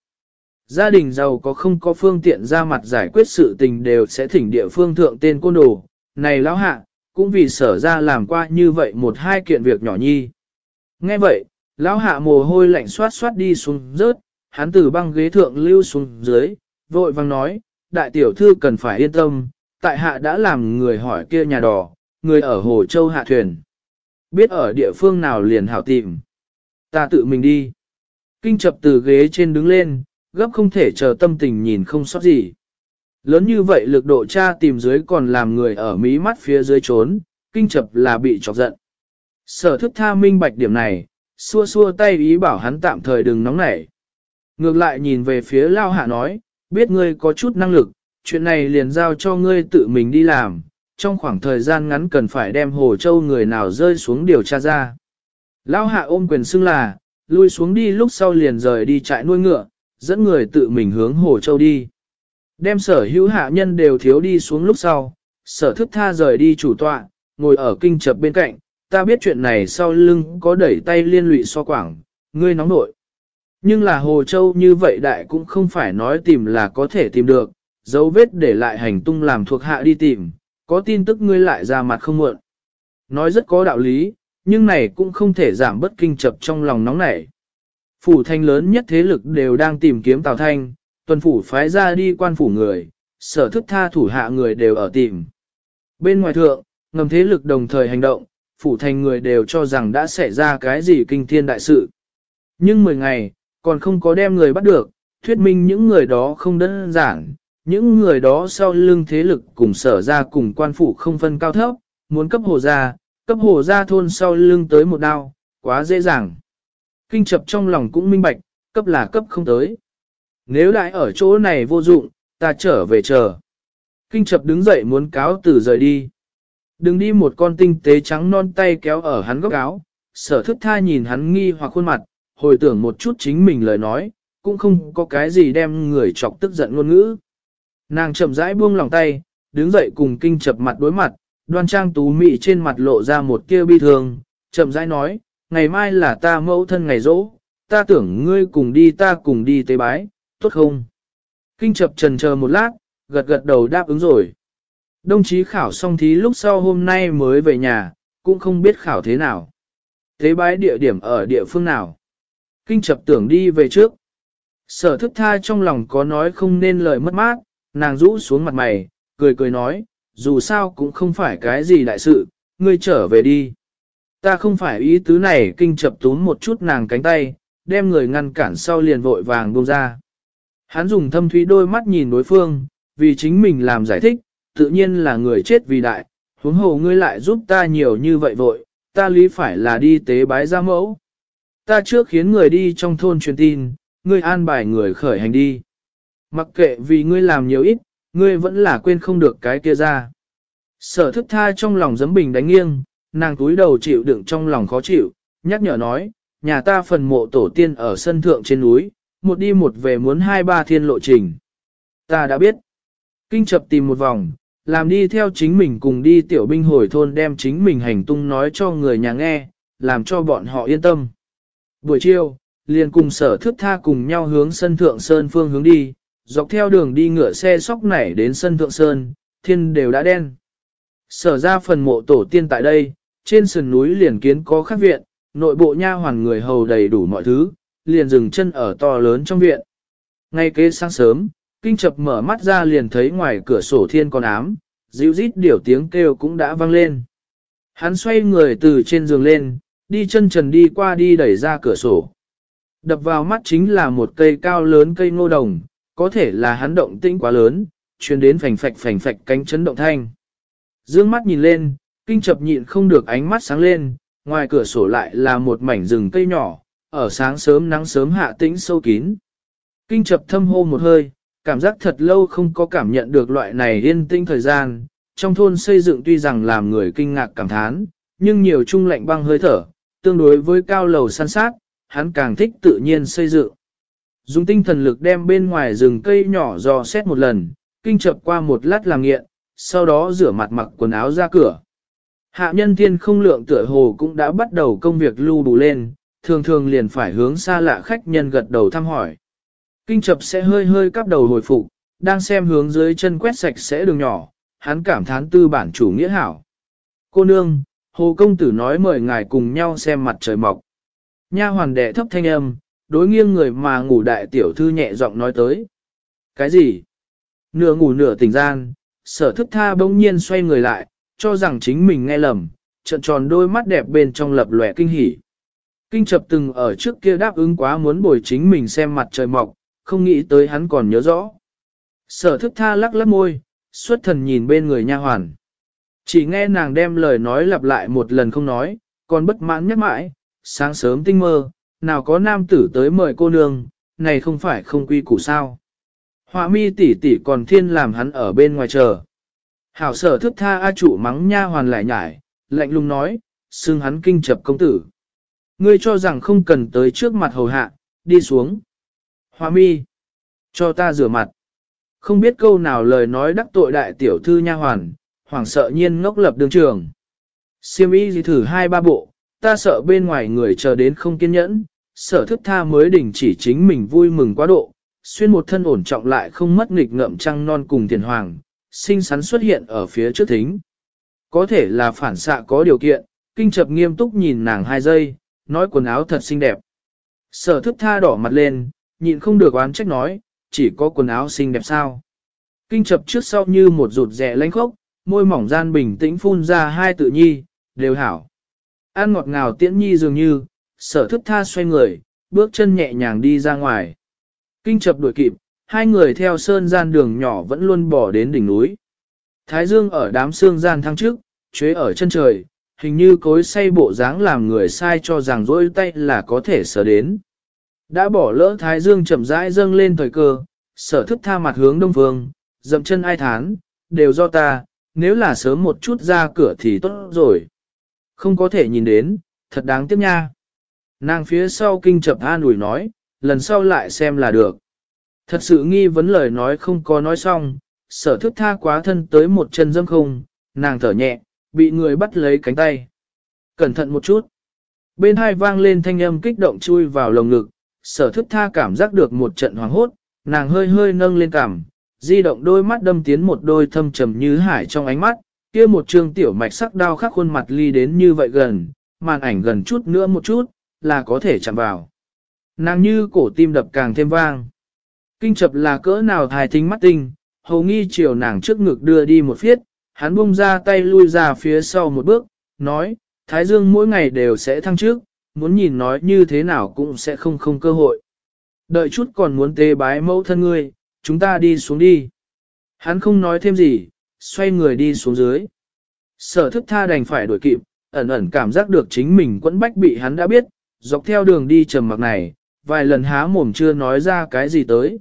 Gia đình giàu có không có phương tiện ra mặt giải quyết sự tình đều sẽ thỉnh địa phương thượng tên côn đồ, này lão hạ, cũng vì sở ra làm qua như vậy một hai kiện việc nhỏ nhi. Nghe vậy, lão hạ mồ hôi lạnh xoát xoát đi xuống rớt, hắn từ băng ghế thượng lưu xuống dưới, vội vang nói, đại tiểu thư cần phải yên tâm, tại hạ đã làm người hỏi kia nhà đỏ người ở Hồ Châu hạ thuyền. Biết ở địa phương nào liền hảo tìm. Ta tự mình đi. Kinh chập từ ghế trên đứng lên, gấp không thể chờ tâm tình nhìn không sót gì. Lớn như vậy lực độ cha tìm dưới còn làm người ở mí mắt phía dưới trốn, kinh chập là bị chọc giận. Sở thức tha minh bạch điểm này, xua xua tay ý bảo hắn tạm thời đừng nóng nảy. Ngược lại nhìn về phía lao hạ nói, biết ngươi có chút năng lực, chuyện này liền giao cho ngươi tự mình đi làm, trong khoảng thời gian ngắn cần phải đem Hồ Châu người nào rơi xuống điều tra ra. Lao hạ ôm quyền xưng là, lui xuống đi lúc sau liền rời đi trại nuôi ngựa, dẫn người tự mình hướng Hồ Châu đi. Đem sở hữu hạ nhân đều thiếu đi xuống lúc sau, sở thức tha rời đi chủ tọa, ngồi ở kinh chập bên cạnh, ta biết chuyện này sau lưng có đẩy tay liên lụy so quảng, ngươi nóng nội. Nhưng là Hồ Châu như vậy đại cũng không phải nói tìm là có thể tìm được, dấu vết để lại hành tung làm thuộc hạ đi tìm, có tin tức ngươi lại ra mặt không muộn. Nói rất có đạo lý, nhưng này cũng không thể giảm bất kinh chập trong lòng nóng nảy. Phủ thanh lớn nhất thế lực đều đang tìm kiếm Tào Thanh, tuần phủ phái ra đi quan phủ người, sở thức tha thủ hạ người đều ở tìm. Bên ngoài thượng, ngầm thế lực đồng thời hành động, phủ thành người đều cho rằng đã xảy ra cái gì kinh thiên đại sự. Nhưng 10 ngày, còn không có đem người bắt được, thuyết minh những người đó không đơn giản, những người đó sau lưng thế lực cùng sở ra cùng quan phủ không phân cao thấp, muốn cấp hồ ra, cấp hồ ra thôn sau lưng tới một đao, quá dễ dàng. Kinh chập trong lòng cũng minh bạch, cấp là cấp không tới. Nếu lại ở chỗ này vô dụng, ta trở về chờ. Kinh chập đứng dậy muốn cáo từ rời đi. Đừng đi một con tinh tế trắng non tay kéo ở hắn góc áo, sở thức tha nhìn hắn nghi hoặc khuôn mặt, hồi tưởng một chút chính mình lời nói, cũng không có cái gì đem người chọc tức giận ngôn ngữ. Nàng chậm rãi buông lòng tay, đứng dậy cùng kinh chập mặt đối mặt, đoan trang tú mị trên mặt lộ ra một kia bi thường, chậm rãi nói, ngày mai là ta mẫu thân ngày rỗ, ta tưởng ngươi cùng đi ta cùng đi tế bái, tốt không? Kinh chập trần chờ một lát, gật gật đầu đáp ứng rồi. Đồng chí khảo xong thí lúc sau hôm nay mới về nhà, cũng không biết khảo thế nào. Tế bái địa điểm ở địa phương nào? Kinh chập tưởng đi về trước. Sở thức tha trong lòng có nói không nên lời mất mát, nàng rũ xuống mặt mày, cười cười nói, dù sao cũng không phải cái gì đại sự, ngươi trở về đi. Ta không phải ý tứ này kinh chập tún một chút nàng cánh tay, đem người ngăn cản sau liền vội vàng buông ra. Hắn dùng thâm thúy đôi mắt nhìn đối phương, vì chính mình làm giải thích, tự nhiên là người chết vì đại, huống hồ ngươi lại giúp ta nhiều như vậy vội, ta lý phải là đi tế bái gia mẫu. Ta trước khiến người đi trong thôn truyền tin, ngươi an bài người khởi hành đi. Mặc kệ vì ngươi làm nhiều ít, ngươi vẫn là quên không được cái kia ra. Sở thức tha trong lòng giấm bình đánh nghiêng, nàng túi đầu chịu đựng trong lòng khó chịu, nhắc nhở nói, nhà ta phần mộ tổ tiên ở sân thượng trên núi, một đi một về muốn hai ba thiên lộ trình. Ta đã biết. Kinh chập tìm một vòng, làm đi theo chính mình cùng đi tiểu binh hồi thôn đem chính mình hành tung nói cho người nhà nghe, làm cho bọn họ yên tâm. Buổi chiều, liền cùng sở thức tha cùng nhau hướng sân thượng sơn phương hướng đi, dọc theo đường đi ngựa xe sóc nảy đến sân thượng sơn, thiên đều đã đen. Sở ra phần mộ tổ tiên tại đây, trên sườn núi liền kiến có khắc viện, nội bộ nha hoàn người hầu đầy đủ mọi thứ, liền dừng chân ở to lớn trong viện. Ngay kế sáng sớm, kinh chập mở mắt ra liền thấy ngoài cửa sổ thiên còn ám, dịu rít điểu tiếng kêu cũng đã vang lên. Hắn xoay người từ trên giường lên, đi chân trần đi qua đi đẩy ra cửa sổ. Đập vào mắt chính là một cây cao lớn cây ngô đồng, có thể là hắn động tĩnh quá lớn, truyền đến phành phạch phành phạch cánh chấn động thanh. Dương mắt nhìn lên, kinh chập nhịn không được ánh mắt sáng lên, ngoài cửa sổ lại là một mảnh rừng cây nhỏ, ở sáng sớm nắng sớm hạ tĩnh sâu kín. Kinh chập thâm hô một hơi, cảm giác thật lâu không có cảm nhận được loại này yên tĩnh thời gian, trong thôn xây dựng tuy rằng làm người kinh ngạc cảm thán, nhưng nhiều trung lạnh băng hơi thở, tương đối với cao lầu san sát, hắn càng thích tự nhiên xây dựng. Dùng tinh thần lực đem bên ngoài rừng cây nhỏ dò xét một lần, kinh chập qua một lát làm nghiện, sau đó rửa mặt mặc quần áo ra cửa. Hạ nhân thiên không lượng tựa hồ cũng đã bắt đầu công việc lưu đủ lên, thường thường liền phải hướng xa lạ khách nhân gật đầu thăm hỏi. Kinh chập sẽ hơi hơi cắp đầu hồi phục, đang xem hướng dưới chân quét sạch sẽ đường nhỏ, hắn cảm thán tư bản chủ nghĩa hảo. Cô nương, hồ công tử nói mời ngài cùng nhau xem mặt trời mọc. Nha hoàn đệ thấp thanh âm, đối nghiêng người mà ngủ đại tiểu thư nhẹ giọng nói tới. Cái gì? Nửa ngủ nửa tỉnh gian, sở thức tha bỗng nhiên xoay người lại, cho rằng chính mình nghe lầm, trận tròn đôi mắt đẹp bên trong lập lòe kinh hỉ. Kinh chập từng ở trước kia đáp ứng quá muốn bồi chính mình xem mặt trời mọc, không nghĩ tới hắn còn nhớ rõ. Sở thức tha lắc lắc môi, xuất thần nhìn bên người nha hoàn. Chỉ nghe nàng đem lời nói lặp lại một lần không nói, còn bất mãn nhắc mãi, sáng sớm tinh mơ, nào có nam tử tới mời cô nương, này không phải không quy củ sao. Họa mi tỷ tỷ còn thiên làm hắn ở bên ngoài chờ. Hảo sở thức tha A chủ mắng nha hoàn lại nhải, lạnh lùng nói, xưng hắn kinh chập công tử. Ngươi cho rằng không cần tới trước mặt hầu hạ, đi xuống. Hoa mi, cho ta rửa mặt. Không biết câu nào lời nói đắc tội đại tiểu thư nha hoàn, hoảng sợ nhiên ngốc lập đường trường. Siêm y gì thử hai ba bộ, ta sợ bên ngoài người chờ đến không kiên nhẫn, sở thức tha mới đình chỉ chính mình vui mừng quá độ, xuyên một thân ổn trọng lại không mất nghịch ngợm trăng non cùng tiền hoàng, xinh xắn xuất hiện ở phía trước thính. Có thể là phản xạ có điều kiện, kinh chập nghiêm túc nhìn nàng hai giây, nói quần áo thật xinh đẹp. Sở thức tha đỏ mặt lên, nhịn không được oán trách nói, chỉ có quần áo xinh đẹp sao. Kinh chập trước sau như một rụt rẻ lánh khốc, môi mỏng gian bình tĩnh phun ra hai tự nhi, đều hảo. An ngọt ngào tiễn nhi dường như, sở thức tha xoay người, bước chân nhẹ nhàng đi ra ngoài. Kinh chập đuổi kịp, hai người theo sơn gian đường nhỏ vẫn luôn bỏ đến đỉnh núi. Thái dương ở đám sương gian thăng trước, chế ở chân trời, hình như cối say bộ dáng làm người sai cho rằng dỗi tay là có thể sở đến. Đã bỏ lỡ thái dương chậm rãi dâng lên thời cơ, sở thức tha mặt hướng đông phương, dậm chân ai thán, đều do ta, nếu là sớm một chút ra cửa thì tốt rồi. Không có thể nhìn đến, thật đáng tiếc nha. Nàng phía sau kinh chập an ủi nói, lần sau lại xem là được. Thật sự nghi vấn lời nói không có nói xong, sở thức tha quá thân tới một chân dâm không, nàng thở nhẹ, bị người bắt lấy cánh tay. Cẩn thận một chút. Bên hai vang lên thanh âm kích động chui vào lồng ngực, sở thức tha cảm giác được một trận hoàng hốt, nàng hơi hơi nâng lên cảm, di động đôi mắt đâm tiến một đôi thâm trầm như hải trong ánh mắt, kia một trương tiểu mạch sắc đao khắc khuôn mặt ly đến như vậy gần, màn ảnh gần chút nữa một chút, là có thể chạm vào. Nàng như cổ tim đập càng thêm vang. Kinh chập là cỡ nào thài thính mắt tinh, hầu nghi chiều nàng trước ngực đưa đi một phiết, hắn bung ra tay lui ra phía sau một bước, nói, Thái Dương mỗi ngày đều sẽ thăng trước, muốn nhìn nói như thế nào cũng sẽ không không cơ hội. Đợi chút còn muốn tê bái mẫu thân ngươi, chúng ta đi xuống đi. Hắn không nói thêm gì, xoay người đi xuống dưới. Sở thức tha đành phải đuổi kịp, ẩn ẩn cảm giác được chính mình quẫn bách bị hắn đã biết, dọc theo đường đi trầm mặc này, vài lần há mồm chưa nói ra cái gì tới.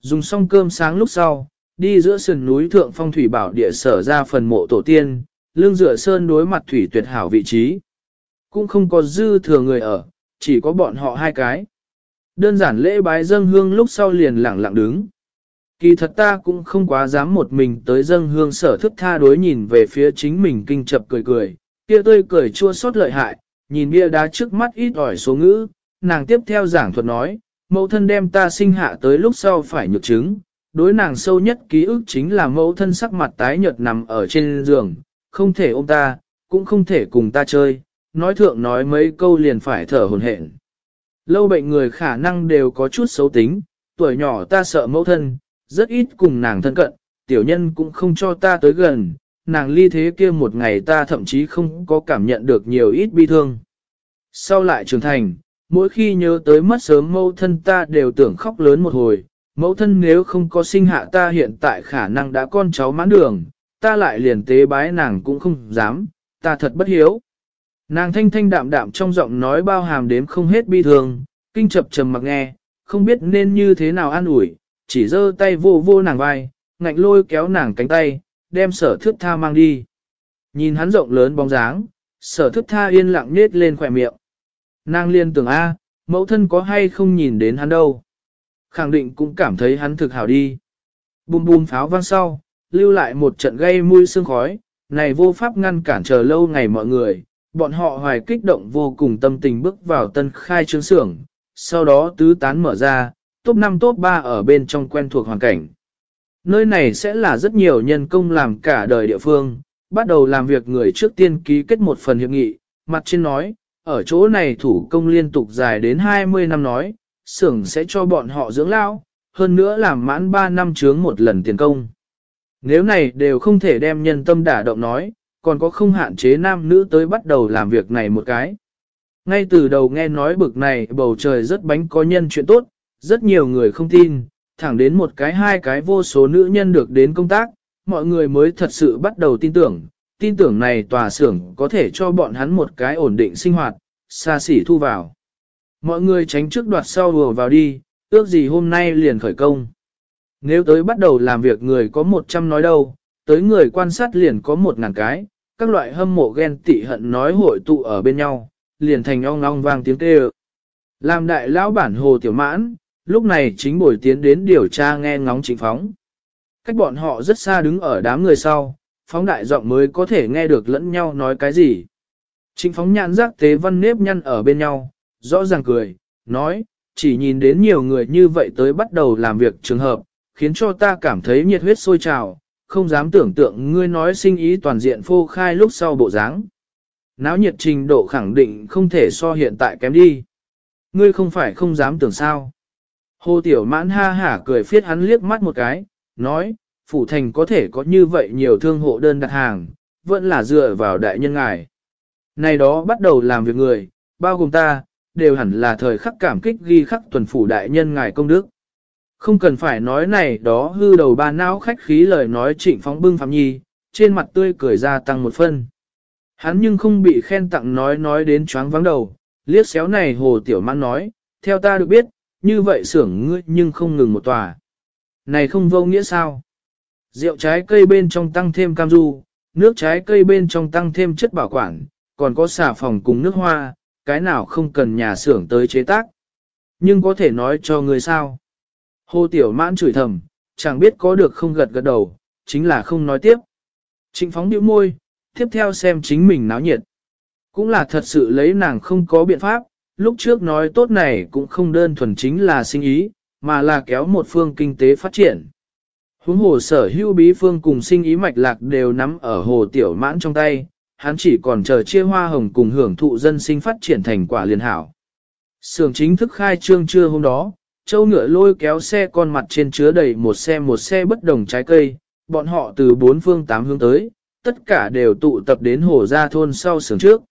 Dùng xong cơm sáng lúc sau, đi giữa sườn núi thượng phong thủy bảo địa sở ra phần mộ tổ tiên, lương dựa sơn đối mặt thủy tuyệt hảo vị trí. Cũng không có dư thừa người ở, chỉ có bọn họ hai cái. Đơn giản lễ bái dâng hương lúc sau liền lặng lặng đứng. Kỳ thật ta cũng không quá dám một mình tới dâng hương sở thức tha đối nhìn về phía chính mình kinh chập cười cười, kia tươi cười chua xót lợi hại, nhìn bia đá trước mắt ít ỏi số ngữ, nàng tiếp theo giảng thuật nói, mẫu thân đem ta sinh hạ tới lúc sau phải nhược chứng, đối nàng sâu nhất ký ức chính là mẫu thân sắc mặt tái nhợt nằm ở trên giường, không thể ôm ta, cũng không thể cùng ta chơi, nói thượng nói mấy câu liền phải thở hồn hển. Lâu bệnh người khả năng đều có chút xấu tính, tuổi nhỏ ta sợ mẫu thân, rất ít cùng nàng thân cận, tiểu nhân cũng không cho ta tới gần, nàng ly thế kia một ngày ta thậm chí không có cảm nhận được nhiều ít bi thương. Sau lại trưởng thành, mỗi khi nhớ tới mất sớm mẫu thân ta đều tưởng khóc lớn một hồi, mẫu thân nếu không có sinh hạ ta hiện tại khả năng đã con cháu mãn đường, ta lại liền tế bái nàng cũng không dám, ta thật bất hiếu. Nàng thanh thanh đạm đạm trong giọng nói bao hàm đếm không hết bi thường, kinh chập trầm mặc nghe, không biết nên như thế nào an ủi, chỉ giơ tay vô vô nàng vai, ngạnh lôi kéo nàng cánh tay, đem sở thước tha mang đi. Nhìn hắn rộng lớn bóng dáng, sở thước tha yên lặng nết lên khỏe miệng. Nàng liên tưởng A, mẫu thân có hay không nhìn đến hắn đâu. Khẳng định cũng cảm thấy hắn thực hảo đi. Bùm bùm pháo vang sau, lưu lại một trận gây mùi sương khói, này vô pháp ngăn cản chờ lâu ngày mọi người, bọn họ hoài kích động vô cùng tâm tình bước vào tân khai trương xưởng, sau đó tứ tán mở ra, top 5 top 3 ở bên trong quen thuộc hoàn cảnh. Nơi này sẽ là rất nhiều nhân công làm cả đời địa phương, bắt đầu làm việc người trước tiên ký kết một phần hiệp nghị, mặt trên nói, ở chỗ này thủ công liên tục dài đến 20 năm nói, xưởng sẽ cho bọn họ dưỡng lao, hơn nữa làm mãn 3 năm chướng một lần tiền công. Nếu này đều không thể đem nhân tâm đả động nói, còn có không hạn chế nam nữ tới bắt đầu làm việc này một cái. Ngay từ đầu nghe nói bực này bầu trời rất bánh có nhân chuyện tốt, rất nhiều người không tin, thẳng đến một cái hai cái vô số nữ nhân được đến công tác, mọi người mới thật sự bắt đầu tin tưởng, tin tưởng này tòa xưởng có thể cho bọn hắn một cái ổn định sinh hoạt, xa xỉ thu vào. Mọi người tránh trước đoạt sau vừa vào đi, ước gì hôm nay liền khởi công. Nếu tới bắt đầu làm việc người có 100 nói đâu, tới người quan sát liền có một ngàn cái, các loại hâm mộ ghen tị hận nói hội tụ ở bên nhau, liền thành ong ong vang tiếng kêu. Làm đại lão bản hồ tiểu mãn, lúc này chính buổi tiến đến điều tra nghe ngóng chính phóng. Cách bọn họ rất xa đứng ở đám người sau, phóng đại giọng mới có thể nghe được lẫn nhau nói cái gì. Chính phóng nhãn giác tế văn nếp nhăn ở bên nhau, rõ ràng cười, nói, chỉ nhìn đến nhiều người như vậy tới bắt đầu làm việc trường hợp, khiến cho ta cảm thấy nhiệt huyết sôi trào, không dám tưởng tượng ngươi nói sinh ý toàn diện phô khai lúc sau bộ dáng. Náo nhiệt trình độ khẳng định không thể so hiện tại kém đi. Ngươi không phải không dám tưởng sao. Hồ Tiểu Mãn ha hả cười phiết hắn liếc mắt một cái, nói, Phủ Thành có thể có như vậy nhiều thương hộ đơn đặt hàng, vẫn là dựa vào đại nhân ngài. Này đó bắt đầu làm việc người, bao gồm ta, đều hẳn là thời khắc cảm kích ghi khắc tuần phủ đại nhân ngài công đức. Không cần phải nói này đó hư đầu ba não khách khí lời nói trịnh phóng bưng phạm nhi, trên mặt tươi cười ra tăng một phân. Hắn nhưng không bị khen tặng nói nói đến choáng vắng đầu, liếc xéo này hồ tiểu mãn nói, theo ta được biết, như vậy xưởng ngươi nhưng không ngừng một tòa. Này không vô nghĩa sao? Rượu trái cây bên trong tăng thêm cam du, nước trái cây bên trong tăng thêm chất bảo quản, còn có xà phòng cùng nước hoa, cái nào không cần nhà xưởng tới chế tác. Nhưng có thể nói cho người sao? Hồ Tiểu Mãn chửi thầm, chẳng biết có được không gật gật đầu, chính là không nói tiếp. Trịnh phóng điệu môi, tiếp theo xem chính mình náo nhiệt. Cũng là thật sự lấy nàng không có biện pháp, lúc trước nói tốt này cũng không đơn thuần chính là sinh ý, mà là kéo một phương kinh tế phát triển. Huống hồ sở hữu bí phương cùng sinh ý mạch lạc đều nắm ở hồ tiểu mãn trong tay, hắn chỉ còn chờ chia hoa hồng cùng hưởng thụ dân sinh phát triển thành quả liên hảo. Sưởng chính thức khai trương trưa hôm đó, châu ngựa lôi kéo xe con mặt trên chứa đầy một xe một xe bất đồng trái cây, bọn họ từ bốn phương tám hướng tới, tất cả đều tụ tập đến hồ gia thôn sau sưởng trước.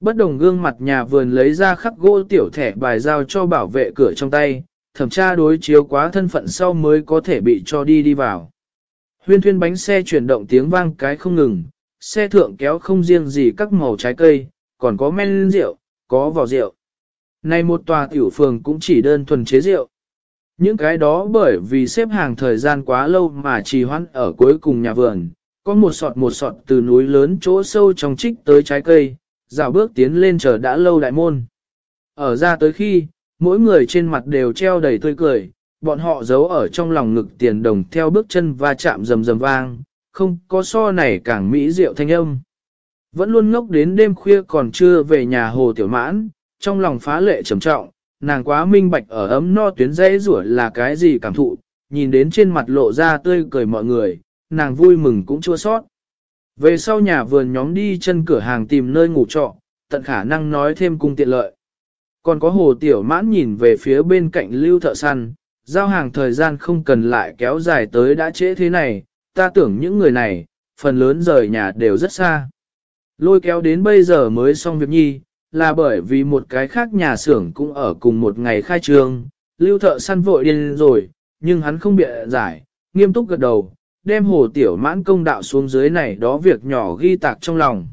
Bất đồng gương mặt nhà vườn lấy ra khắc gỗ tiểu thẻ bài giao cho bảo vệ cửa trong tay, thẩm tra đối chiếu quá thân phận sau mới có thể bị cho đi đi vào. Huyên thuyên bánh xe chuyển động tiếng vang cái không ngừng, xe thượng kéo không riêng gì các màu trái cây, còn có men rượu, có vỏ rượu. Này một tòa tiểu phường cũng chỉ đơn thuần chế rượu. Những cái đó bởi vì xếp hàng thời gian quá lâu mà trì hoãn ở cuối cùng nhà vườn, có một sọt một sọt từ núi lớn chỗ sâu trong trích tới trái cây, dạo bước tiến lên chờ đã lâu đại môn. Ở ra tới khi, mỗi người trên mặt đều treo đầy tươi cười, bọn họ giấu ở trong lòng ngực tiền đồng theo bước chân và chạm rầm rầm vang, không có so này càng mỹ diệu thanh âm. Vẫn luôn ngốc đến đêm khuya còn chưa về nhà hồ tiểu mãn, trong lòng phá lệ trầm trọng, nàng quá minh bạch ở ấm no tuyến dãy rủa là cái gì cảm thụ, nhìn đến trên mặt lộ ra tươi cười mọi người, nàng vui mừng cũng chua sót. Về sau nhà vườn nhóm đi chân cửa hàng tìm nơi ngủ trọ, tận khả năng nói thêm cung tiện lợi. Còn có hồ tiểu mãn nhìn về phía bên cạnh lưu thợ săn, giao hàng thời gian không cần lại kéo dài tới đã trễ thế này, ta tưởng những người này, phần lớn rời nhà đều rất xa. Lôi kéo đến bây giờ mới xong việc nhi, là bởi vì một cái khác nhà xưởng cũng ở cùng một ngày khai trương, lưu thợ săn vội điên rồi, nhưng hắn không bịa giải, nghiêm túc gật đầu, đem hồ tiểu mãn công đạo xuống dưới này đó việc nhỏ ghi tạc trong lòng.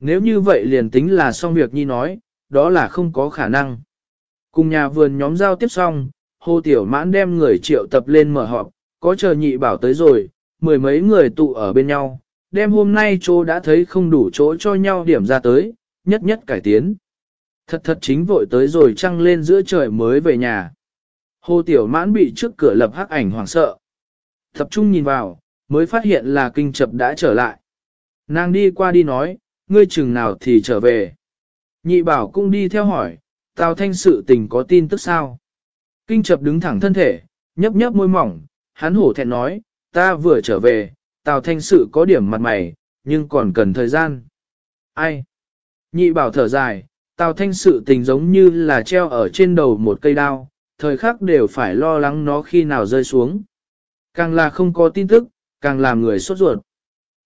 Nếu như vậy liền tính là xong việc nhi nói, đó là không có khả năng. Cùng nhà vườn nhóm giao tiếp xong, hồ tiểu mãn đem người triệu tập lên mở họp, có chờ nhị bảo tới rồi, mười mấy người tụ ở bên nhau, đem hôm nay chỗ đã thấy không đủ chỗ cho nhau điểm ra tới, nhất nhất cải tiến. Thật thật chính vội tới rồi trăng lên giữa trời mới về nhà. Hồ Tiểu Mãn bị trước cửa lập hắc ảnh hoảng sợ. Tập trung nhìn vào, mới phát hiện là kinh chập đã trở lại. Nàng đi qua đi nói, ngươi chừng nào thì trở về. Nhị bảo cũng đi theo hỏi, Tào Thanh sự tình có tin tức sao? Kinh chập đứng thẳng thân thể, nhấp nhấp môi mỏng, hắn hổ thẹn nói, ta vừa trở về, Tào Thanh sự có điểm mặt mày, nhưng còn cần thời gian. Ai? Nhị bảo thở dài, Tào Thanh sự tình giống như là treo ở trên đầu một cây đao, thời khắc đều phải lo lắng nó khi nào rơi xuống. Càng là không có tin tức, càng làm người sốt ruột.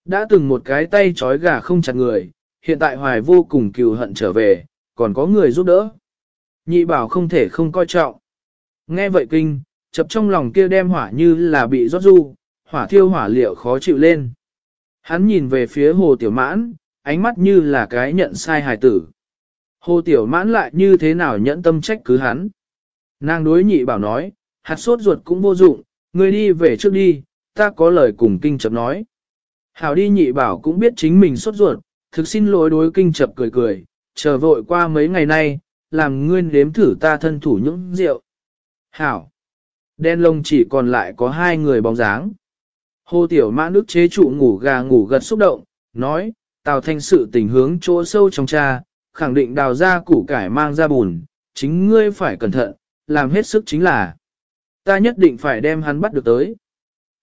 Đã từng một cái tay trói gà không chặt người, hiện tại hoài vô cùng cừu hận trở về, còn có người giúp đỡ. Nhị bảo không thể không coi trọng. Nghe vậy kinh, chập trong lòng kia đem hỏa như là bị rót ru, hỏa thiêu hỏa liệu khó chịu lên. Hắn nhìn về phía hồ tiểu mãn, ánh mắt như là cái nhận sai hài tử. Hồ tiểu mãn lại như thế nào nhẫn tâm trách cứ hắn. Nàng đối nhị bảo nói, hạt sốt ruột cũng vô dụng, người đi về trước đi, ta có lời cùng kinh chập nói. Hảo đi nhị bảo cũng biết chính mình sốt ruột, thực xin lỗi đối kinh chập cười cười, chờ vội qua mấy ngày nay, làm ngươi nếm thử ta thân thủ những rượu. Hảo. Đen lông chỉ còn lại có hai người bóng dáng. Hồ Tiểu Mã nước chế trụ ngủ gà ngủ gật xúc động, nói, Tào Thanh sự tình hướng chỗ sâu trong cha, khẳng định đào ra củ cải mang ra bùn, chính ngươi phải cẩn thận, làm hết sức chính là. Ta nhất định phải đem hắn bắt được tới.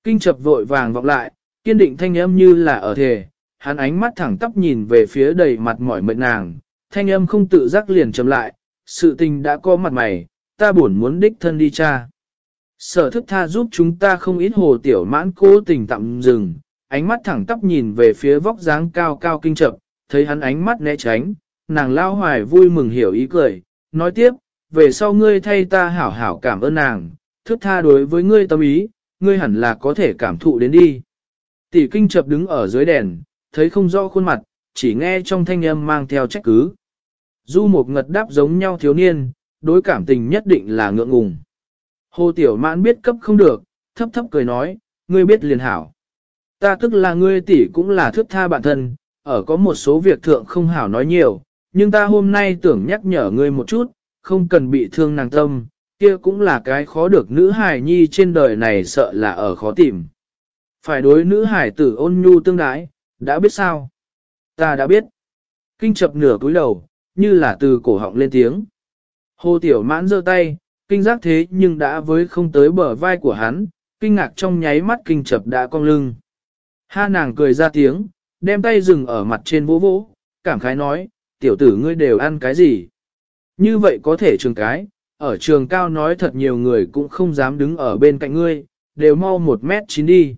Kinh chập vội vàng vọng lại, kiên định thanh âm như là ở thề, hắn ánh mắt thẳng tắp nhìn về phía đầy mặt mỏi mệt nàng, thanh âm không tự giác liền chậm lại, sự tình đã có mặt mày, ta buồn muốn đích thân đi cha. Sở thức tha giúp chúng ta không ít hồ tiểu mãn cố tình tạm dừng, ánh mắt thẳng tắp nhìn về phía vóc dáng cao cao kinh chậm, thấy hắn ánh mắt né tránh, nàng lao hoài vui mừng hiểu ý cười, nói tiếp, về sau ngươi thay ta hảo hảo cảm ơn nàng, thức tha đối với ngươi tâm ý, ngươi hẳn là có thể cảm thụ đến đi. Tỷ kinh chập đứng ở dưới đèn, thấy không rõ khuôn mặt, chỉ nghe trong thanh âm mang theo trách cứ. Du một ngật đáp giống nhau thiếu niên, đối cảm tình nhất định là ngượng ngùng. Hồ Tiểu Mãn biết cấp không được, thấp thấp cười nói, ngươi biết liền hảo. Ta tức là ngươi tỷ cũng là thước tha bản thân, ở có một số việc thượng không hảo nói nhiều, nhưng ta hôm nay tưởng nhắc nhở ngươi một chút, không cần bị thương nàng tâm, kia cũng là cái khó được nữ hài nhi trên đời này sợ là ở khó tìm. Phải đối nữ hải tử ôn nhu tương đái, đã biết sao? Ta đã biết. Kinh chập nửa cúi đầu, như là từ cổ họng lên tiếng. Hồ Tiểu Mãn giơ tay, kinh giác thế nhưng đã với không tới bờ vai của hắn, kinh ngạc trong nháy mắt kinh chập đã cong lưng. Ha nàng cười ra tiếng, đem tay dừng ở mặt trên vỗ vỗ, cảm khái nói, tiểu tử ngươi đều ăn cái gì? Như vậy có thể trường cái, ở trường cao nói thật nhiều người cũng không dám đứng ở bên cạnh ngươi, đều mau một mét chín đi.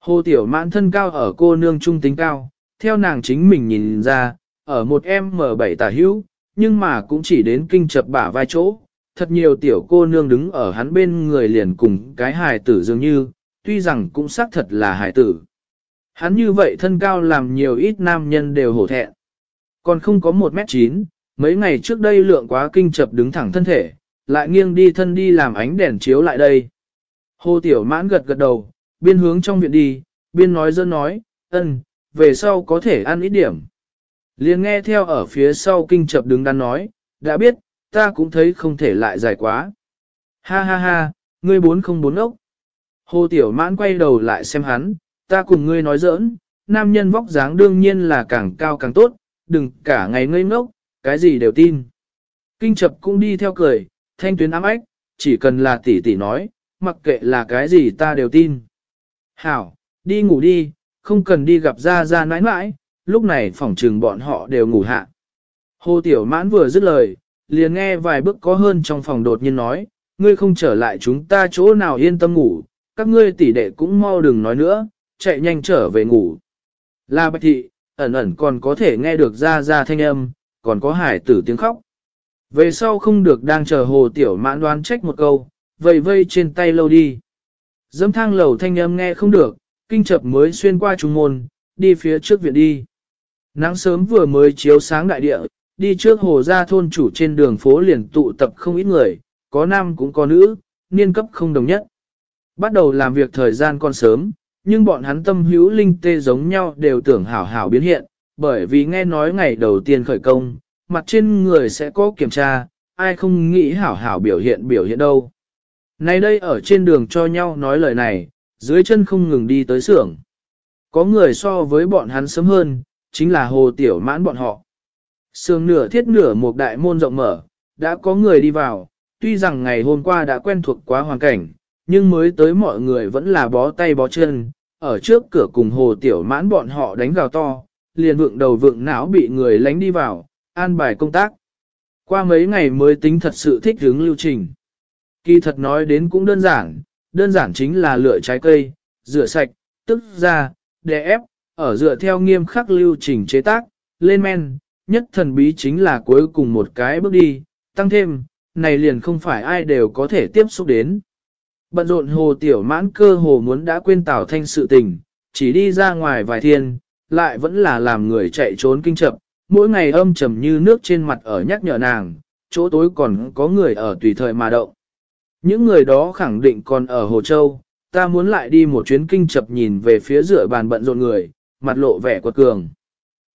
Hồ tiểu mãn thân cao ở cô nương trung tính cao, theo nàng chính mình nhìn ra, ở một em M7 tả hữu, nhưng mà cũng chỉ đến kinh chập bả vai chỗ. Thật nhiều tiểu cô nương đứng ở hắn bên người liền cùng cái hài tử dường như, tuy rằng cũng xác thật là hài tử. Hắn như vậy thân cao làm nhiều ít nam nhân đều hổ thẹn. Còn không có một mét chín, mấy ngày trước đây lượng quá kinh chập đứng thẳng thân thể, lại nghiêng đi thân đi làm ánh đèn chiếu lại đây. Hồ Tiểu Mãn gật gật đầu, biên hướng trong viện đi, biên nói dân nói, ân, về sau có thể ăn ít điểm. liền nghe theo ở phía sau kinh chập đứng đắn nói, đã biết, ta cũng thấy không thể lại dài quá. Ha ha ha, ngươi bốn không bốn ốc. Hồ Tiểu Mãn quay đầu lại xem hắn, ta cùng ngươi nói giỡn, nam nhân vóc dáng đương nhiên là càng cao càng tốt, đừng cả ngày ngây ngốc, cái gì đều tin. Kinh chập cũng đi theo cười, thanh tuyến ám ách, chỉ cần là tỷ tỷ nói, mặc kệ là cái gì ta đều tin. Hảo, đi ngủ đi, không cần đi gặp ra ra nãi nãi, lúc này phỏng trừng bọn họ đều ngủ hạ. Hồ Tiểu Mãn vừa dứt lời, liền nghe vài bước có hơn trong phòng đột nhiên nói, ngươi không trở lại chúng ta chỗ nào yên tâm ngủ, các ngươi tỷ đệ cũng mau đừng nói nữa, chạy nhanh trở về ngủ. La Bạch Thị, ẩn ẩn còn có thể nghe được ra ra thanh âm, còn có hải tử tiếng khóc. Về sau không được đang chờ Hồ Tiểu Mãn đoán trách một câu, vây vây trên tay lâu đi. Dâm thang lầu thanh âm nghe không được, kinh chập mới xuyên qua trung môn, đi phía trước viện đi. Nắng sớm vừa mới chiếu sáng đại địa, đi trước hồ ra thôn chủ trên đường phố liền tụ tập không ít người, có nam cũng có nữ, niên cấp không đồng nhất. Bắt đầu làm việc thời gian còn sớm, nhưng bọn hắn tâm hữu linh tê giống nhau đều tưởng hảo hảo biến hiện, bởi vì nghe nói ngày đầu tiên khởi công, mặt trên người sẽ có kiểm tra, ai không nghĩ hảo hảo biểu hiện biểu hiện đâu. Nay đây ở trên đường cho nhau nói lời này, dưới chân không ngừng đi tới xưởng. Có người so với bọn hắn sớm hơn, chính là hồ tiểu mãn bọn họ. Sương nửa thiết nửa một đại môn rộng mở, đã có người đi vào, tuy rằng ngày hôm qua đã quen thuộc quá hoàn cảnh, nhưng mới tới mọi người vẫn là bó tay bó chân, ở trước cửa cùng hồ tiểu mãn bọn họ đánh gào to, liền vượng đầu vượng não bị người lánh đi vào, an bài công tác. Qua mấy ngày mới tính thật sự thích hướng lưu trình. Kỳ thật nói đến cũng đơn giản, đơn giản chính là lựa trái cây, rửa sạch, tức ra, đè ép, ở dựa theo nghiêm khắc lưu trình chế tác, lên men, nhất thần bí chính là cuối cùng một cái bước đi, tăng thêm, này liền không phải ai đều có thể tiếp xúc đến. Bận rộn hồ tiểu mãn cơ hồ muốn đã quên tảo thanh sự tình, chỉ đi ra ngoài vài thiên, lại vẫn là làm người chạy trốn kinh chậm, mỗi ngày âm trầm như nước trên mặt ở nhắc nhở nàng, chỗ tối còn có người ở tùy thời mà động. Những người đó khẳng định còn ở Hồ Châu, ta muốn lại đi một chuyến kinh chập nhìn về phía rửa bàn bận rộn người, mặt lộ vẻ quật cường.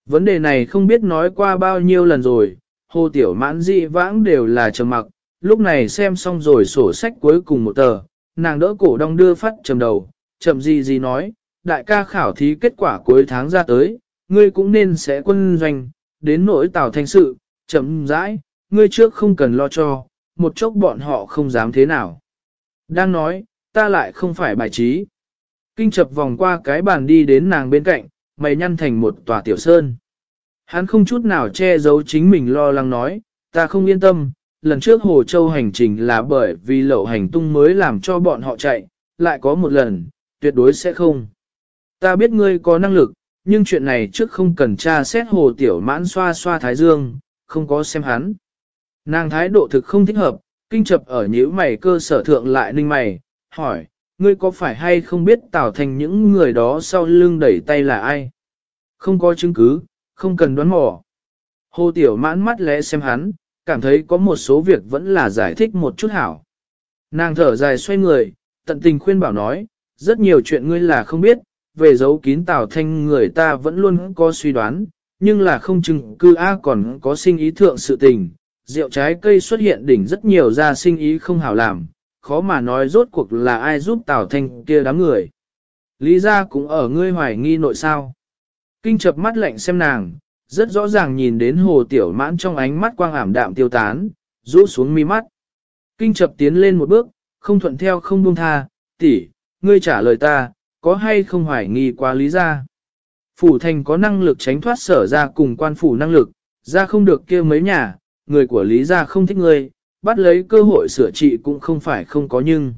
Vấn đề này không biết nói qua bao nhiêu lần rồi, hồ tiểu mãn dị vãng đều là trầm mặc, lúc này xem xong rồi sổ sách cuối cùng một tờ, nàng đỡ cổ đong đưa phát trầm đầu, chậm gì gì nói, đại ca khảo thí kết quả cuối tháng ra tới, ngươi cũng nên sẽ quân doanh, đến nỗi tào thanh sự, chậm rãi, ngươi trước không cần lo cho, một chốc bọn họ không dám thế nào. Đang nói, ta lại không phải bài trí. Kinh chập vòng qua cái bàn đi đến nàng bên cạnh, mày nhăn thành một tòa tiểu sơn. Hắn không chút nào che giấu chính mình lo lắng nói, ta không yên tâm, lần trước Hồ Châu hành trình là bởi vì lậu hành tung mới làm cho bọn họ chạy, lại có một lần, tuyệt đối sẽ không. Ta biết ngươi có năng lực, nhưng chuyện này trước không cần tra xét Hồ Tiểu Mãn xoa xoa Thái Dương, không có xem hắn. Nàng thái độ thực không thích hợp, kinh chập ở nhíu mày cơ sở thượng lại ninh mày, hỏi, ngươi có phải hay không biết tạo thành những người đó sau lưng đẩy tay là ai? Không có chứng cứ, không cần đoán mò. Hồ Tiểu mãn mắt lẽ xem hắn, cảm thấy có một số việc vẫn là giải thích một chút hảo. Nàng thở dài xoay người, tận tình khuyên bảo nói, rất nhiều chuyện ngươi là không biết, về dấu kín Tào Thanh người ta vẫn luôn có suy đoán, nhưng là không chứng cư A còn có sinh ý thượng sự tình, rượu trái cây xuất hiện đỉnh rất nhiều ra sinh ý không hảo làm, khó mà nói rốt cuộc là ai giúp Tào Thanh kia đám người. Lý ra cũng ở ngươi hoài nghi nội sao. Kinh chập mắt lạnh xem nàng, rất rõ ràng nhìn đến hồ tiểu mãn trong ánh mắt quang ảm đạm tiêu tán, rũ xuống mi mắt. Kinh chập tiến lên một bước, không thuận theo không buông tha, tỷ, ngươi trả lời ta, có hay không hoài nghi quá lý ra. Phủ thành có năng lực tránh thoát sở ra cùng quan phủ năng lực, ra không được kia mấy nhà, người của lý ra không thích ngươi, bắt lấy cơ hội sửa trị cũng không phải không có nhưng.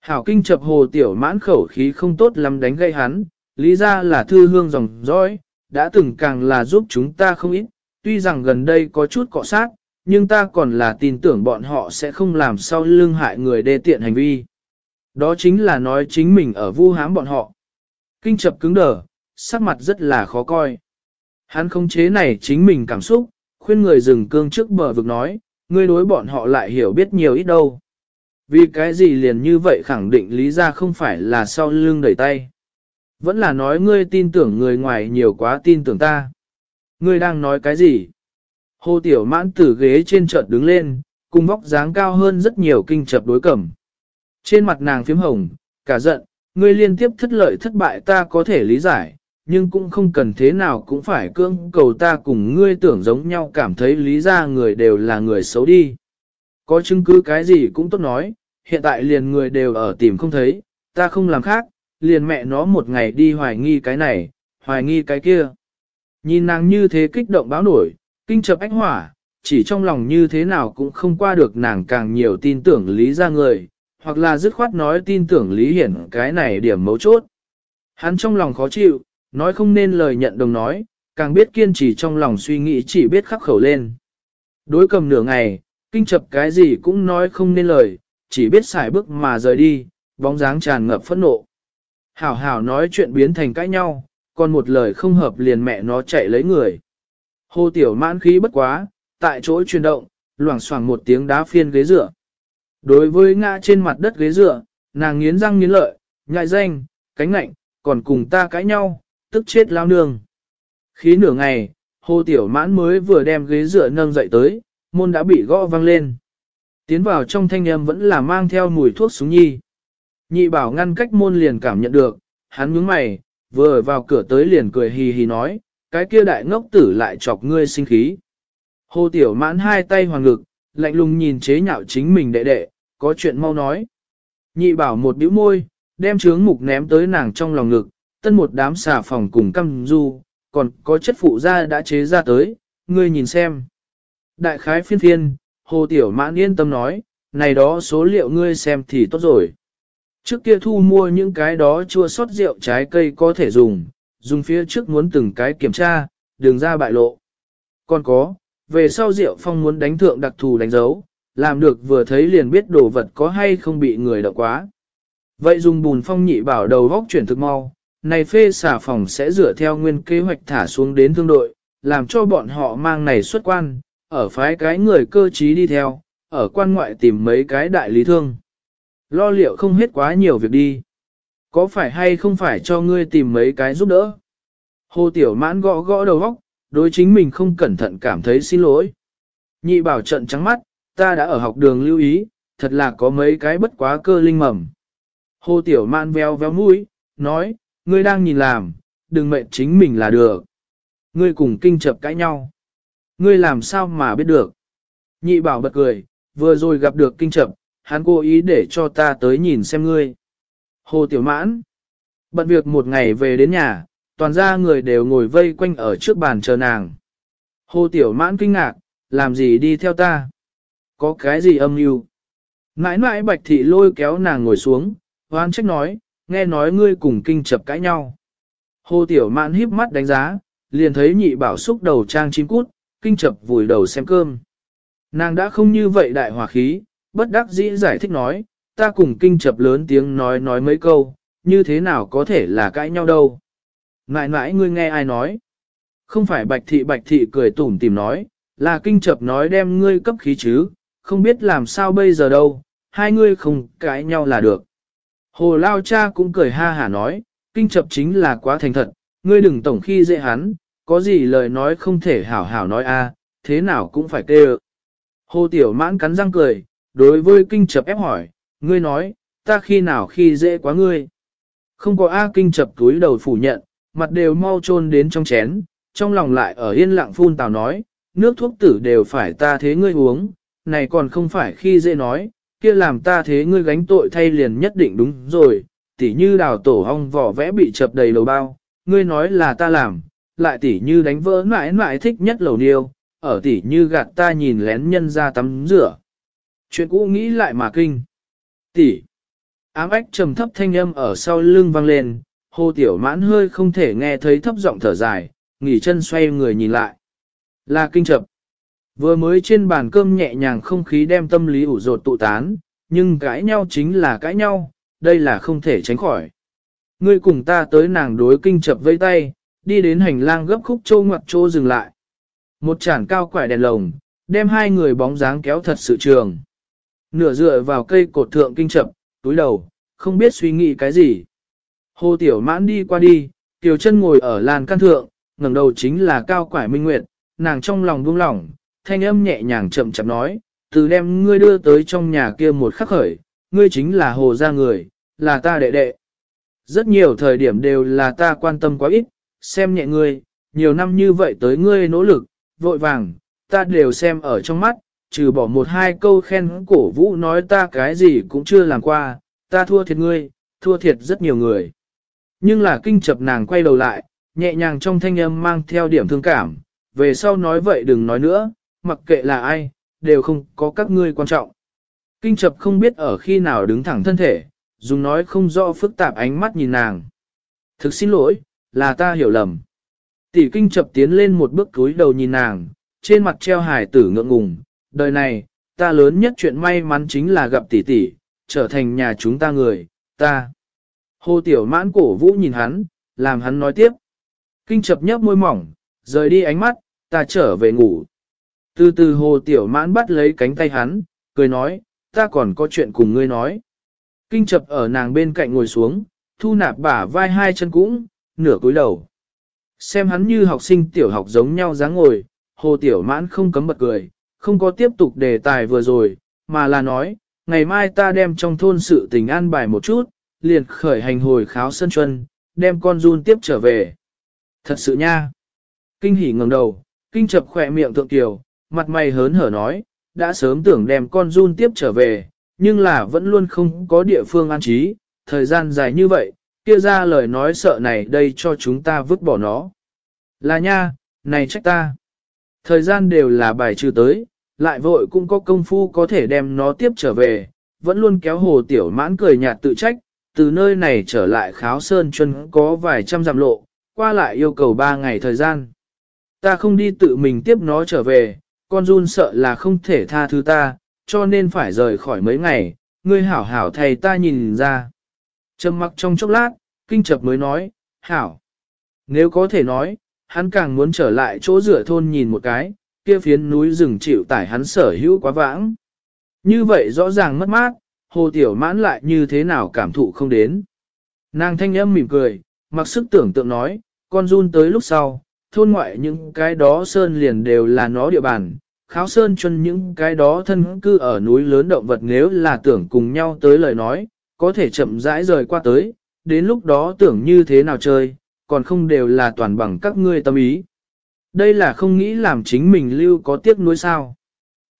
Hảo kinh chập hồ tiểu mãn khẩu khí không tốt lắm đánh gây hắn, lý ra là thư hương dòng dõi, đã từng càng là giúp chúng ta không ít, tuy rằng gần đây có chút cọ sát, nhưng ta còn là tin tưởng bọn họ sẽ không làm sau lưng hại người đê tiện hành vi. Đó chính là nói chính mình ở vu hám bọn họ. Kinh chập cứng đờ, sắc mặt rất là khó coi. Hắn không chế này chính mình cảm xúc, khuyên người dừng cương trước bờ vực nói, ngươi đối bọn họ lại hiểu biết nhiều ít đâu. Vì cái gì liền như vậy khẳng định lý ra không phải là sau lưng đẩy tay. Vẫn là nói ngươi tin tưởng người ngoài nhiều quá tin tưởng ta. Ngươi đang nói cái gì? Hồ Tiểu Mãn từ ghế trên chợt đứng lên, cùng vóc dáng cao hơn rất nhiều kinh chập đối cẩm. Trên mặt nàng phím hồng, cả giận, ngươi liên tiếp thất lợi thất bại ta có thể lý giải, nhưng cũng không cần thế nào cũng phải cưỡng cầu ta cùng ngươi tưởng giống nhau cảm thấy lý ra người đều là người xấu đi. Có chứng cứ cái gì cũng tốt nói, hiện tại liền người đều ở tìm không thấy, ta không làm khác, liền mẹ nó một ngày đi hoài nghi cái này, hoài nghi cái kia. Nhìn nàng như thế kích động báo nổi, kinh chập ách hỏa, chỉ trong lòng như thế nào cũng không qua được nàng càng nhiều tin tưởng lý ra người, hoặc là dứt khoát nói tin tưởng lý hiển cái này điểm mấu chốt. Hắn trong lòng khó chịu, nói không nên lời nhận đồng nói, càng biết kiên trì trong lòng suy nghĩ chỉ biết khắc khẩu lên. Đối cầm nửa ngày, kinh chập cái gì cũng nói không nên lời, chỉ biết xài bước mà rời đi, bóng dáng tràn ngập phẫn nộ. Hảo hảo nói chuyện biến thành cãi nhau, còn một lời không hợp liền mẹ nó chạy lấy người. Hồ tiểu mãn khí bất quá, tại chỗ chuyển động, loảng xoảng một tiếng đá phiên ghế dựa. Đối với ngã trên mặt đất ghế dựa, nàng nghiến răng nghiến lợi, nhại danh, cánh ngạnh, còn cùng ta cãi nhau, tức chết lao nương. Khí nửa ngày, hồ tiểu mãn mới vừa đem ghế dựa nâng dậy tới, môn đã bị gõ văng lên. Tiến vào trong thanh âm vẫn là mang theo mùi thuốc súng nhi. Nhị bảo ngăn cách môn liền cảm nhận được, hắn nhướng mày, vừa vào cửa tới liền cười hì hì nói, cái kia đại ngốc tử lại chọc ngươi sinh khí. Hồ tiểu mãn hai tay hoàng ngực, lạnh lùng nhìn chế nhạo chính mình đệ đệ, có chuyện mau nói. Nhị bảo một bĩu môi, đem trướng mục ném tới nàng trong lòng ngực, tân một đám xà phòng cùng căm du, còn có chất phụ da đã chế ra tới, ngươi nhìn xem. Đại khái phiên phiên, hồ tiểu mãn yên tâm nói, này đó số liệu ngươi xem thì tốt rồi. Trước kia thu mua những cái đó chua sót rượu trái cây có thể dùng, dùng phía trước muốn từng cái kiểm tra, đường ra bại lộ. Còn có, về sau rượu phong muốn đánh thượng đặc thù đánh dấu, làm được vừa thấy liền biết đồ vật có hay không bị người động quá. Vậy dùng bùn phong nhị bảo đầu góc chuyển thực mau, này phê xả phòng sẽ dựa theo nguyên kế hoạch thả xuống đến thương đội, làm cho bọn họ mang này xuất quan, ở phái cái người cơ trí đi theo, ở quan ngoại tìm mấy cái đại lý thương. Lo liệu không hết quá nhiều việc đi. Có phải hay không phải cho ngươi tìm mấy cái giúp đỡ? Hồ Tiểu Mãn gõ gõ đầu góc, đối chính mình không cẩn thận cảm thấy xin lỗi. Nhị bảo trận trắng mắt, ta đã ở học đường lưu ý, thật là có mấy cái bất quá cơ linh mầm. Hồ Tiểu Mãn veo véo mũi, nói, ngươi đang nhìn làm, đừng mệnh chính mình là được. Ngươi cùng kinh chập cãi nhau. Ngươi làm sao mà biết được? Nhị bảo bật cười, vừa rồi gặp được kinh chập, hắn cố ý để cho ta tới nhìn xem ngươi. Hồ Tiểu Mãn. Bận việc một ngày về đến nhà, toàn ra người đều ngồi vây quanh ở trước bàn chờ nàng. Hồ Tiểu Mãn kinh ngạc, làm gì đi theo ta? Có cái gì âm mưu? Nãi nãi bạch thị lôi kéo nàng ngồi xuống, hoan trách nói, nghe nói ngươi cùng kinh chập cãi nhau. Hồ Tiểu mạn híp mắt đánh giá, liền thấy nhị bảo xúc đầu trang chim cút, kinh chập vùi đầu xem cơm. Nàng đã không như vậy đại hòa khí, bất đắc dĩ giải thích nói, ta cùng kinh chập lớn tiếng nói nói mấy câu, như thế nào có thể là cãi nhau đâu. Ngại ngại ngươi nghe ai nói. Không phải bạch thị bạch thị cười tủm tìm nói, là kinh chập nói đem ngươi cấp khí chứ, không biết làm sao bây giờ đâu, hai ngươi không cãi nhau là được. Hồ Lao Cha cũng cười ha hả nói, kinh chập chính là quá thành thật, ngươi đừng tổng khi dễ hắn, có gì lời nói không thể hảo hảo nói a, thế nào cũng phải kêu. Hồ Tiểu Mãn cắn răng cười, đối với kinh chập ép hỏi, ngươi nói, ta khi nào khi dễ quá ngươi. Không có A kinh chập túi đầu phủ nhận, mặt đều mau trôn đến trong chén, trong lòng lại ở yên lặng phun tào nói, nước thuốc tử đều phải ta thế ngươi uống, này còn không phải khi dễ nói, kia làm ta thế ngươi gánh tội thay liền nhất định đúng rồi, tỉ như đào tổ hong vỏ vẽ bị chập đầy lầu bao, ngươi nói là ta làm, lại tỉ như đánh vỡ mãi mãi thích nhất lầu niêu, ở tỉ như gạt ta nhìn lén nhân ra tắm rửa. Chuyện cũ nghĩ lại mà kinh. Tỷ. Ám ách trầm thấp thanh âm ở sau lưng vang lên, hồ tiểu mãn hơi không thể nghe thấy thấp giọng thở dài, nghỉ chân xoay người nhìn lại. Là kinh chập. Vừa mới trên bàn cơm nhẹ nhàng không khí đem tâm lý ủ rột tụ tán, nhưng cãi nhau chính là cãi nhau, đây là không thể tránh khỏi. Ngươi cùng ta tới nàng đối kinh chập vây tay, đi đến hành lang gấp khúc trô ngoặt trô dừng lại. Một chản cao quải đèn lồng, đem hai người bóng dáng kéo thật sự trường nửa dựa vào cây cột thượng kinh chập, túi đầu, không biết suy nghĩ cái gì. Hồ Tiểu Mãn đi qua đi, Tiểu chân ngồi ở làn căn thượng, ngẩng đầu chính là cao quải minh nguyệt, nàng trong lòng buông lỏng, thanh âm nhẹ nhàng chậm chậm nói, từ đem ngươi đưa tới trong nhà kia một khắc khởi, ngươi chính là hồ gia người, là ta đệ đệ. Rất nhiều thời điểm đều là ta quan tâm quá ít, xem nhẹ ngươi, nhiều năm như vậy tới ngươi nỗ lực, vội vàng, ta đều xem ở trong mắt, trừ bỏ một hai câu khen cổ vũ nói ta cái gì cũng chưa làm qua, ta thua thiệt ngươi, thua thiệt rất nhiều người. Nhưng là kinh chập nàng quay đầu lại, nhẹ nhàng trong thanh âm mang theo điểm thương cảm, về sau nói vậy đừng nói nữa, mặc kệ là ai, đều không có các ngươi quan trọng. Kinh chập không biết ở khi nào đứng thẳng thân thể, dùng nói không rõ phức tạp ánh mắt nhìn nàng. Thực xin lỗi, là ta hiểu lầm. Tỷ kinh chập tiến lên một bước cúi đầu nhìn nàng, trên mặt treo hài tử ngượng ngùng, đời này, ta lớn nhất chuyện may mắn chính là gặp tỷ tỷ, trở thành nhà chúng ta người, ta. Hồ Tiểu Mãn cổ vũ nhìn hắn, làm hắn nói tiếp. Kinh chập nhấp môi mỏng, rời đi ánh mắt, ta trở về ngủ. Từ từ Hồ Tiểu Mãn bắt lấy cánh tay hắn, cười nói, ta còn có chuyện cùng ngươi nói. Kinh chập ở nàng bên cạnh ngồi xuống, thu nạp bả vai hai chân cũng, nửa cúi đầu. Xem hắn như học sinh tiểu học giống nhau dáng ngồi, Hồ Tiểu Mãn không cấm bật cười, không có tiếp tục đề tài vừa rồi, mà là nói, ngày mai ta đem trong thôn sự tình an bài một chút, liền khởi hành hồi kháo sân chuân, đem con run tiếp trở về. Thật sự nha. Kinh hỉ ngẩng đầu, kinh chập khỏe miệng thượng tiểu, mặt mày hớn hở nói, đã sớm tưởng đem con run tiếp trở về, nhưng là vẫn luôn không có địa phương an trí, thời gian dài như vậy, kia ra lời nói sợ này đây cho chúng ta vứt bỏ nó. Là nha, này trách ta. Thời gian đều là bài trừ tới, lại vội cũng có công phu có thể đem nó tiếp trở về, vẫn luôn kéo hồ tiểu mãn cười nhạt tự trách, từ nơi này trở lại kháo sơn chân có vài trăm dặm lộ, qua lại yêu cầu ba ngày thời gian. Ta không đi tự mình tiếp nó trở về, con run sợ là không thể tha thứ ta, cho nên phải rời khỏi mấy ngày, ngươi hảo hảo thầy ta nhìn ra. Trầm mặc trong chốc lát, kinh chập mới nói, hảo. Nếu có thể nói, hắn càng muốn trở lại chỗ rửa thôn nhìn một cái, kia phiến núi rừng chịu tải hắn sở hữu quá vãng. Như vậy rõ ràng mất mát, hồ tiểu mãn lại như thế nào cảm thụ không đến. Nàng thanh âm mỉm cười, mặc sức tưởng tượng nói, con run tới lúc sau, thôn ngoại những cái đó sơn liền đều là nó địa bàn, kháo sơn chân những cái đó thân cư ở núi lớn động vật nếu là tưởng cùng nhau tới lời nói, có thể chậm rãi rời qua tới, đến lúc đó tưởng như thế nào chơi, còn không đều là toàn bằng các ngươi tâm ý. Đây là không nghĩ làm chính mình lưu có tiếc nuối sao.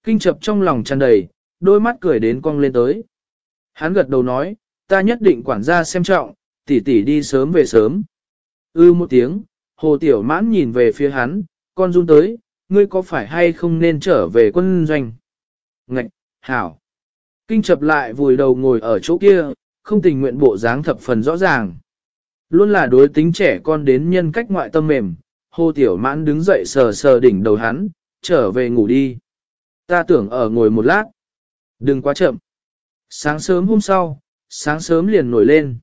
Kinh chập trong lòng tràn đầy, đôi mắt cười đến cong lên tới. Hắn gật đầu nói, ta nhất định quản gia xem trọng, tỷ tỷ đi sớm về sớm. Ư một tiếng, hồ tiểu mãn nhìn về phía hắn, con run tới, ngươi có phải hay không nên trở về quân doanh? Ngạch, hảo. Kinh chập lại vùi đầu ngồi ở chỗ kia, không tình nguyện bộ dáng thập phần rõ ràng. Luôn là đối tính trẻ con đến nhân cách ngoại tâm mềm, hồ tiểu mãn đứng dậy sờ sờ đỉnh đầu hắn, trở về ngủ đi. Ta tưởng ở ngồi một lát. Đừng quá chậm. Sáng sớm hôm sau, sáng sớm liền nổi lên.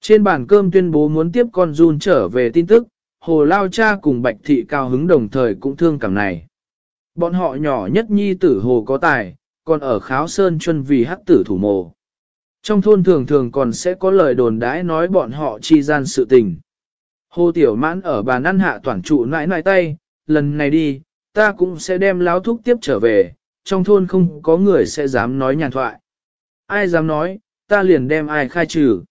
Trên bàn cơm tuyên bố muốn tiếp con run trở về tin tức, hồ lao cha cùng bạch thị cao hứng đồng thời cũng thương cảm này. Bọn họ nhỏ nhất nhi tử hồ có tài, còn ở kháo sơn chân vì hắc tử thủ mồ. Trong thôn thường thường còn sẽ có lời đồn đãi nói bọn họ chi gian sự tình. Hồ Tiểu Mãn ở bàn ăn hạ toàn trụ nãi nãi tay, lần này đi, ta cũng sẽ đem láo thúc tiếp trở về, trong thôn không có người sẽ dám nói nhàn thoại. Ai dám nói, ta liền đem ai khai trừ.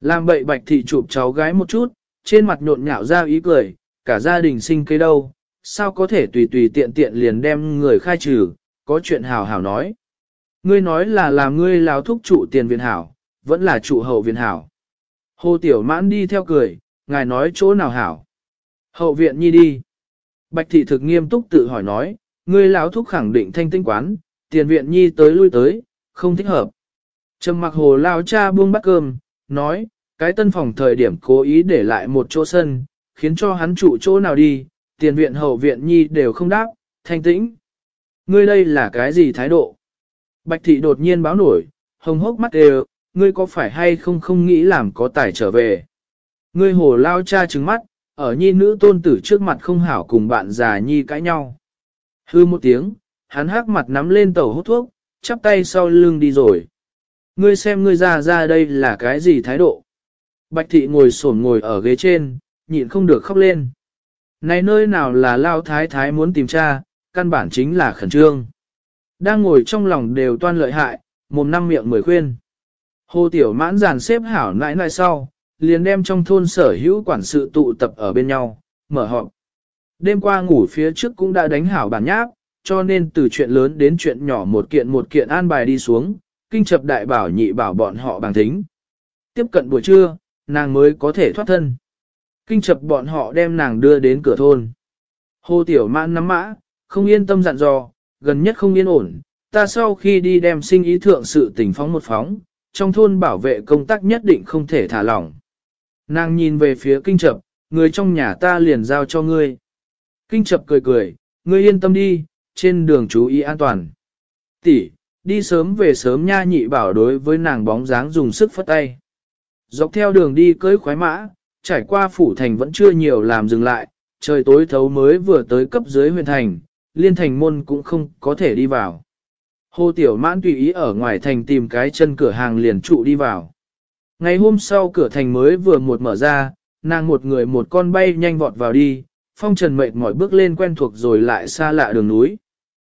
Làm bậy bạch thị chụp cháu gái một chút, trên mặt nhộn nhạo ra ý cười, cả gia đình sinh cây đâu, sao có thể tùy tùy tiện tiện liền đem người khai trừ, có chuyện hào hào nói. Ngươi nói là làm ngươi láo thúc trụ tiền viện hảo, vẫn là trụ hậu viện hảo. Hồ Tiểu Mãn đi theo cười, ngài nói chỗ nào hảo. Hậu viện nhi đi. Bạch thị thực nghiêm túc tự hỏi nói, ngươi láo thúc khẳng định thanh tinh quán, tiền viện nhi tới lui tới, không thích hợp. Trầm mặc hồ lao cha buông bát cơm, nói, cái tân phòng thời điểm cố ý để lại một chỗ sân, khiến cho hắn trụ chỗ nào đi, tiền viện hậu viện nhi đều không đáp, thanh tĩnh. Ngươi đây là cái gì thái độ? Bạch thị đột nhiên báo nổi, hồng hốc mắt đều, ngươi có phải hay không không nghĩ làm có tài trở về. Ngươi hồ lao cha trứng mắt, ở nhi nữ tôn tử trước mặt không hảo cùng bạn già nhi cãi nhau. Hư một tiếng, hắn hắc mặt nắm lên tàu hút thuốc, chắp tay sau lưng đi rồi. Ngươi xem ngươi ra ra đây là cái gì thái độ. Bạch thị ngồi xổm ngồi ở ghế trên, nhịn không được khóc lên. Này nơi nào là lao thái thái muốn tìm cha, căn bản chính là khẩn trương. Đang ngồi trong lòng đều toan lợi hại, mồm năm miệng mười khuyên. Hồ Tiểu mãn giàn xếp hảo nãi nãi sau, liền đem trong thôn sở hữu quản sự tụ tập ở bên nhau, mở họp. Đêm qua ngủ phía trước cũng đã đánh hảo bản nháp, cho nên từ chuyện lớn đến chuyện nhỏ một kiện một kiện an bài đi xuống, kinh chập đại bảo nhị bảo bọn họ bằng thính. Tiếp cận buổi trưa, nàng mới có thể thoát thân. Kinh chập bọn họ đem nàng đưa đến cửa thôn. Hồ Tiểu Mãn nắm mã, không yên tâm dặn dò, gần nhất không yên ổn, ta sau khi đi đem sinh ý thượng sự tình phóng một phóng, trong thôn bảo vệ công tác nhất định không thể thả lỏng. Nàng nhìn về phía kinh chập, người trong nhà ta liền giao cho ngươi. Kinh chập cười cười, ngươi yên tâm đi, trên đường chú ý an toàn. tỷ, đi sớm về sớm nha nhị bảo đối với nàng bóng dáng dùng sức phất tay. Dọc theo đường đi cưới khoái mã, trải qua phủ thành vẫn chưa nhiều làm dừng lại, trời tối thấu mới vừa tới cấp dưới huyền thành, liên thành môn cũng không có thể đi vào. Hồ Tiểu Mãn tùy ý ở ngoài thành tìm cái chân cửa hàng liền trụ đi vào. Ngày hôm sau cửa thành mới vừa một mở ra, nàng một người một con bay nhanh vọt vào đi, phong trần mệt mỏi bước lên quen thuộc rồi lại xa lạ đường núi.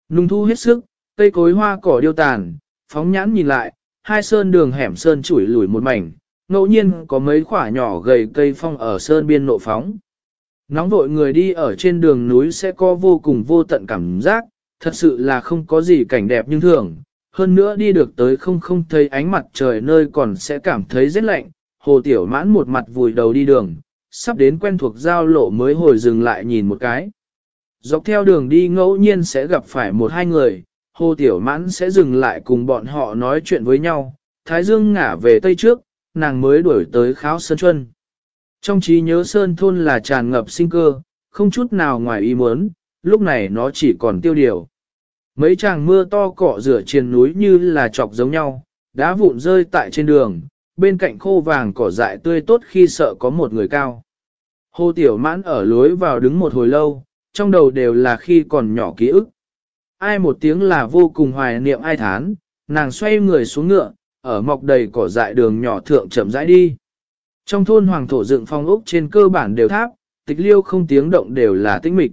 Nung thu hết sức, cây cối hoa cỏ điêu tàn, phóng nhãn nhìn lại, hai sơn đường hẻm sơn chủi lủi một mảnh, ngẫu nhiên có mấy khỏa nhỏ gầy cây phong ở sơn biên nộ phóng. Nóng vội người đi ở trên đường núi sẽ có vô cùng vô tận cảm giác, thật sự là không có gì cảnh đẹp nhưng thường. Hơn nữa đi được tới không không thấy ánh mặt trời nơi còn sẽ cảm thấy rất lạnh, hồ tiểu mãn một mặt vùi đầu đi đường, sắp đến quen thuộc giao lộ mới hồi dừng lại nhìn một cái. Dọc theo đường đi ngẫu nhiên sẽ gặp phải một hai người, hồ tiểu mãn sẽ dừng lại cùng bọn họ nói chuyện với nhau, thái dương ngả về tây trước, nàng mới đuổi tới kháo sơn chuân. Trong trí nhớ sơn thôn là tràn ngập sinh cơ, không chút nào ngoài ý muốn, lúc này nó chỉ còn tiêu điều. Mấy tràng mưa to cọ rửa trên núi như là chọc giống nhau, đá vụn rơi tại trên đường, bên cạnh khô vàng cỏ dại tươi tốt khi sợ có một người cao. Hồ Tiểu Mãn ở lối vào đứng một hồi lâu, trong đầu đều là khi còn nhỏ ký ức. Ai một tiếng là vô cùng hoài niệm ai thán, nàng xoay người xuống ngựa, ở mọc đầy cỏ dại đường nhỏ thượng chậm rãi đi. Trong thôn hoàng thổ dựng phong ốc trên cơ bản đều tháp, tịch liêu không tiếng động đều là tĩnh mịch.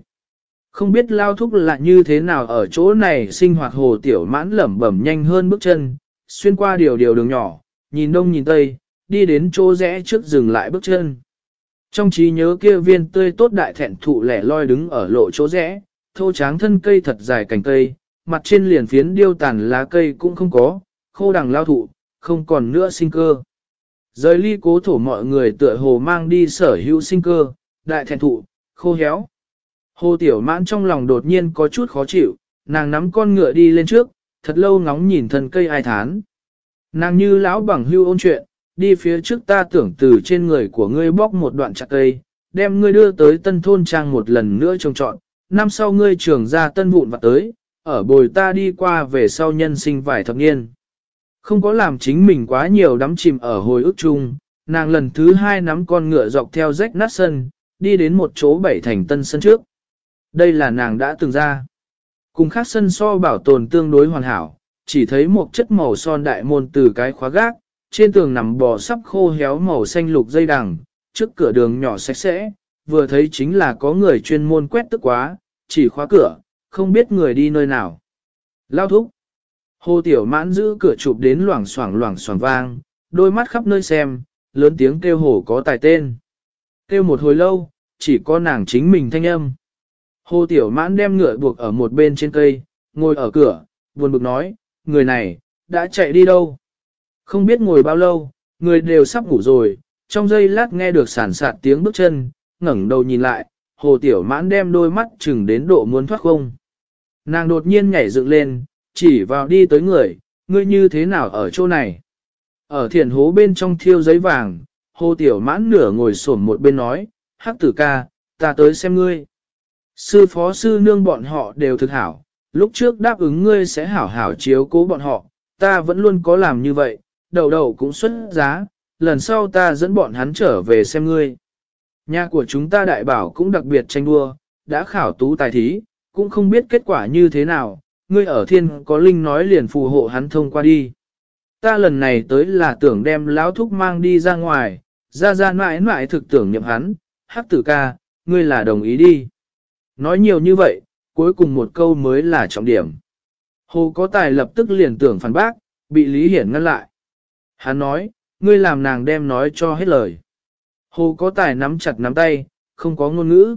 Không biết lao thúc là như thế nào ở chỗ này sinh hoạt hồ tiểu mãn lẩm bẩm nhanh hơn bước chân, xuyên qua điều điều đường nhỏ, nhìn đông nhìn tây, đi đến chỗ rẽ trước dừng lại bước chân. Trong trí nhớ kia viên tươi tốt đại thẹn thụ lẻ loi đứng ở lộ chỗ rẽ, thô tráng thân cây thật dài cành cây, mặt trên liền phiến điêu tàn lá cây cũng không có, khô đằng lao thụ, không còn nữa sinh cơ. Rời ly cố thổ mọi người tựa hồ mang đi sở hữu sinh cơ, đại thẹn thụ, khô héo. Hồ Tiểu Mãn trong lòng đột nhiên có chút khó chịu, nàng nắm con ngựa đi lên trước, thật lâu ngóng nhìn thân cây ai thán. Nàng như lão bằng hưu ôn chuyện, đi phía trước ta tưởng từ trên người của ngươi bóc một đoạn chặt cây, đem ngươi đưa tới tân thôn trang một lần nữa trông trọn, năm sau ngươi trưởng ra tân vụn và tới, ở bồi ta đi qua về sau nhân sinh vài thập niên. Không có làm chính mình quá nhiều đắm chìm ở hồi ức chung, nàng lần thứ hai nắm con ngựa dọc theo rách nát sân, đi đến một chỗ bảy thành tân sân trước. Đây là nàng đã từng ra. Cùng khác sân so bảo tồn tương đối hoàn hảo, chỉ thấy một chất màu son đại môn từ cái khóa gác, trên tường nằm bò sắp khô héo màu xanh lục dây đằng, trước cửa đường nhỏ sạch sẽ, vừa thấy chính là có người chuyên môn quét tức quá, chỉ khóa cửa, không biết người đi nơi nào. Lao thúc. Hồ Tiểu Mãn giữ cửa chụp đến loảng xoảng loảng xoảng vang, đôi mắt khắp nơi xem, lớn tiếng kêu hồ có tài tên. Kêu một hồi lâu, chỉ có nàng chính mình thanh âm. Hồ Tiểu Mãn đem ngựa buộc ở một bên trên cây, ngồi ở cửa, buồn bực nói, người này, đã chạy đi đâu? Không biết ngồi bao lâu, người đều sắp ngủ rồi, trong giây lát nghe được sản sạt tiếng bước chân, ngẩng đầu nhìn lại, Hồ Tiểu Mãn đem đôi mắt chừng đến độ muốn thoát không. Nàng đột nhiên nhảy dựng lên, chỉ vào đi tới người, ngươi như thế nào ở chỗ này? Ở thiền hố bên trong thiêu giấy vàng, Hồ Tiểu Mãn nửa ngồi xổm một bên nói, hắc tử ca, ta tới xem ngươi. Sư phó sư nương bọn họ đều thực hảo, lúc trước đáp ứng ngươi sẽ hảo hảo chiếu cố bọn họ, ta vẫn luôn có làm như vậy, đầu đầu cũng xuất giá, lần sau ta dẫn bọn hắn trở về xem ngươi. Nhà của chúng ta đại bảo cũng đặc biệt tranh đua, đã khảo tú tài thí, cũng không biết kết quả như thế nào, ngươi ở thiên có linh nói liền phù hộ hắn thông qua đi. Ta lần này tới là tưởng đem lão thúc mang đi ra ngoài, ra ra mãi mãi thực tưởng nhậm hắn, hắc tử ca, ngươi là đồng ý đi. Nói nhiều như vậy, cuối cùng một câu mới là trọng điểm. Hồ có tài lập tức liền tưởng phản bác, bị Lý Hiển ngăn lại. Hắn nói, ngươi làm nàng đem nói cho hết lời. Hồ có tài nắm chặt nắm tay, không có ngôn ngữ.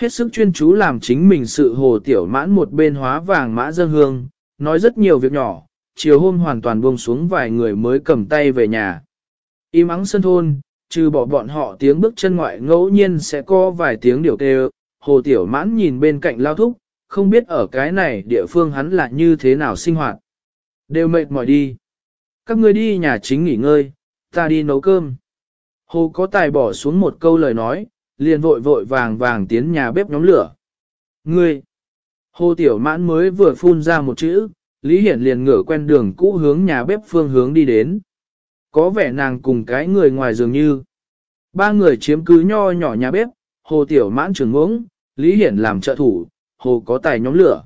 Hết sức chuyên chú làm chính mình sự hồ tiểu mãn một bên hóa vàng mã dân hương, nói rất nhiều việc nhỏ, chiều hôm hoàn toàn buông xuống vài người mới cầm tay về nhà. Im ắng sân thôn, trừ bỏ bọn họ tiếng bước chân ngoại ngẫu nhiên sẽ có vài tiếng điều kêu, hồ tiểu mãn nhìn bên cạnh lao thúc, không biết ở cái này địa phương hắn là như thế nào sinh hoạt. Đều mệt mỏi đi. Các người đi nhà chính nghỉ ngơi, ta đi nấu cơm. Hồ có tài bỏ xuống một câu lời nói, liền vội vội vàng vàng tiến nhà bếp nhóm lửa. Ngươi! Hồ tiểu mãn mới vừa phun ra một chữ, Lý Hiển liền ngửa quen đường cũ hướng nhà bếp phương hướng đi đến. Có vẻ nàng cùng cái người ngoài dường như. Ba người chiếm cứ nho nhỏ nhà bếp, hồ tiểu mãn trường ngỗng, Lý Hiển làm trợ thủ, hồ có tài nhóm lửa.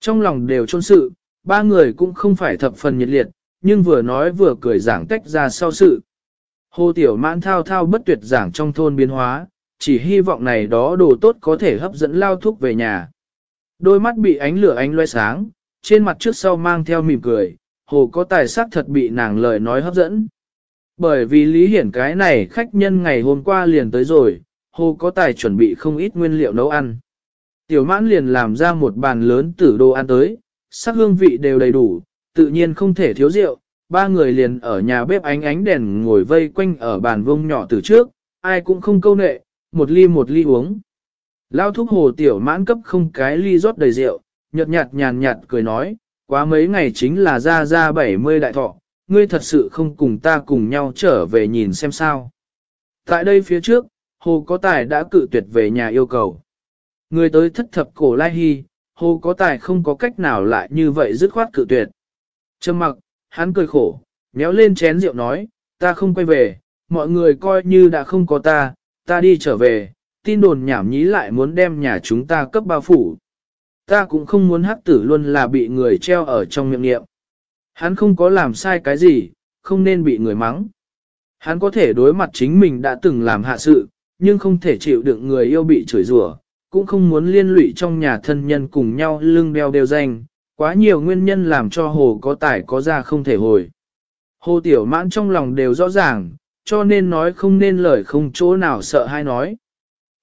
Trong lòng đều trôn sự, ba người cũng không phải thập phần nhiệt liệt, nhưng vừa nói vừa cười giảng tách ra sau sự. Hồ Tiểu Mãn thao thao bất tuyệt giảng trong thôn biến hóa, chỉ hy vọng này đó đồ tốt có thể hấp dẫn lao thúc về nhà. Đôi mắt bị ánh lửa ánh loe sáng, trên mặt trước sau mang theo mỉm cười, hồ có tài sắc thật bị nàng lời nói hấp dẫn. Bởi vì Lý Hiển cái này khách nhân ngày hôm qua liền tới rồi, hồ có tài chuẩn bị không ít nguyên liệu nấu ăn. Tiểu mãn liền làm ra một bàn lớn tử đồ ăn tới, sắc hương vị đều đầy đủ, tự nhiên không thể thiếu rượu. Ba người liền ở nhà bếp ánh ánh đèn ngồi vây quanh ở bàn vông nhỏ từ trước, ai cũng không câu nệ, một ly một ly uống. Lao thúc hồ tiểu mãn cấp không cái ly rót đầy rượu, nhợt nhạt nhàn nhạt cười nói, quá mấy ngày chính là ra ra 70 đại thọ, ngươi thật sự không cùng ta cùng nhau trở về nhìn xem sao. Tại đây phía trước, hồ có tài đã cự tuyệt về nhà yêu cầu. Người tới thất thập cổ lai hy, hồ có tài không có cách nào lại như vậy dứt khoát cự tuyệt. Trầm mặc, hắn cười khổ, méo lên chén rượu nói, ta không quay về, mọi người coi như đã không có ta, ta đi trở về, tin đồn nhảm nhí lại muốn đem nhà chúng ta cấp bao phủ. Ta cũng không muốn hắc tử luôn là bị người treo ở trong miệng niệm. Hắn không có làm sai cái gì, không nên bị người mắng. Hắn có thể đối mặt chính mình đã từng làm hạ sự, nhưng không thể chịu đựng người yêu bị chửi rủa, cũng không muốn liên lụy trong nhà thân nhân cùng nhau lưng đeo đều danh, quá nhiều nguyên nhân làm cho hồ có tài có ra không thể hồi. Hồ tiểu mãn trong lòng đều rõ ràng, cho nên nói không nên lời không chỗ nào sợ hay nói.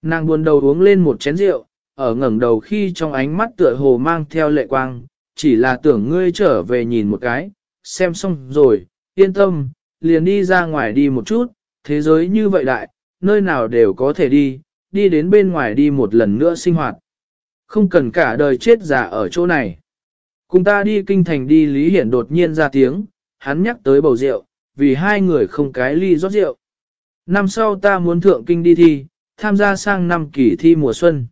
Nàng buồn đầu uống lên một chén rượu, ở ngẩng đầu khi trong ánh mắt tựa hồ mang theo lệ quang, chỉ là tưởng ngươi trở về nhìn một cái, xem xong rồi, yên tâm, liền đi ra ngoài đi một chút, thế giới như vậy đại, nơi nào đều có thể đi, đi đến bên ngoài đi một lần nữa sinh hoạt. Không cần cả đời chết già ở chỗ này. Cùng ta đi kinh thành đi Lý Hiển đột nhiên ra tiếng, hắn nhắc tới bầu rượu, vì hai người không cái ly rót rượu. Năm sau ta muốn thượng kinh đi thi, tham gia sang năm kỳ thi mùa xuân.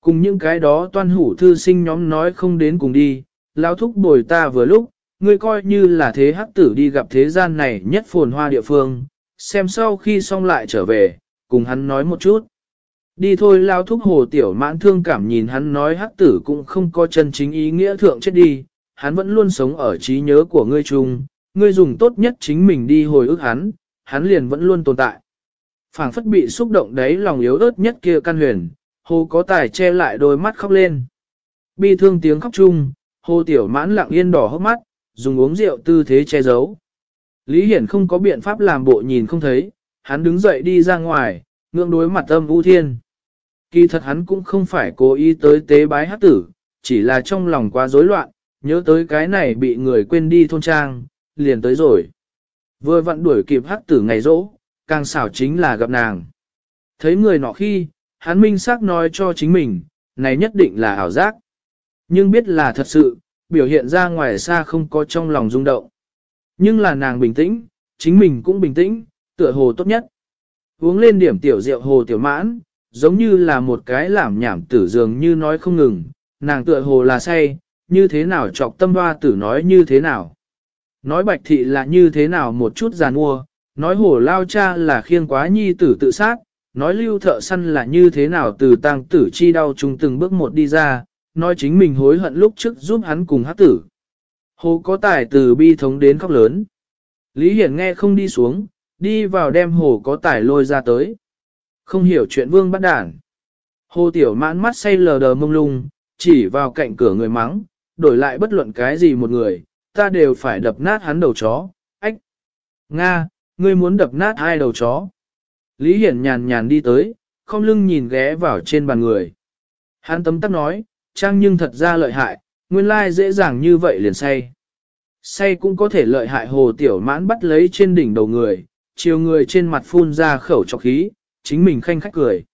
Cùng những cái đó toan hủ thư sinh nhóm nói không đến cùng đi, lão thúc bồi ta vừa lúc, ngươi coi như là thế hắc tử đi gặp thế gian này nhất phồn hoa địa phương, xem sau khi xong lại trở về, cùng hắn nói một chút. Đi thôi lao thúc hồ tiểu mãn thương cảm nhìn hắn nói hắc tử cũng không có chân chính ý nghĩa thượng chết đi, hắn vẫn luôn sống ở trí nhớ của ngươi chung, ngươi dùng tốt nhất chính mình đi hồi ức hắn, hắn liền vẫn luôn tồn tại. phảng phất bị xúc động đấy lòng yếu ớt nhất kia căn huyền, hồ có tài che lại đôi mắt khóc lên. Bi thương tiếng khóc chung, hồ tiểu mãn lặng yên đỏ hốc mắt, dùng uống rượu tư thế che giấu. Lý Hiển không có biện pháp làm bộ nhìn không thấy, hắn đứng dậy đi ra ngoài, ngưỡng đối mặt âm u thiên. Kỳ thật hắn cũng không phải cố ý tới tế bái hát tử, chỉ là trong lòng quá rối loạn, nhớ tới cái này bị người quên đi thôn trang, liền tới rồi. Vừa vặn đuổi kịp hát tử ngày rỗ, càng xảo chính là gặp nàng. Thấy người nọ khi, hắn minh xác nói cho chính mình, này nhất định là ảo giác. Nhưng biết là thật sự, biểu hiện ra ngoài xa không có trong lòng rung động. Nhưng là nàng bình tĩnh, chính mình cũng bình tĩnh, tựa hồ tốt nhất. Uống lên điểm tiểu rượu hồ tiểu mãn, giống như là một cái làm nhảm tử dường như nói không ngừng, nàng tựa hồ là say, như thế nào chọc tâm hoa tử nói như thế nào. Nói bạch thị là như thế nào một chút giàn mua, nói hồ lao cha là khiêng quá nhi tử tự sát, nói lưu thợ săn là như thế nào từ tang tử chi đau chung từng bước một đi ra, nói chính mình hối hận lúc trước giúp hắn cùng hát tử. Hồ có tài từ bi thống đến khóc lớn. Lý Hiển nghe không đi xuống, đi vào đem hồ có tài lôi ra tới. Không hiểu chuyện vương bắt đản. Hồ tiểu mãn mắt say lờ đờ mông lung, chỉ vào cạnh cửa người mắng, đổi lại bất luận cái gì một người, ta đều phải đập nát hắn đầu chó, ách. Nga, ngươi muốn đập nát hai đầu chó. Lý Hiển nhàn nhàn đi tới, không lưng nhìn ghé vào trên bàn người. Hắn tấm tắc nói, trang nhưng thật ra lợi hại, nguyên lai dễ dàng như vậy liền say. Say cũng có thể lợi hại hồ tiểu mãn bắt lấy trên đỉnh đầu người, chiều người trên mặt phun ra khẩu trọc khí, chính mình khanh khách cười.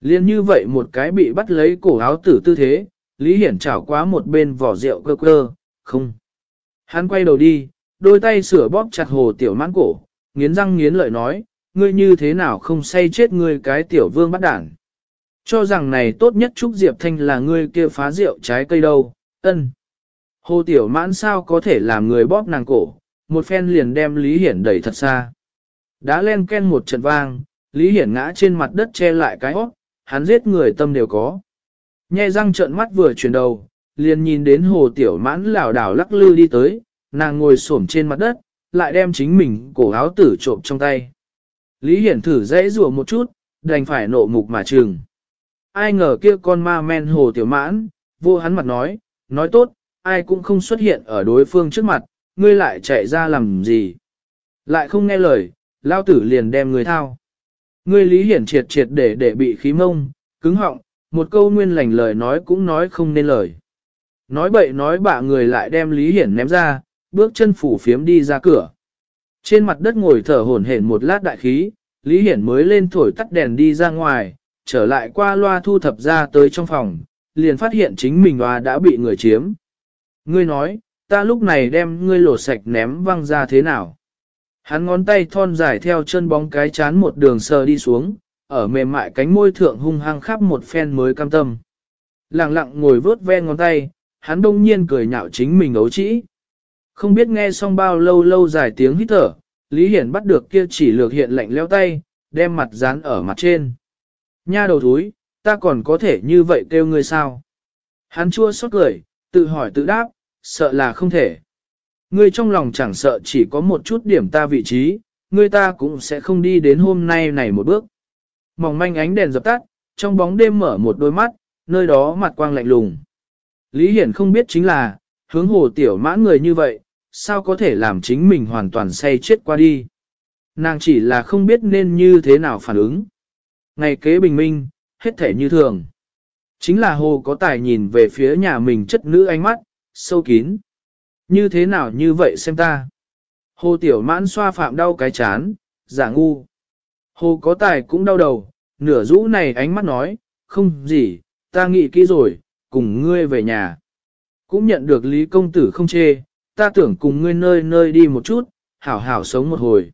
Liên như vậy một cái bị bắt lấy cổ áo tử tư thế, Lý Hiển chảo quá một bên vỏ rượu cơ cơ, không. Hắn quay đầu đi, đôi tay sửa bóp chặt hồ tiểu mãn cổ, nghiến răng nghiến lợi nói, ngươi như thế nào không say chết ngươi cái tiểu vương bắt đảng. Cho rằng này tốt nhất Trúc Diệp Thanh là ngươi kia phá rượu trái cây đâu, ân. Hồ Tiểu Mãn sao có thể làm người bóp nàng cổ, một phen liền đem Lý Hiển đẩy thật xa. Đã len ken một trận vang, Lý Hiển ngã trên mặt đất che lại cái hót, hắn giết người tâm đều có. Nhe răng trợn mắt vừa chuyển đầu, liền nhìn đến Hồ Tiểu Mãn lảo đảo lắc lư đi tới, nàng ngồi xổm trên mặt đất, lại đem chính mình cổ áo tử trộm trong tay. Lý Hiển thử dễ rùa một chút, đành phải nộ mục mà trường Ai ngờ kia con ma men Hồ Tiểu Mãn, vô hắn mặt nói, nói tốt, ai cũng không xuất hiện ở đối phương trước mặt, ngươi lại chạy ra làm gì. Lại không nghe lời, lao tử liền đem người thao. Ngươi lý hiển triệt triệt để để bị khí mông, cứng họng, một câu nguyên lành lời nói cũng nói không nên lời. Nói bậy nói bạ người lại đem lý hiển ném ra, bước chân phủ phiếm đi ra cửa. Trên mặt đất ngồi thở hổn hển một lát đại khí, Lý Hiển mới lên thổi tắt đèn đi ra ngoài, trở lại qua loa thu thập ra tới trong phòng, liền phát hiện chính mình hoa đã bị người chiếm. Ngươi nói, ta lúc này đem ngươi lột sạch ném văng ra thế nào? Hắn ngón tay thon dài theo chân bóng cái chán một đường sờ đi xuống, ở mềm mại cánh môi thượng hung hăng khắp một phen mới cam tâm. Lặng lặng ngồi vớt ven ngón tay, hắn đông nhiên cười nhạo chính mình ấu trĩ. Không biết nghe xong bao lâu lâu dài tiếng hít thở, Lý Hiển bắt được kia chỉ lược hiện lạnh leo tay, đem mặt dán ở mặt trên. Nha đầu thúi, ta còn có thể như vậy kêu ngươi sao? Hắn chua xót cười, tự hỏi tự đáp, sợ là không thể. Ngươi trong lòng chẳng sợ chỉ có một chút điểm ta vị trí, ngươi ta cũng sẽ không đi đến hôm nay này một bước. Mỏng manh ánh đèn dập tắt, trong bóng đêm mở một đôi mắt, nơi đó mặt quang lạnh lùng. Lý Hiển không biết chính là, hướng hồ tiểu mãn người như vậy, sao có thể làm chính mình hoàn toàn say chết qua đi. Nàng chỉ là không biết nên như thế nào phản ứng. Ngày kế bình minh, hết thể như thường. Chính là hồ có tài nhìn về phía nhà mình chất nữ ánh mắt, sâu kín. Như thế nào như vậy xem ta. Hồ tiểu mãn xoa phạm đau cái chán, giả ngu. Hồ có tài cũng đau đầu, nửa rũ này ánh mắt nói, không gì, ta nghĩ kỹ rồi, cùng ngươi về nhà. Cũng nhận được Lý Công Tử không chê, ta tưởng cùng ngươi nơi nơi đi một chút, hảo hảo sống một hồi.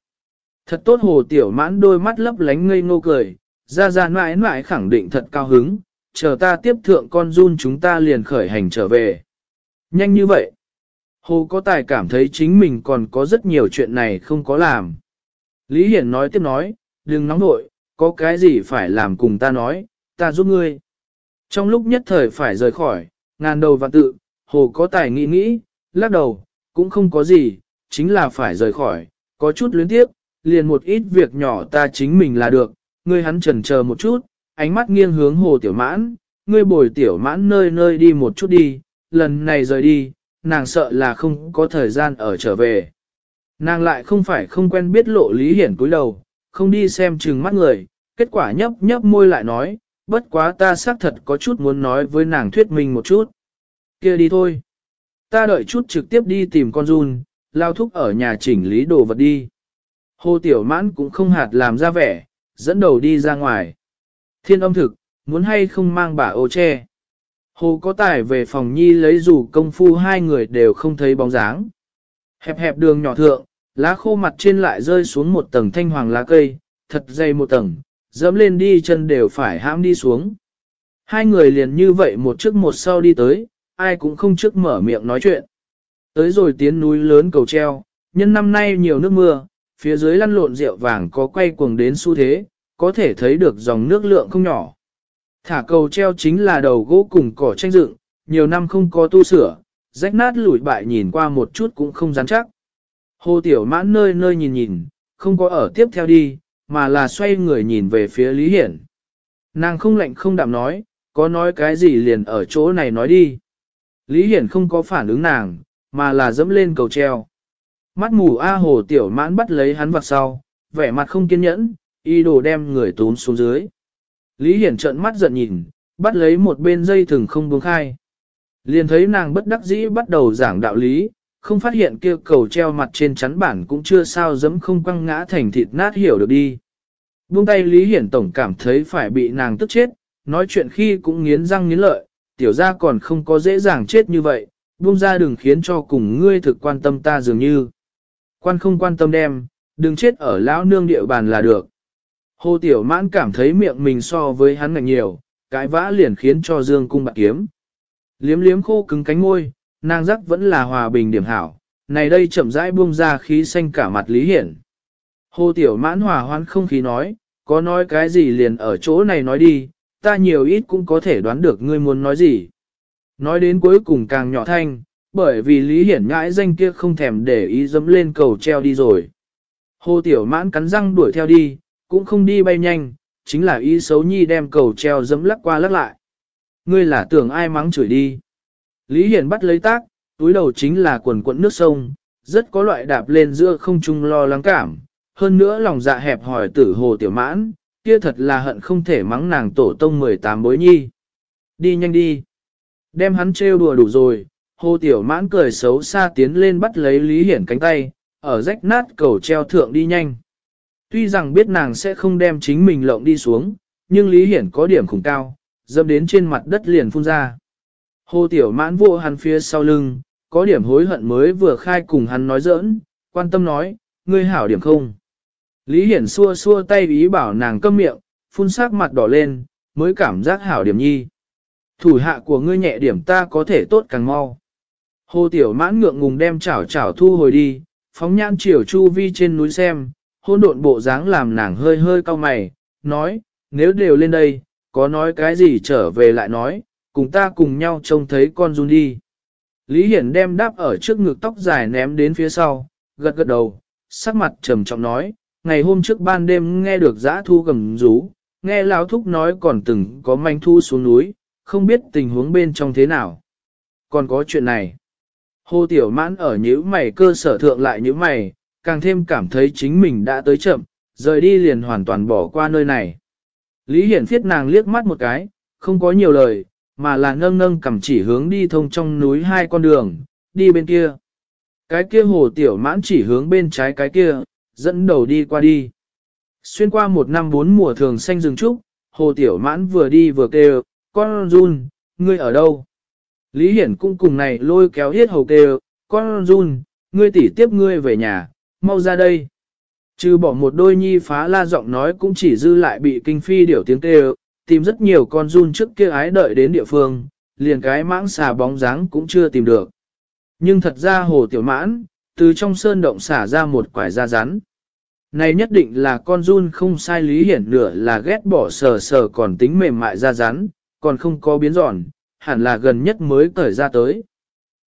Thật tốt hồ tiểu mãn đôi mắt lấp lánh ngây ngô cười, ra ra mãi mãi khẳng định thật cao hứng, chờ ta tiếp thượng con run chúng ta liền khởi hành trở về. Nhanh như vậy. Hồ có tài cảm thấy chính mình còn có rất nhiều chuyện này không có làm. Lý Hiển nói tiếp nói, đừng nóng nội, có cái gì phải làm cùng ta nói, ta giúp ngươi. Trong lúc nhất thời phải rời khỏi, ngàn đầu và tự, hồ có tài nghĩ nghĩ, lắc đầu, cũng không có gì, chính là phải rời khỏi, có chút luyến tiếp, liền một ít việc nhỏ ta chính mình là được, ngươi hắn chần chờ một chút, ánh mắt nghiêng hướng hồ tiểu mãn, ngươi bồi tiểu mãn nơi nơi đi một chút đi, lần này rời đi, nàng sợ là không có thời gian ở trở về. Nàng lại không phải không quen biết lộ lý hiển cúi đầu, không đi xem chừng mắt người, kết quả nhấp nhấp môi lại nói, bất quá ta xác thật có chút muốn nói với nàng thuyết minh một chút. kia đi thôi. Ta đợi chút trực tiếp đi tìm con run, lao thúc ở nhà chỉnh lý đồ vật đi. Hồ Tiểu Mãn cũng không hạt làm ra vẻ, dẫn đầu đi ra ngoài. Thiên âm thực, muốn hay không mang bà ô che. Hồ có tài về phòng nhi lấy dù công phu hai người đều không thấy bóng dáng. Hẹp hẹp đường nhỏ thượng, lá khô mặt trên lại rơi xuống một tầng thanh hoàng lá cây, thật dày một tầng, dẫm lên đi chân đều phải hãm đi xuống. Hai người liền như vậy một trước một sau đi tới, ai cũng không trước mở miệng nói chuyện. Tới rồi tiến núi lớn cầu treo, nhân năm nay nhiều nước mưa, phía dưới lăn lộn rượu vàng có quay cuồng đến xu thế, có thể thấy được dòng nước lượng không nhỏ. Thả cầu treo chính là đầu gỗ cùng cỏ tranh dựng, nhiều năm không có tu sửa, rách nát lủi bại nhìn qua một chút cũng không rắn chắc. Hồ Tiểu Mãn nơi nơi nhìn nhìn, không có ở tiếp theo đi, mà là xoay người nhìn về phía Lý Hiển. Nàng không lạnh không đạm nói, có nói cái gì liền ở chỗ này nói đi. Lý Hiển không có phản ứng nàng, mà là dẫm lên cầu treo. Mắt mù A Hồ Tiểu Mãn bắt lấy hắn vặt sau, vẻ mặt không kiên nhẫn, y đồ đem người tốn xuống dưới. Lý Hiển trợn mắt giận nhìn, bắt lấy một bên dây thừng không buông khai. Liền thấy nàng bất đắc dĩ bắt đầu giảng đạo lý, không phát hiện kia cầu treo mặt trên chắn bản cũng chưa sao dấm không quăng ngã thành thịt nát hiểu được đi. Buông tay Lý Hiển Tổng cảm thấy phải bị nàng tức chết, nói chuyện khi cũng nghiến răng nghiến lợi, tiểu ra còn không có dễ dàng chết như vậy, buông ra đừng khiến cho cùng ngươi thực quan tâm ta dường như. Quan không quan tâm đem, đừng chết ở lão nương địa bàn là được. Hồ Tiểu Mãn cảm thấy miệng mình so với hắn ngạch nhiều, cái vã liền khiến cho Dương cung bạc kiếm. Liếm liếm khô cứng cánh môi, Nàng giác vẫn là hòa bình điểm hảo, này đây chậm rãi buông ra khí xanh cả mặt Lý Hiển. Hồ Tiểu Mãn hòa hoan không khí nói, có nói cái gì liền ở chỗ này nói đi, ta nhiều ít cũng có thể đoán được ngươi muốn nói gì. Nói đến cuối cùng càng nhỏ thanh, bởi vì Lý Hiển ngãi danh kia không thèm để ý dấm lên cầu treo đi rồi. Hồ Tiểu Mãn cắn răng đuổi theo đi, cũng không đi bay nhanh, chính là ý xấu nhi đem cầu treo dấm lắc qua lắc lại. Ngươi là tưởng ai mắng chửi đi. Lý Hiển bắt lấy tác, túi đầu chính là quần quận nước sông, rất có loại đạp lên giữa không trung lo lắng cảm. Hơn nữa lòng dạ hẹp hỏi tử hồ tiểu mãn, kia thật là hận không thể mắng nàng tổ tông 18 bối nhi. Đi nhanh đi. Đem hắn trêu đùa đủ rồi, hồ tiểu mãn cười xấu xa tiến lên bắt lấy Lý Hiển cánh tay, ở rách nát cầu treo thượng đi nhanh. Tuy rằng biết nàng sẽ không đem chính mình lộng đi xuống, nhưng Lý Hiển có điểm khủng cao, dâm đến trên mặt đất liền phun ra. Hồ Tiểu Mãn vô hắn phía sau lưng, có điểm hối hận mới vừa khai cùng hắn nói giỡn, quan tâm nói, ngươi hảo điểm không. Lý Hiển xua xua tay ý bảo nàng câm miệng, phun sắc mặt đỏ lên, mới cảm giác hảo điểm nhi. Thủ hạ của ngươi nhẹ điểm ta có thể tốt càng mau. Hồ Tiểu Mãn ngượng ngùng đem chảo chảo thu hồi đi, phóng nhãn chiều chu vi trên núi xem, hôn độn bộ dáng làm nàng hơi hơi cau mày, nói, nếu đều lên đây, có nói cái gì trở về lại nói, cùng ta cùng nhau trông thấy con run đi. Lý Hiển đem đáp ở trước ngực tóc dài ném đến phía sau, gật gật đầu, sắc mặt trầm trọng nói, ngày hôm trước ban đêm nghe được giã thu gầm rú, nghe lão thúc nói còn từng có manh thu xuống núi, không biết tình huống bên trong thế nào. Còn có chuyện này. Hồ Tiểu Mãn ở nhữ mày cơ sở thượng lại nhữ mày, càng thêm cảm thấy chính mình đã tới chậm, rời đi liền hoàn toàn bỏ qua nơi này. Lý Hiển phiết nàng liếc mắt một cái, không có nhiều lời, mà là nâng nâng cầm chỉ hướng đi thông trong núi hai con đường, đi bên kia. Cái kia hồ tiểu mãn chỉ hướng bên trái cái kia, dẫn đầu đi qua đi. Xuyên qua một năm bốn mùa thường xanh rừng trúc, hồ tiểu mãn vừa đi vừa kêu, con run, ngươi ở đâu? Lý Hiển cũng cùng này lôi kéo hết hầu kêu, con run, ngươi tỉ tiếp ngươi về nhà, mau ra đây. Trừ bỏ một đôi nhi phá la giọng nói cũng chỉ dư lại bị kinh phi điểu tiếng kêu, tìm rất nhiều con run trước kia ái đợi đến địa phương, liền cái mãng xà bóng dáng cũng chưa tìm được. Nhưng thật ra hồ tiểu mãn, từ trong sơn động xả ra một quải da rắn. Này nhất định là con run không sai lý hiển nửa là ghét bỏ sờ sờ còn tính mềm mại da rắn, còn không có biến giòn, hẳn là gần nhất mới cởi ra tới.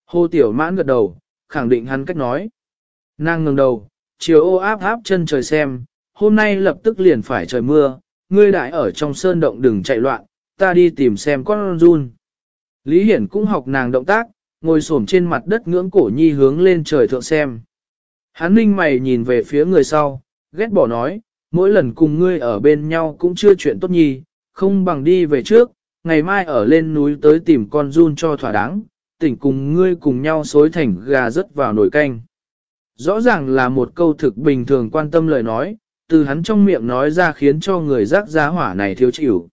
Hồ tiểu mãn gật đầu, khẳng định hắn cách nói. Nàng ngừng đầu, chiều ô áp áp chân trời xem, hôm nay lập tức liền phải trời mưa, ngươi đại ở trong sơn động đừng chạy loạn, ta đi tìm xem con run. Lý Hiển cũng học nàng động tác, ngồi xổm trên mặt đất ngưỡng cổ nhi hướng lên trời thượng xem. Hắn ninh mày nhìn về phía người sau, ghét bỏ nói, mỗi lần cùng ngươi ở bên nhau cũng chưa chuyện tốt nhi, không bằng đi về trước, ngày mai ở lên núi tới tìm con run cho thỏa đáng, tỉnh cùng ngươi cùng nhau xối thành gà rớt vào nồi canh. Rõ ràng là một câu thực bình thường quan tâm lời nói, từ hắn trong miệng nói ra khiến cho người giác giá hỏa này thiếu chịu.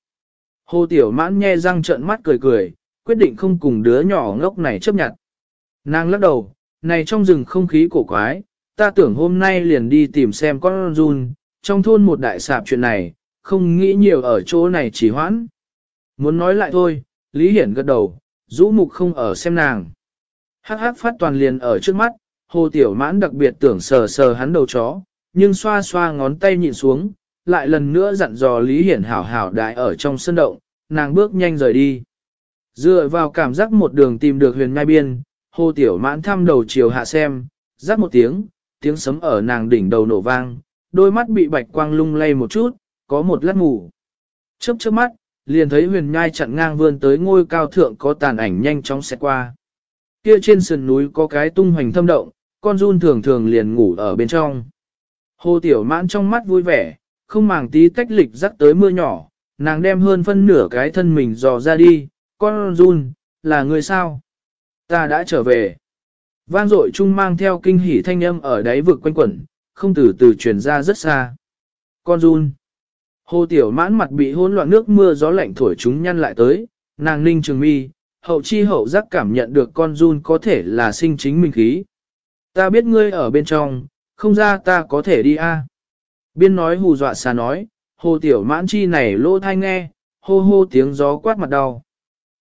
Hồ Tiểu Mãn nghe răng trợn mắt cười cười, quyết định không cùng đứa nhỏ ngốc này chấp nhận. Nàng lắc đầu, này trong rừng không khí cổ quái, ta tưởng hôm nay liền đi tìm xem con run, trong thôn một đại sạp chuyện này, không nghĩ nhiều ở chỗ này chỉ hoãn. Muốn nói lại thôi, Lý Hiển gật đầu, rũ mục không ở xem nàng. Hắc hắc phát toàn liền ở trước mắt, Hồ Tiểu Mãn đặc biệt tưởng sờ sờ hắn đầu chó, nhưng xoa xoa ngón tay nhịn xuống, lại lần nữa dặn dò Lý Hiển hảo hảo đại ở trong sân động, nàng bước nhanh rời đi. Dựa vào cảm giác một đường tìm được huyền ngai biên, Hồ Tiểu Mãn thăm đầu chiều hạ xem, rắc một tiếng, tiếng sấm ở nàng đỉnh đầu nổ vang, đôi mắt bị bạch quang lung lay một chút, có một lát ngủ. Chớp chớp mắt, liền thấy huyền nhai chặn ngang vươn tới ngôi cao thượng có tàn ảnh nhanh chóng sẽ qua. Kia trên sườn núi có cái tung hoành thâm động, con run thường thường liền ngủ ở bên trong. Hồ Tiểu Mãn trong mắt vui vẻ, không màng tí tách lịch rắc tới mưa nhỏ, nàng đem hơn phân nửa cái thân mình dò ra đi, con run, là người sao? Ta đã trở về. Vang dội chung mang theo kinh hỉ thanh âm ở đáy vực quanh quẩn, không từ từ truyền ra rất xa. Con run. Hồ Tiểu Mãn mặt bị hỗn loạn nước mưa gió lạnh thổi chúng nhăn lại tới, nàng ninh trường mi, hậu chi hậu giác cảm nhận được con run có thể là sinh chính mình khí. Ta biết ngươi ở bên trong, không ra ta có thể đi a. Biên nói hù dọa xà nói, hồ tiểu mãn chi này lỗ thai nghe, hô hô tiếng gió quát mặt đau.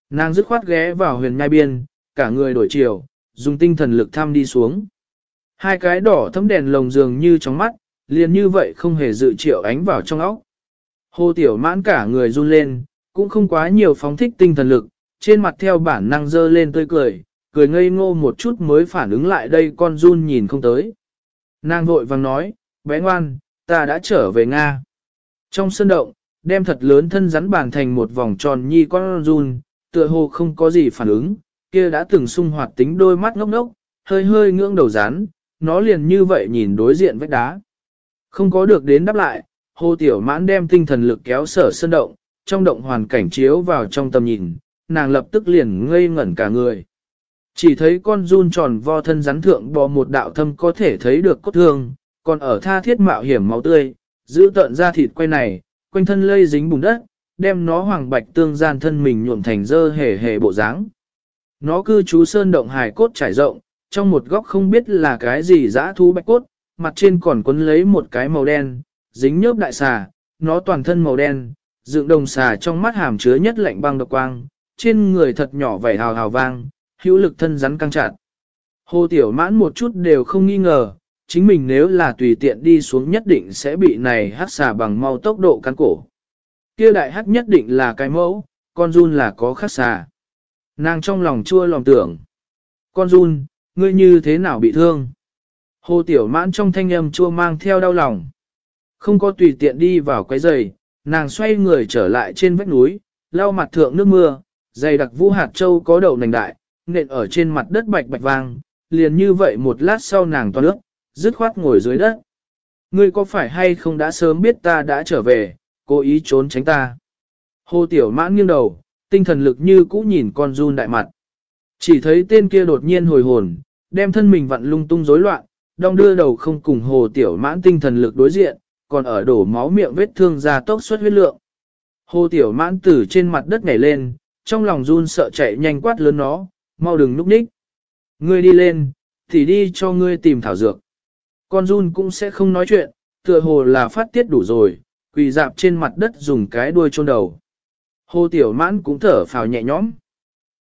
Nàng dứt khoát ghé vào huyền nhai biên, cả người đổi chiều, dùng tinh thần lực thăm đi xuống. Hai cái đỏ thấm đèn lồng dường như trong mắt, liền như vậy không hề dự triệu ánh vào trong óc. Hồ Tiểu Mãn cả người run lên, cũng không quá nhiều phóng thích tinh thần lực, trên mặt theo bản năng dơ lên tươi cười, cười ngây ngô một chút mới phản ứng lại đây con run nhìn không tới. Nàng vội vàng nói, bé ngoan, ta đã trở về Nga. Trong sân động, đem thật lớn thân rắn bàn thành một vòng tròn nhi con run, tựa hồ không có gì phản ứng, kia đã từng sung hoạt tính đôi mắt ngốc ngốc, hơi hơi ngưỡng đầu rán, nó liền như vậy nhìn đối diện vách đá. Không có được đến đáp lại, hồ tiểu mãn đem tinh thần lực kéo sở sân động, trong động hoàn cảnh chiếu vào trong tầm nhìn, nàng lập tức liền ngây ngẩn cả người. Chỉ thấy con run tròn vo thân rắn thượng bò một đạo thâm có thể thấy được cốt thương, còn ở tha thiết mạo hiểm máu tươi, giữ tận ra thịt quay này, quanh thân lây dính bùn đất, đem nó hoàng bạch tương gian thân mình nhuộm thành dơ hề hề bộ dáng. Nó cư trú sơn động hài cốt trải rộng, trong một góc không biết là cái gì dã thú bạch cốt, mặt trên còn quấn lấy một cái màu đen, dính nhớp đại xà, nó toàn thân màu đen, dựng đồng xà trong mắt hàm chứa nhất lạnh băng độc quang, trên người thật nhỏ vảy hào hào vang, hữu lực thân rắn căng chặt. Hồ Tiểu Mãn một chút đều không nghi ngờ, chính mình nếu là tùy tiện đi xuống nhất định sẽ bị này hắc xà bằng mau tốc độ cắn cổ. Kia đại hắc nhất định là cái mẫu, con run là có khắc xà. Nàng trong lòng chua lòng tưởng. Con run, ngươi như thế nào bị thương? Hồ Tiểu Mãn trong thanh âm chua mang theo đau lòng. Không có tùy tiện đi vào quấy giày, nàng xoay người trở lại trên vách núi, lau mặt thượng nước mưa, dày đặc vũ hạt châu có đầu nành đại, nện ở trên mặt đất bạch bạch vang, liền như vậy một lát sau nàng toàn nước, dứt khoát ngồi dưới đất. Ngươi có phải hay không đã sớm biết ta đã trở về, cố ý trốn tránh ta. Hồ Tiểu Mãn nghiêng đầu, tinh thần lực như cũ nhìn con run đại mặt. Chỉ thấy tên kia đột nhiên hồi hồn, đem thân mình vặn lung tung rối loạn, đong đưa đầu không cùng Hồ Tiểu Mãn tinh thần lực đối diện, còn ở đổ máu miệng vết thương ra tốc suất huyết lượng. Hồ Tiểu Mãn từ trên mặt đất nhảy lên, trong lòng run sợ chạy nhanh quát lớn nó, mau đừng núp ních. Ngươi đi lên, thì đi cho ngươi tìm thảo dược. Con run cũng sẽ không nói chuyện, tựa hồ là phát tiết đủ rồi, quỳ dạp trên mặt đất dùng cái đuôi chôn đầu. Hồ Tiểu Mãn cũng thở phào nhẹ nhõm.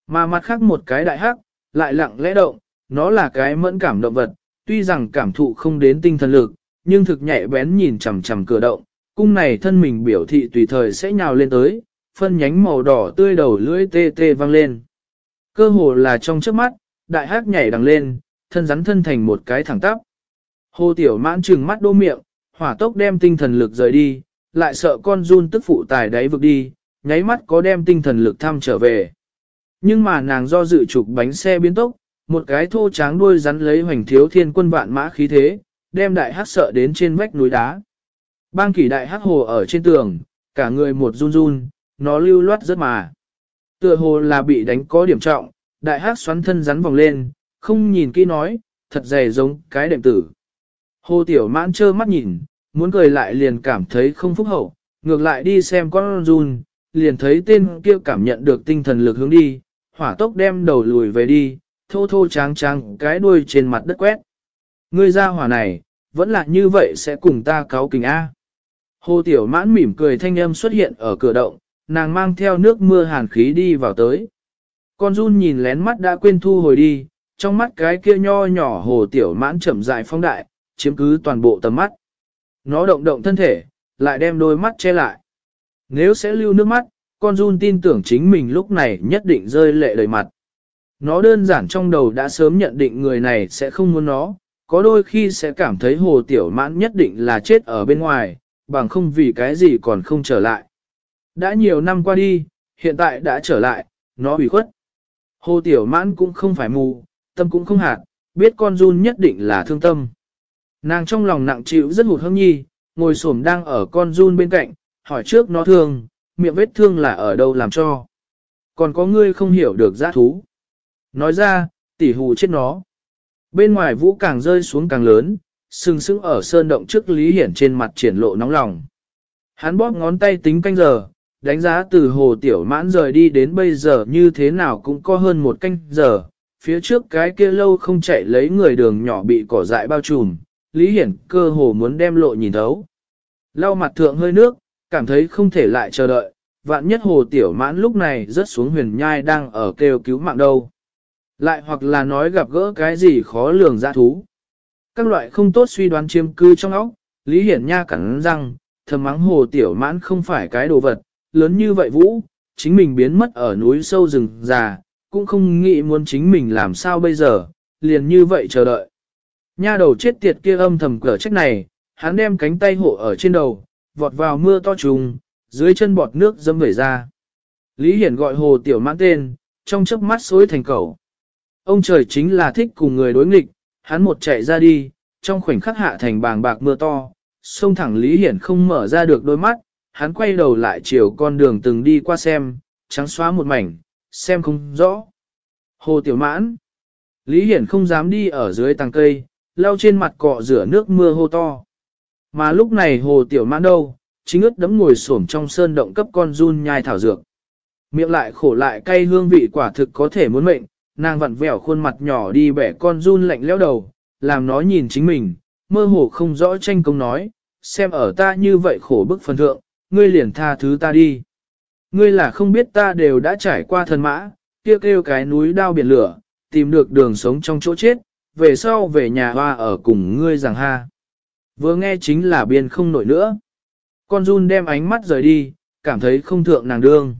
Mà mặt khác một cái đại hắc, lại lặng lẽ động, nó là cái mẫn cảm động vật, tuy rằng cảm thụ không đến tinh thần lực, nhưng thực nhạy bén nhìn chằm chằm cửa động, cung này thân mình biểu thị tùy thời sẽ nhào lên tới, phân nhánh màu đỏ tươi đầu lưỡi tê tê vang lên. Cơ hồ là trong trước mắt, đại hắc nhảy đằng lên, thân rắn thân thành một cái thẳng tắp. Hồ tiểu mãn trừng mắt đô miệng, hỏa tốc đem tinh thần lực rời đi, lại sợ con run tức phụ tài đáy vực đi, nháy mắt có đem tinh thần lực thăm trở về. Nhưng mà nàng do dự trục bánh xe biến tốc, một cái thô tráng đuôi rắn lấy hoành thiếu thiên quân vạn mã khí thế, đem đại hắc sợ đến trên vách núi đá. Bang kỷ đại hắc hồ ở trên tường, cả người một run run, nó lưu loát rất mà. Tựa hồ là bị đánh có điểm trọng, đại hắc xoắn thân rắn vòng lên, không nhìn kỹ nói, thật dày giống cái đệm tử. Hồ tiểu mãn trơ mắt nhìn, muốn cười lại liền cảm thấy không phúc hậu, ngược lại đi xem con run, liền thấy tên kia cảm nhận được tinh thần lực hướng đi, hỏa tốc đem đầu lùi về đi, thô thô tráng tráng cái đuôi trên mặt đất quét. Ngươi ra hỏa này, vẫn là như vậy sẽ cùng ta cáo kình A. Hồ Tiểu Mãn mỉm cười thanh âm xuất hiện ở cửa động, nàng mang theo nước mưa hàn khí đi vào tới. Con run nhìn lén mắt đã quên thu hồi đi, trong mắt cái kia nho nhỏ Hồ Tiểu Mãn chậm dại phong đại, chiếm cứ toàn bộ tầm mắt. Nó động động thân thể, lại đem đôi mắt che lại. Nếu sẽ lưu nước mắt, con run tin tưởng chính mình lúc này nhất định rơi lệ đầy mặt. Nó đơn giản trong đầu đã sớm nhận định người này sẽ không muốn nó, có đôi khi sẽ cảm thấy hồ tiểu mãn nhất định là chết ở bên ngoài, bằng không vì cái gì còn không trở lại. Đã nhiều năm qua đi, hiện tại đã trở lại, nó bị khuất. Hồ tiểu mãn cũng không phải mù, tâm cũng không hạt, biết con run nhất định là thương tâm. Nàng trong lòng nặng chịu rất hụt hâm nhi, ngồi xổm đang ở con run bên cạnh, hỏi trước nó thương, miệng vết thương là ở đâu làm cho. Còn có ngươi không hiểu được giá thú. Nói ra, tỉ hù chết nó. Bên ngoài vũ càng rơi xuống càng lớn, sừng sững ở sơn động trước Lý Hiển trên mặt triển lộ nóng lòng. Hắn bóp ngón tay tính canh giờ, đánh giá từ hồ tiểu mãn rời đi đến bây giờ như thế nào cũng có hơn một canh giờ. Phía trước cái kia lâu không chạy lấy người đường nhỏ bị cỏ dại bao trùm, Lý Hiển cơ hồ muốn đem lộ nhìn thấu. Lau mặt thượng hơi nước, cảm thấy không thể lại chờ đợi, vạn nhất hồ tiểu mãn lúc này rớt xuống huyền nhai đang ở kêu cứu mạng đâu. Lại hoặc là nói gặp gỡ cái gì khó lường ra thú. Các loại không tốt suy đoán chiêm cư trong óc, Lý Hiển Nha cắn răng, thầm mắng hồ tiểu mãn không phải cái đồ vật, lớn như vậy vũ, chính mình biến mất ở núi sâu rừng già, cũng không nghĩ muốn chính mình làm sao bây giờ, liền như vậy chờ đợi. Nha đầu chết tiệt kia âm thầm cỡ trách này, hắn đem cánh tay hộ ở trên đầu, vọt vào mưa to trùng, dưới chân bọt nước dâm vẩy ra. Lý Hiển gọi hồ tiểu mãn tên, trong chớp mắt xối thành cầu. Ông trời chính là thích cùng người đối nghịch, hắn một chạy ra đi, trong khoảnh khắc hạ thành bàng bạc mưa to, sông thẳng Lý Hiển không mở ra được đôi mắt, hắn quay đầu lại chiều con đường từng đi qua xem, trắng xóa một mảnh, xem không rõ. Hồ Tiểu Mãn Lý Hiển không dám đi ở dưới tàng cây, lau trên mặt cọ rửa nước mưa hô to. Mà lúc này Hồ Tiểu Mãn đâu, chính ướt đấm ngồi xổm trong sơn động cấp con run nhai thảo dược. Miệng lại khổ lại cay hương vị quả thực có thể muốn mệnh, nàng vặn vẹo khuôn mặt nhỏ đi bẻ con run lạnh lẽo đầu, làm nó nhìn chính mình, mơ hồ không rõ tranh công nói, xem ở ta như vậy khổ bức phần thượng, ngươi liền tha thứ ta đi. Ngươi là không biết ta đều đã trải qua thần mã, kia kêu, kêu cái núi đao biển lửa, tìm được đường sống trong chỗ chết, về sau về nhà hoa ở cùng ngươi rằng ha. Vừa nghe chính là biên không nổi nữa. Con run đem ánh mắt rời đi, cảm thấy không thượng nàng đương.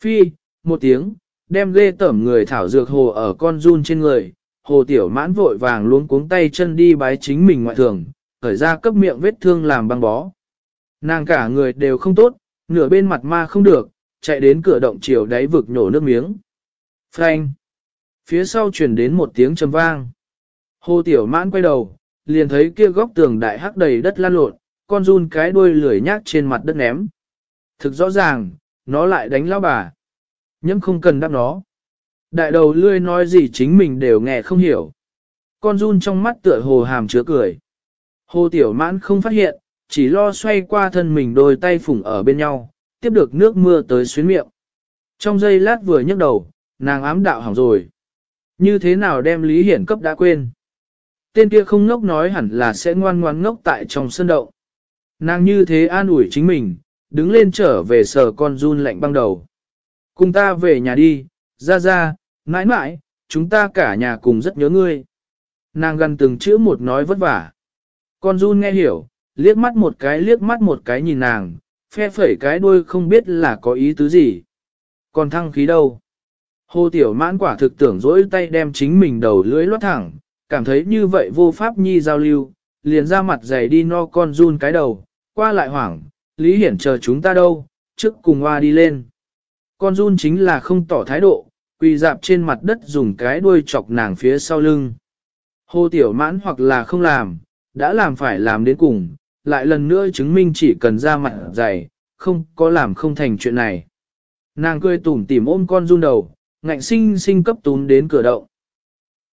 Phi, một tiếng, đem ghê tẩm người thảo dược hồ ở con run trên người, hồ tiểu mãn vội vàng luôn cuống tay chân đi bái chính mình ngoại thường, khởi ra cấp miệng vết thương làm băng bó. Nàng cả người đều không tốt, nửa bên mặt ma không được, chạy đến cửa động chiều đáy vực nhổ nước miếng. Phanh! Phía sau truyền đến một tiếng trầm vang. Hồ tiểu mãn quay đầu, liền thấy kia góc tường đại hắc đầy đất lan lộn, con run cái đuôi lười nhác trên mặt đất ném. Thực rõ ràng, nó lại đánh lao bà. Nhâm không cần đáp nó. Đại đầu lươi nói gì chính mình đều nghe không hiểu. Con run trong mắt tựa hồ hàm chứa cười. Hồ tiểu mãn không phát hiện, chỉ lo xoay qua thân mình đôi tay phủng ở bên nhau, tiếp được nước mưa tới xuyến miệng. Trong giây lát vừa nhấc đầu, nàng ám đạo hỏng rồi. Như thế nào đem Lý Hiển cấp đã quên? Tên kia không ngốc nói hẳn là sẽ ngoan ngoan ngốc tại trong sân đậu. Nàng như thế an ủi chính mình, đứng lên trở về sở con run lạnh băng đầu. Cùng ta về nhà đi, ra ra, mãi mãi, chúng ta cả nhà cùng rất nhớ ngươi. Nàng gần từng chữ một nói vất vả. Con run nghe hiểu, liếc mắt một cái liếc mắt một cái nhìn nàng, phe phẩy cái đuôi không biết là có ý tứ gì. Còn thăng khí đâu? Hồ Tiểu Mãn quả thực tưởng dỗi tay đem chính mình đầu lưỡi lót thẳng, cảm thấy như vậy vô pháp nhi giao lưu, liền ra mặt dày đi no con run cái đầu, qua lại hoảng, Lý Hiển chờ chúng ta đâu, trước cùng hoa đi lên. Con run chính là không tỏ thái độ, quỳ dạp trên mặt đất dùng cái đuôi chọc nàng phía sau lưng. Hồ Tiểu Mãn hoặc là không làm, đã làm phải làm đến cùng, lại lần nữa chứng minh chỉ cần ra mặt dày, không có làm không thành chuyện này. Nàng cười tủm tỉm ôm con run đầu, ngạnh sinh sinh cấp tún đến cửa động.